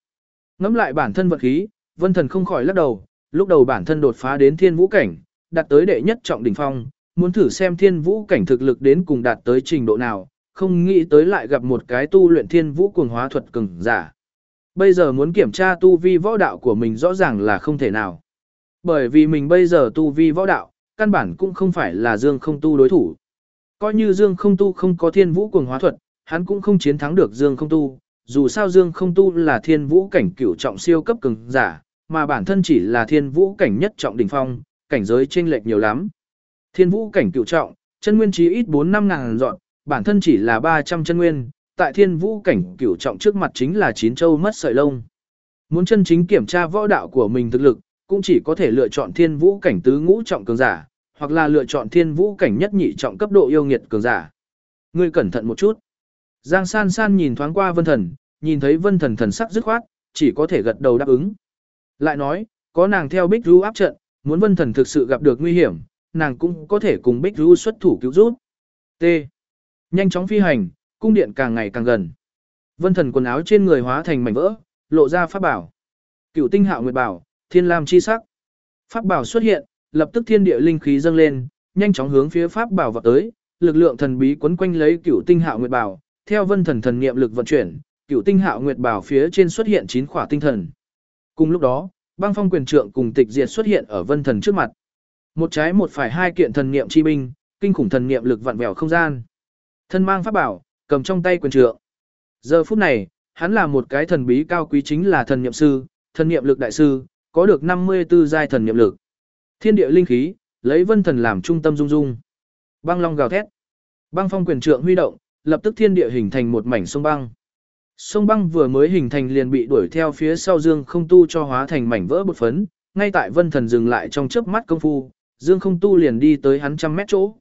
Ngắm lại bản thân vật khí, vân thần không khỏi lắc đầu, lúc đầu bản thân đột phá đến thiên vũ cảnh, đạt tới đệ nhất trọng đỉnh phong, muốn thử xem thiên vũ cảnh thực lực đến cùng đạt tới trình độ nào, không nghĩ tới lại gặp một cái tu luyện thiên vũ cuồng hóa thuật cường giả. Bây giờ muốn kiểm tra tu vi võ đạo của mình rõ ràng là không thể nào. Bởi vì mình bây giờ tu vi võ đạo, căn bản cũng không phải là Dương không tu đối thủ. Coi như Dương không tu không có thiên vũ cuồng hóa thuật, hắn cũng không chiến thắng được Dương không tu. Dù sao Dương không tu là thiên vũ cảnh cửu trọng siêu cấp cường giả, mà bản thân chỉ là thiên vũ cảnh nhất trọng đỉnh phong, cảnh giới chênh lệch nhiều lắm. Thiên vũ cảnh cửu trọng, chân nguyên chí ít 4-5 ngàn dọn, bản thân chỉ là 300 chân nguyên, tại thiên vũ cảnh cửu trọng trước mặt chính là chín châu mất sợi lông. Muốn chân chính kiểm tra võ đạo của mình thực lực, cũng chỉ có thể lựa chọn thiên vũ cảnh tứ ngũ trọng cường giả, hoặc là lựa chọn thiên vũ cảnh nhất nhị trọng cấp độ yêu nghiệt cường giả. Ngươi cẩn thận một chút. Giang San San nhìn thoáng qua Vân Thần, nhìn thấy Vân Thần thần sắc dứt khoát, chỉ có thể gật đầu đáp ứng. Lại nói, có nàng theo Bích Ru áp trận, muốn Vân Thần thực sự gặp được nguy hiểm, nàng cũng có thể cùng Bích Ru xuất thủ cứu giúp. T. Nhanh chóng phi hành, cung điện càng ngày càng gần. Vân Thần quần áo trên người hóa thành mảnh vỡ, lộ ra pháp bảo. Cửu Tinh Hạo Nguyệt Bảo, Thiên Lam chi sắc. Pháp bảo xuất hiện, lập tức thiên địa linh khí dâng lên, nhanh chóng hướng phía pháp bảo vọt tới, lực lượng thần bí quấn quanh lấy cửu tinh hạo nguyệt bảo, theo vân thần thần niệm lực vận chuyển, cửu tinh hạo nguyệt bảo phía trên xuất hiện chín khỏa tinh thần. Cùng lúc đó, băng phong quyền trượng cùng tịch diệt xuất hiện ở vân thần trước mặt. Một trái một phải hai kiện thần niệm chi binh, kinh khủng thần niệm lực vặn vẹo không gian. Thân mang pháp bảo, cầm trong tay quyền trượng. Giờ phút này, hắn là một cái thần bí cao quý chính là thần niệm sư, thần niệm lực đại sư, có được 54 giai thần niệm lực. Thiên địa linh khí, lấy vân thần làm trung tâm dung dung. Băng long gào thét. Băng phong quyền trượng huy động, lập tức thiên địa hình thành một mảnh sông băng. Sông băng vừa mới hình thành liền bị đuổi theo phía sau Dương Không Tu cho hóa thành mảnh vỡ bột phấn, ngay tại Vân Thần dừng lại trong chớp mắt công phu, Dương Không Tu liền đi tới hắn trăm mét chỗ.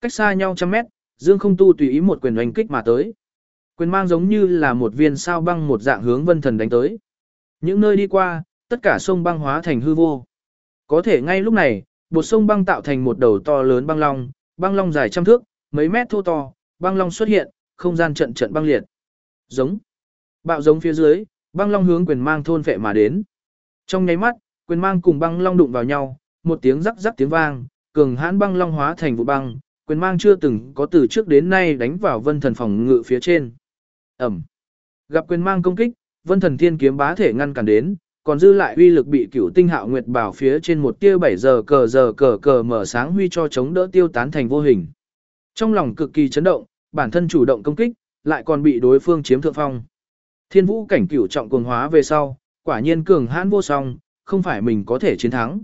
Cách xa nhau trăm mét, Dương Không Tu tùy ý một quyền đánh kích mà tới. Quyền mang giống như là một viên sao băng một dạng hướng Vân Thần đánh tới. Những nơi đi qua, tất cả sông băng hóa thành hư vô. Có thể ngay lúc này, bột sông băng tạo thành một đầu to lớn băng long, băng long dài trăm thước, mấy mét thô to, băng long xuất hiện, không gian trận trận băng liệt. Giống. Bạo giống phía dưới, băng long hướng quyền mang thôn phệ mà đến. Trong nháy mắt, quyền mang cùng băng long đụng vào nhau, một tiếng rắc rắc tiếng vang, cường hãn băng long hóa thành vụ băng, quyền mang chưa từng có từ trước đến nay đánh vào vân thần phòng ngự phía trên. Ẩm. Gặp quyền mang công kích, vân thần thiên kiếm bá thể ngăn cản đến, còn dư lại uy lực bị cửu tinh hạo nguyệt bảo phía trên một tia 7 giờ cờ giờ cờ cờ mở sáng huy cho chống đỡ tiêu tán thành vô hình. Trong lòng cực kỳ chấn động, bản thân chủ động công kích, lại còn bị đối phương chiếm thượng phong. Thiên vũ cảnh cửu trọng cường hóa về sau, quả nhiên cường hãn vô song, không phải mình có thể chiến thắng.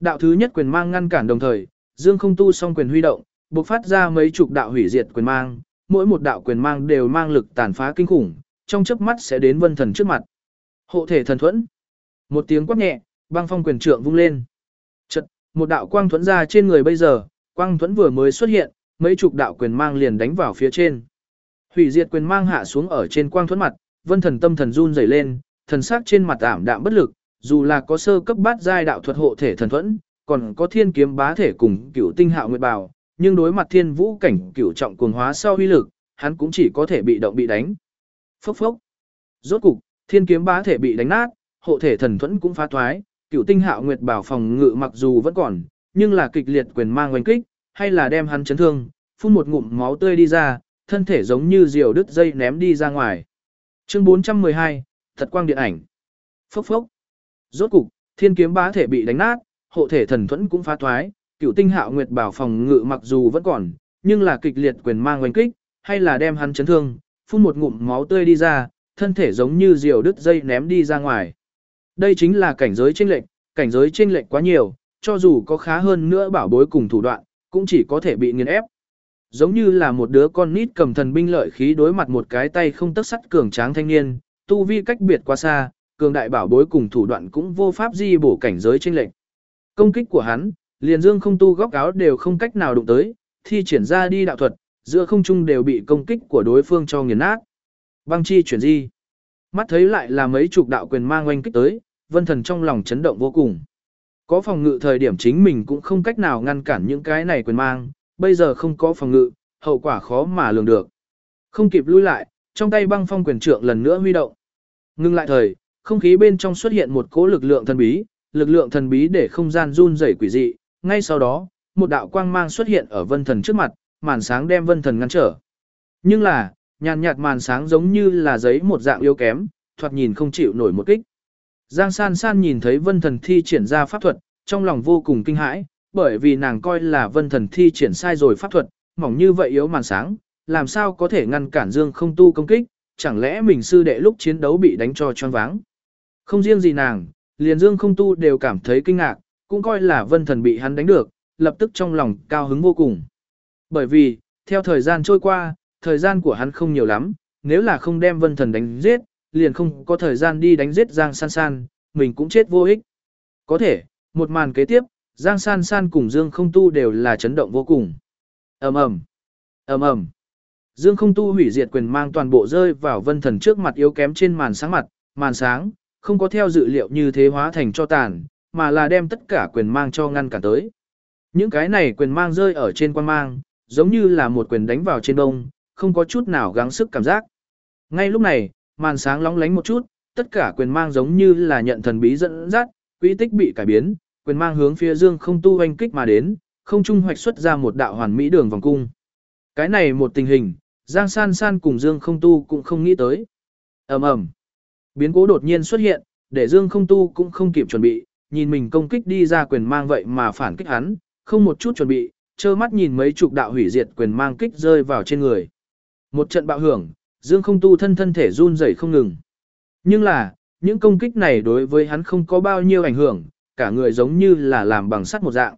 Đạo thứ nhất quyền mang ngăn cản đồng thời, Dương không tu song quyền huy động, bộc phát ra mấy chục đạo hủy diệt quyền mang, mỗi một đạo quyền mang đều mang lực tàn phá kinh khủng, trong chớp mắt sẽ đến vân thần trước mặt. Hộ thể thần thuẫn. Một tiếng quát nhẹ, băng phong quyền trượng vung lên. Chật, một đạo quang thuẫn ra trên người bây giờ, quang thuẫn vừa mới xuất hiện, mấy chục đạo quyền mang liền đánh vào phía trên. Hủy diệt quyền mang hạ xuống ở trên quang thuẫn mặt, vân thần tâm thần run rẩy lên, thần sắc trên mặt ảm đạm bất lực, dù là có sơ cấp bát giai đạo thuật hộ thể thần thuẫn, còn có thiên kiếm bá thể cùng cửu tinh hạo nguyệt bào, nhưng đối mặt thiên vũ cảnh cửu trọng cuồng hóa sau uy lực, hắn cũng chỉ có thể bị động bị đánh. Phốc phốc. Rốt cục, thiên kiếm bá thể bị đánh nát, hộ thể thần thuẫn cũng phá thoái, cửu tinh hạo nguyệt bảo phòng ngự mặc dù vẫn còn, nhưng là kịch liệt quyền mang oanh kích, hay là đem hắn chấn thương, phun một ngụm máu tươi đi ra, thân thể giống như diều đứt dây ném đi ra ngoài. Chương 412, thật quang điện ảnh. Phốc phốc. Rốt cục, thiên kiếm bá thể bị đánh nát, hộ thể thần thuẫn cũng phá thoái, Cựu tinh hạo nguyệt bảo phòng ngự mặc dù vẫn còn, nhưng là kịch liệt quyền mang oanh kích, hay là đem hắn chấn thương, phun một ngụm máu tươi đi ra, thân thể giống như diều đứt dây ném đi ra ngoài. Đây chính là cảnh giới chênh lệch, cảnh giới chênh lệch quá nhiều, cho dù có khá hơn nữa bảo bối cùng thủ đoạn, cũng chỉ có thể bị nghiền ép. Giống như là một đứa con nít cầm thần binh lợi khí đối mặt một cái tay không tấc sắt cường tráng thanh niên, tu vi cách biệt quá xa, cường đại bảo bối cùng thủ đoạn cũng vô pháp di bổ cảnh giới chênh lệch. Công kích của hắn, liền dương không tu góc áo đều không cách nào đụng tới, thi triển ra đi đạo thuật, giữa không trung đều bị công kích của đối phương cho nghiền nát. Băng chi chuyển di. Mắt thấy lại là mấy chục đạo quyền mang oanh kích tới, vân thần trong lòng chấn động vô cùng. Có phòng ngự thời điểm chính mình cũng không cách nào ngăn cản những cái này quyền mang, bây giờ không có phòng ngự, hậu quả khó mà lường được. Không kịp lui lại, trong tay băng phong quyền trượng lần nữa huy động. Ngưng lại thời, không khí bên trong xuất hiện một cỗ lực lượng thần bí, lực lượng thần bí để không gian run rẩy quỷ dị, ngay sau đó, một đạo quang mang xuất hiện ở vân thần trước mặt, màn sáng đem vân thần ngăn trở. Nhưng là, nhàn nhạt màn sáng giống như là giấy một dạng yếu kém, thoạt nhìn không chịu nổi một kích. Giang San San nhìn thấy vân thần thi triển ra pháp thuật, trong lòng vô cùng kinh hãi, bởi vì nàng coi là vân thần thi triển sai rồi pháp thuật, mỏng như vậy yếu màn sáng, làm sao có thể ngăn cản Dương không tu công kích, chẳng lẽ mình sư đệ lúc chiến đấu bị đánh cho choáng váng. Không riêng gì nàng, liền Dương không tu đều cảm thấy kinh ngạc, cũng coi là vân thần bị hắn đánh được, lập tức trong lòng cao hứng vô cùng. Bởi vì, theo thời gian trôi qua, thời gian của hắn không nhiều lắm, nếu là không đem vân thần đánh giết, liền không có thời gian đi đánh giết Giang San San, mình cũng chết vô ích. Có thể, một màn kế tiếp, Giang San San cùng Dương không tu đều là chấn động vô cùng. ầm ầm ầm ầm Dương không tu hủy diệt quyền mang toàn bộ rơi vào vân thần trước mặt yếu kém trên màn sáng mặt, màn sáng, không có theo dự liệu như thế hóa thành cho tàn, mà là đem tất cả quyền mang cho ngăn cản tới. Những cái này quyền mang rơi ở trên quan mang, giống như là một quyền đánh vào trên đông, không có chút nào gắng sức cảm giác. Ngay lúc này, màn sáng lóng lánh một chút, tất cả quyền mang giống như là nhận thần bí dẫn dắt, quỹ tích bị cải biến, quyền mang hướng phía dương không tu hoành kích mà đến, không trung hoạch xuất ra một đạo hoàn mỹ đường vòng cung. Cái này một tình hình, Giang San San cùng Dương không tu cũng không nghĩ tới. ầm ầm Biến cố đột nhiên xuất hiện, để Dương không tu cũng không kịp chuẩn bị, nhìn mình công kích đi ra quyền mang vậy mà phản kích hắn, không một chút chuẩn bị, trơ mắt nhìn mấy chục đạo hủy diệt quyền mang kích rơi vào trên người. Một trận bạo hưởng, Dương không tu thân thân thể run rẩy không ngừng. Nhưng là, những công kích này đối với hắn không có bao nhiêu ảnh hưởng, cả người giống như là làm bằng sắt một dạng.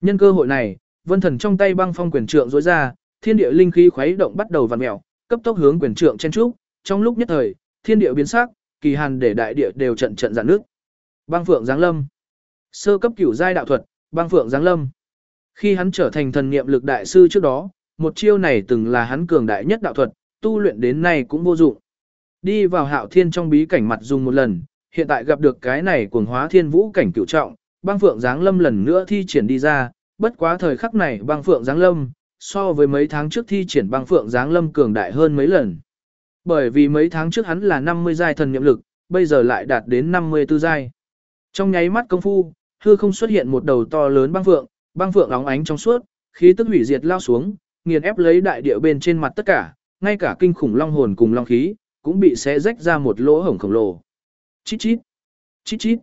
Nhân cơ hội này, vân thần trong tay băng phong quyền trượng rối ra, thiên địa linh khí khuấy động bắt đầu vặn mèo, cấp tốc hướng quyền trượng chen trúc, trong lúc nhất thời, thiên địa biến sắc, kỳ hàn để đại địa đều trận trận giãn nước. Băng phượng giáng lâm. Sơ cấp cửu giai đạo thuật, băng phượng giáng lâm. Khi hắn trở thành thần niệm lực đại sư trước đó, một chiêu này từng là hắn cường đại nhất đạo thuật, tu luyện đến nay cũng vô dụng. Đi vào hạo thiên trong bí cảnh mặt dùng một lần, hiện tại gặp được cái này cuồng hóa thiên vũ cảnh Cựu trọng, băng phượng giáng lâm lần nữa thi triển đi ra, bất quá thời khắc này băng phượng giáng lâm, so với mấy tháng trước thi triển băng phượng giáng lâm cường đại hơn mấy lần. Bởi vì mấy tháng trước hắn là 50 giai thần nhiệm lực, bây giờ lại đạt đến 54 giai. Trong nháy mắt công phu, hư không xuất hiện một đầu to lớn băng phượng, băng phượng óng ánh trong suốt, khí tức hủy diệt lao xuống, nghiền ép lấy đại địa bên trên mặt tất cả, ngay cả kinh khủng long hồn cùng long khí, cũng bị xé rách ra một lỗ hổng khổng lồ. Chít chít, chít chít.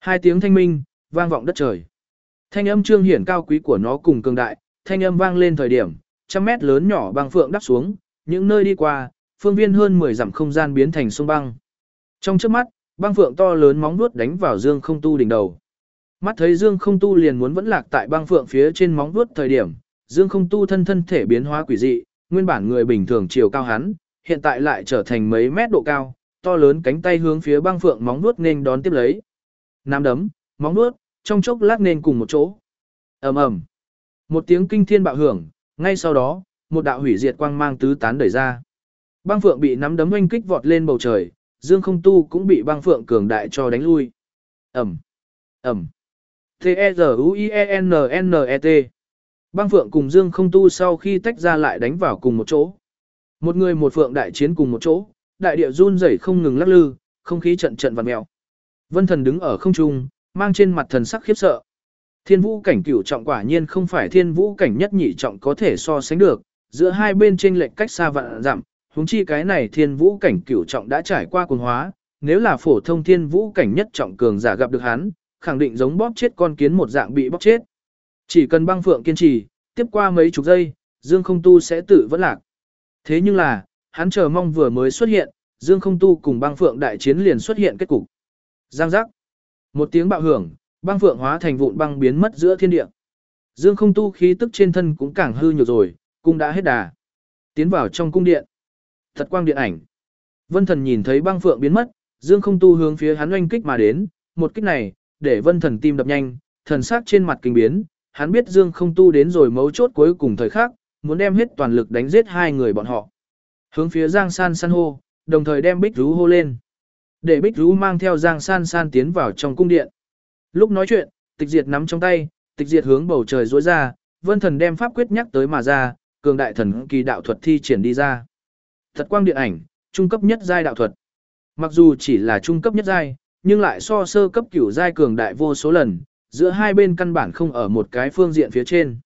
Hai tiếng thanh minh, vang vọng đất trời. Thanh âm trương hiển cao quý của nó cùng cường đại, thanh âm vang lên thời điểm, trăm mét lớn nhỏ băng phượng đắp xuống, những nơi đi qua, phương viên hơn 10 dặm không gian biến thành sông băng. Trong trước mắt, băng phượng to lớn móng vuốt đánh vào dương không tu đỉnh đầu. Mắt thấy dương không tu liền muốn vẫn lạc tại băng phượng phía trên móng vuốt thời điểm, dương không tu thân thân thể biến hóa quỷ dị, nguyên bản người bình thường chiều cao hắn, hiện tại lại trở thành mấy mét độ cao, to lớn cánh tay hướng phía băng phượng móng vuốt nên đón tiếp lấy. Nam đấm, móng vuốt, trong chốc lát nên cùng một chỗ. ầm ầm, một tiếng kinh thiên bạo hưởng, ngay sau đó, một đạo hủy diệt quang mang tứ tán đẩy ra. Băng phượng bị nắm đấm oanh kích vọt lên bầu trời, dương không tu cũng bị băng phượng cường đại cho đánh lui. ầm, ầm, T-E-Z-U-I-E-N-N-E-T. Băng phượng cùng dương không tu sau khi tách ra lại đánh vào cùng một chỗ. Một người một phượng đại chiến cùng một chỗ, đại địa run rẩy không ngừng lắc lư, không khí trận trận vặn mèo. Vân Thần đứng ở không trung, mang trên mặt thần sắc khiếp sợ. Thiên vũ cảnh cửu trọng quả nhiên không phải thiên vũ cảnh nhất nhị trọng có thể so sánh được, giữa hai bên chênh lệch cách xa vạn dặm, huống chi cái này thiên vũ cảnh cửu trọng đã trải qua cuồng hóa, nếu là phổ thông thiên vũ cảnh nhất trọng cường giả gặp được hắn, khẳng định giống bóp chết con kiến một dạng bị bóp chết. Chỉ cần băng phượng kiên trì, tiếp qua mấy chục giây, Dương không tu sẽ tự vẫn lạc. Thế nhưng là, hắn chờ mong vừa mới xuất hiện, Dương không tu cùng băng phượng đại chiến liền xuất hiện kết cục. Giang giác. Một tiếng bạo hưởng, băng phượng hóa thành vụn băng biến mất giữa thiên địa. Dương không tu khí tức trên thân cũng càng hư nhiều rồi, cũng đã hết đà. Tiến vào trong cung điện. Thật quang điện ảnh. Vân thần nhìn thấy băng phượng biến mất, Dương không tu hướng phía hắn oanh kích mà đến, một kích này, để vân thần tim đập nhanh, thần sắc trên mặt kinh biến, hắn biết Dương không tu đến rồi mấu chốt cuối cùng thời khắc, muốn đem hết toàn lực đánh giết hai người bọn họ. Hướng phía Giang San San hô, đồng thời đem Bích Rú hô lên. Để Bích Rú mang theo Giang San San tiến vào trong cung điện. Lúc nói chuyện, tịch diệt nắm trong tay, tịch diệt hướng bầu trời rối ra, vân thần đem pháp quyết nhắc tới mà ra, cường đại thần kỳ đạo thuật thi triển đi ra. Thật quang điện ảnh, trung cấp nhất giai đạo thuật. Mặc dù chỉ là trung cấp nhất giai, nhưng lại so sơ cấp cửu giai cường đại vô số lần, giữa hai bên căn bản không ở một cái phương diện phía trên.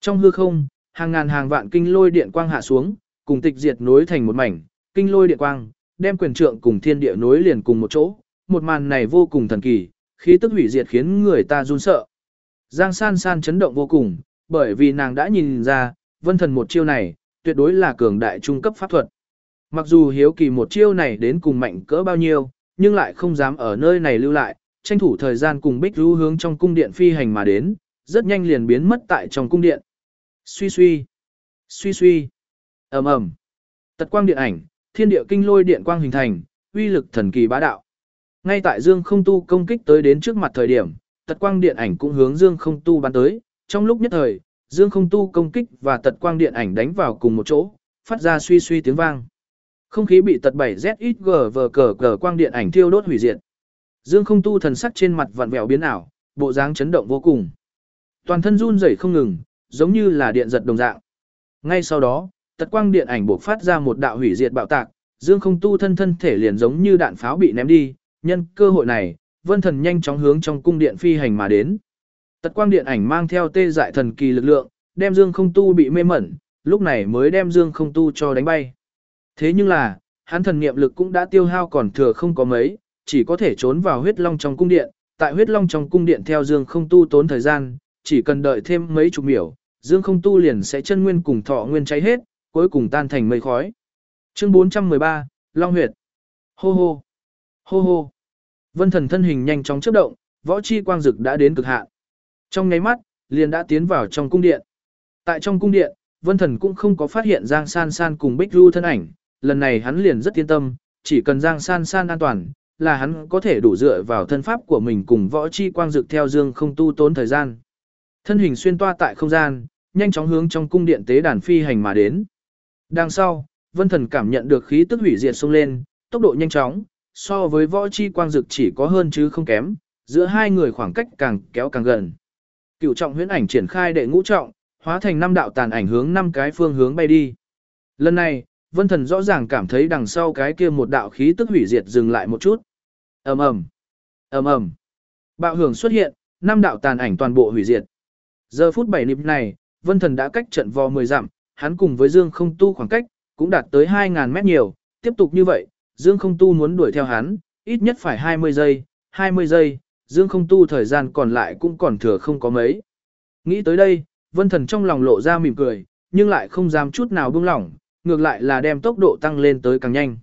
Trong hư không, hàng ngàn hàng vạn kinh lôi điện quang hạ xuống, cùng tịch diệt nối thành một mảnh, kinh lôi điện quang, đem quyền trượng cùng thiên địa nối liền cùng một chỗ, một màn này vô cùng thần kỳ, khí tức hủy diệt khiến người ta run sợ. Giang San San chấn động vô cùng, bởi vì nàng đã nhìn ra, vân thần một chiêu này, tuyệt đối là cường đại trung cấp pháp thuật. Mặc dù hiếu kỳ một chiêu này đến cùng mạnh cỡ bao nhiêu, nhưng lại không dám ở nơi này lưu lại, tranh thủ thời gian cùng Bích Rú hướng trong cung điện phi hành mà đến, rất nhanh liền biến mất tại trong cung điện. Suy suy, suy suy, ầm ầm. Tật quang điện ảnh, thiên địa kinh lôi điện quang hình thành, uy lực thần kỳ bá đạo. Ngay tại Dương Không Tu công kích tới đến trước mặt thời điểm, tật quang điện ảnh cũng hướng Dương Không Tu bắn tới, trong lúc nhất thời, Dương Không Tu công kích và tật quang điện ảnh đánh vào cùng một chỗ, phát ra suy suy tiếng vang. Không khí bị tật 7ZXG cờ cờ quang điện ảnh thiêu đốt hủy diệt. Dương Không Tu thần sắc trên mặt vặn vẹo biến ảo, bộ dáng chấn động vô cùng. Toàn thân run rẩy không ngừng, giống như là điện giật đồng dạng. Ngay sau đó, tật quang điện ảnh bộc phát ra một đạo hủy diệt bạo tạc, Dương Không Tu thân thân thể liền giống như đạn pháo bị ném đi, nhân cơ hội này, Vân Thần nhanh chóng hướng trong cung điện phi hành mà đến. Tật quang điện ảnh mang theo tê dại thần kỳ lực lượng, đem Dương Không Tu bị mê mẩn, lúc này mới đem Dương không tu cho đánh bay. Thế nhưng là, hắn thần niệm lực cũng đã tiêu hao còn thừa không có mấy, chỉ có thể trốn vào huyết long trong cung điện, tại huyết long trong cung điện theo Dương không tu tốn thời gian, chỉ cần đợi thêm mấy chục miểu, Dương không tu liền sẽ chân nguyên cùng thọ nguyên cháy hết, cuối cùng tan thành mây khói. Chương 413, Long Huyệt. Hô hô. Hô hô. Vân thần thân hình nhanh chóng chớp động, võ chi quang dực đã đến cực hạn. Trong nháy mắt, liền đã tiến vào trong cung điện. Tại trong cung điện, Vân thần cũng không có phát hiện Giang San San cùng Bích lưu thân ảnh, lần này hắn liền rất yên tâm, chỉ cần Giang San San an toàn, là hắn có thể đủ dựa vào thân pháp của mình cùng võ chi quang dực theo dương không tu tốn thời gian. Thân hình xuyên toa tại không gian, nhanh chóng hướng trong cung điện tế đàn phi hành mà đến. Đằng sau, Vân Thần cảm nhận được khí tức hủy diệt xông lên, tốc độ nhanh chóng, so với võ chi quang dực chỉ có hơn chứ không kém, giữa hai người khoảng cách càng kéo càng gần. Cựu trọng huyễn ảnh triển khai đệ ngũ trọng, hóa thành năm đạo tàn ảnh hướng năm cái phương hướng bay đi. Lần này, Vân Thần rõ ràng cảm thấy đằng sau cái kia một đạo khí tức hủy diệt dừng lại một chút. Ầm ầm, ầm ầm. Bạo hưởng xuất hiện, năm đạo tàn ảnh toàn bộ hủy diệt. Giờ phút bảy niệm này, Vân Thần đã cách trận vò 10 dặm, hắn cùng với Dương Không Tu khoảng cách cũng đạt tới 2000 mét nhiều, tiếp tục như vậy, Dương Không Tu muốn đuổi theo hắn, ít nhất phải 20 giây, 20 giây, Dương Không Tu thời gian còn lại cũng còn thừa không có mấy. Nghĩ tới đây, Vân Thần trong lòng lộ ra mỉm cười, nhưng lại không dám chút nào buông lỏng, ngược lại là đem tốc độ tăng lên tới càng nhanh.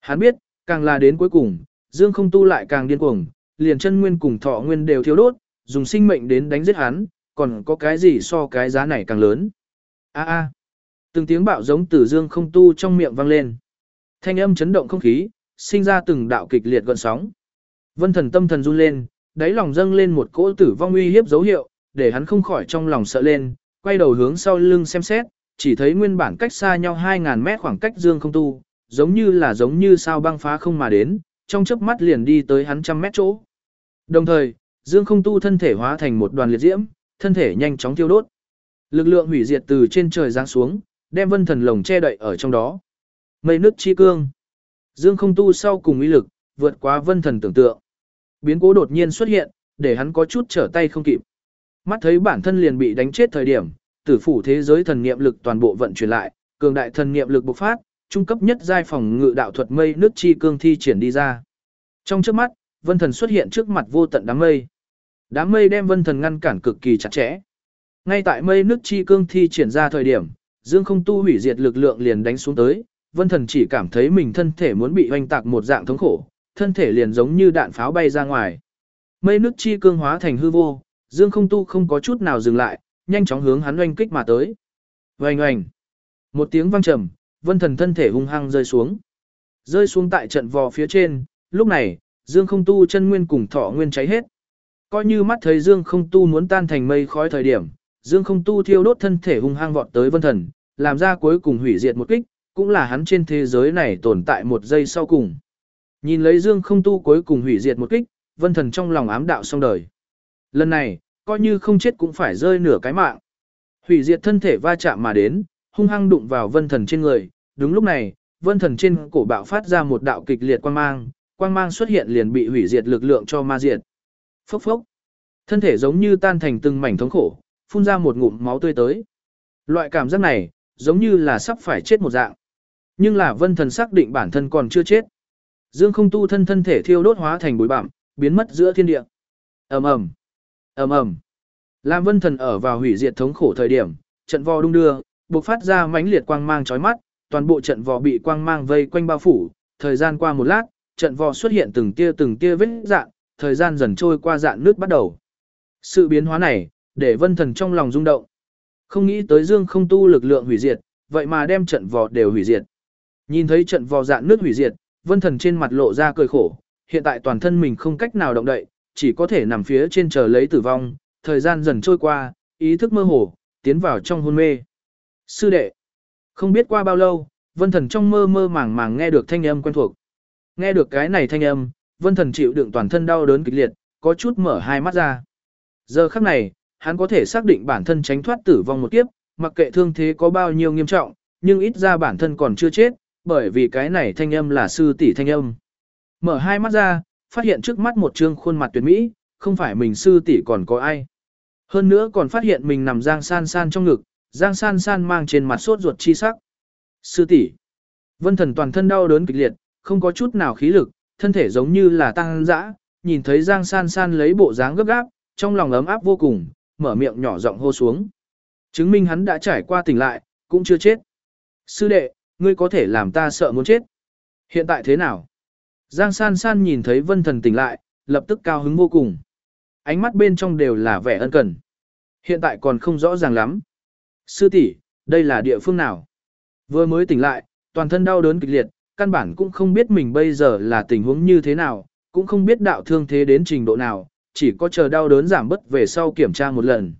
Hắn biết, càng là đến cuối cùng, Dương Không Tu lại càng điên cuồng, liền chân nguyên cùng thọ nguyên đều thiếu đốt, dùng sinh mệnh đến đánh giết hắn, còn có cái gì so cái giá này càng lớn. A a. Từng tiếng bạo giống từ Dương Không Tu trong miệng vang lên. Thanh âm chấn động không khí, sinh ra từng đạo kịch liệt gợn sóng. Vân Thần tâm thần run lên, đáy lòng dâng lên một cỗ tử vong uy hiếp dấu hiệu, để hắn không khỏi trong lòng sợ lên, quay đầu hướng sau lưng xem xét, chỉ thấy nguyên bản cách xa nhau 2000 mét khoảng cách Dương Không Tu, giống như là giống như sao băng phá không mà đến, trong chớp mắt liền đi tới hắn trăm mét chỗ. Đồng thời, Dương Không Tu thân thể hóa thành một đoàn liệt diễm, thân thể nhanh chóng thiêu đốt. Lực lượng hủy diệt từ trên trời giáng xuống, đem Vân Thần lồng che đậy ở trong đó. Mây nước chi cương. Dương Không Tu sau cùng ý lực, vượt quá Vân Thần tưởng tượng. Biến cố đột nhiên xuất hiện, để hắn có chút trở tay không kịp. Mắt thấy bản thân liền bị đánh chết thời điểm, tử phủ thế giới thần niệm lực toàn bộ vận chuyển lại, cường đại thần niệm lực bộc phát, trung cấp nhất giai phòng ngự đạo thuật mây nước chi cương thi triển đi ra. Trong trước mắt, vân thần xuất hiện trước mặt vô tận đám mây. Đám mây đem vân thần ngăn cản cực kỳ chặt chẽ. Ngay tại mây nước chi cương thi triển ra thời điểm, dương không tu hủy diệt lực lượng liền đánh xuống tới, vân thần chỉ cảm thấy mình thân thể muốn bị hoành tạc một dạng thống khổ, thân thể liền giống như đạn pháo bay ra ngoài. Mây nước chi cương hóa thành hư vô, dương không tu không có chút nào dừng lại, nhanh chóng hướng hắn oanh kích mà tới. Oanh oanh. Một tiếng vang trầm, vân thần thân thể hung hăng rơi xuống. Rơi xuống tại trận vò phía trên, lúc này, Dương không tu chân nguyên cùng thọ nguyên cháy hết. Coi như mắt thấy Dương không tu muốn tan thành mây khói thời điểm, Dương không tu thiêu đốt thân thể hung hăng vọt tới vân thần, làm ra cuối cùng hủy diệt một kích, cũng là hắn trên thế giới này tồn tại một giây sau cùng. Nhìn lấy Dương không tu cuối cùng hủy diệt một kích, vân thần trong lòng ám đạo xong đời. Lần này, coi như không chết cũng phải rơi nửa cái mạng. Hủy diệt thân thể va chạm mà đến, hung hăng đụng vào vân thần trên người, đúng lúc này, vân thần trên cổ bạo phát ra một đạo kịch liệt quang mang, quang mang xuất hiện liền bị hủy diệt lực lượng cho ma diệt. Phốc phốc. Thân thể giống như tan thành từng mảnh thống khổ, phun ra một ngụm máu tươi tới. Loại cảm giác này, giống như là sắp phải chết một dạng. Nhưng là vân thần xác định bản thân còn chưa chết. Dương không tu thân thân thể thiêu đốt hóa thành bụi bặm, biến mất giữa thiên địa. ầm ầm ầm ầm Lam vân thần ở vào hủy diệt thống khổ thời điểm, trận vò đung đưa, bộc phát ra mãnh liệt quang mang chói mắt, toàn bộ trận vò bị quang mang vây quanh bao phủ, thời gian qua một lát, trận vò xuất hiện từng tia từng tia vết dạn, thời gian dần trôi qua dạn nước bắt đầu. Sự biến hóa này, để vân thần trong lòng rung động. Không nghĩ tới dương không tu lực lượng hủy diệt, vậy mà đem trận vò đều hủy diệt. Nhìn thấy trận vò dạn nước hủy diệt, vân thần trên mặt lộ ra cười khổ, hiện tại toàn thân mình không cách nào động đậy, chỉ có thể nằm phía trên chờ lấy tử vong, thời gian dần trôi qua, ý thức mơ hồ, tiến vào trong hôn mê. Sư đệ, không biết qua bao lâu, vân thần trong mơ mơ màng màng nghe được thanh âm quen thuộc. Nghe được cái này thanh âm, vân thần chịu đựng toàn thân đau đớn kịch liệt, có chút mở hai mắt ra. Giờ khắc này, hắn có thể xác định bản thân tránh thoát tử vong một kiếp, mặc kệ thương thế có bao nhiêu nghiêm trọng, nhưng ít ra bản thân còn chưa chết, bởi vì cái này thanh âm là sư tỷ thanh âm. Mở hai mắt ra, phát hiện trước mắt một trương khuôn mặt tuyệt mỹ, không phải mình sư tỷ còn có ai. Hơn nữa còn phát hiện mình nằm giang san san trong ngực, Giang San San mang trên mặt sốt ruột chi sắc. Sư tỷ, Vân Thần toàn thân đau đớn kịch liệt, không có chút nào khí lực, thân thể giống như là tăng dã, nhìn thấy Giang San San lấy bộ dáng gấp gáp, trong lòng ấm áp vô cùng, mở miệng nhỏ giọng hô xuống. Chứng minh hắn đã trải qua tỉnh lại, cũng chưa chết. Sư đệ, ngươi có thể làm ta sợ muốn chết. Hiện tại thế nào? Giang San San nhìn thấy Vân Thần tỉnh lại, lập tức cao hứng vô cùng. Ánh mắt bên trong đều là vẻ ân cần. Hiện tại còn không rõ ràng lắm. Sư tỷ, đây là địa phương nào? Vừa mới tỉnh lại, toàn thân đau đớn kịch liệt, căn bản cũng không biết mình bây giờ là tình huống như thế nào, cũng không biết đạo thương thế đến trình độ nào, chỉ có chờ đau đớn giảm bớt về sau kiểm tra một lần.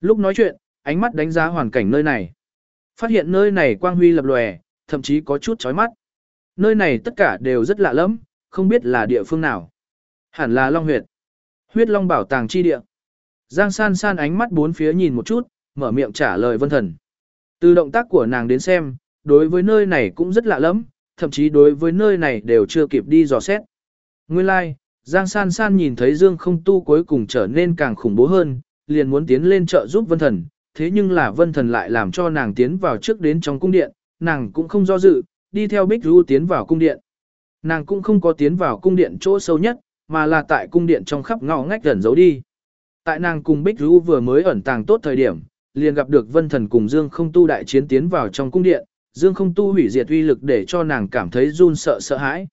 Lúc nói chuyện, ánh mắt đánh giá hoàn cảnh nơi này. Phát hiện nơi này quang huy lập lòe, thậm chí có chút chói mắt. Nơi này tất cả đều rất lạ lẫm, không biết là địa phương nào. Hẳn là Long Huyệt. Huyết Long bảo tàng chi địa. Giang san san ánh mắt bốn phía nhìn một chút, mở miệng trả lời vân thần. Từ động tác của nàng đến xem, đối với nơi này cũng rất lạ lẫm, thậm chí đối với nơi này đều chưa kịp đi dò xét. Nguyên lai, like, Giang san san nhìn thấy Dương không tu cuối cùng trở nên càng khủng bố hơn, liền muốn tiến lên trợ giúp vân thần, thế nhưng là vân thần lại làm cho nàng tiến vào trước đến trong cung điện, nàng cũng không do dự, đi theo Bích Du tiến vào cung điện. Nàng cũng không có tiến vào cung điện chỗ sâu nhất, mà là tại cung điện trong khắp ngõ ngách gần giấu đi. Tại nàng cùng Bích Du vừa mới ẩn tàng tốt thời điểm, liền gặp được Vân Thần cùng Dương Không Tu đại chiến tiến vào trong cung điện, Dương Không Tu hủy diệt uy lực để cho nàng cảm thấy run sợ sợ hãi.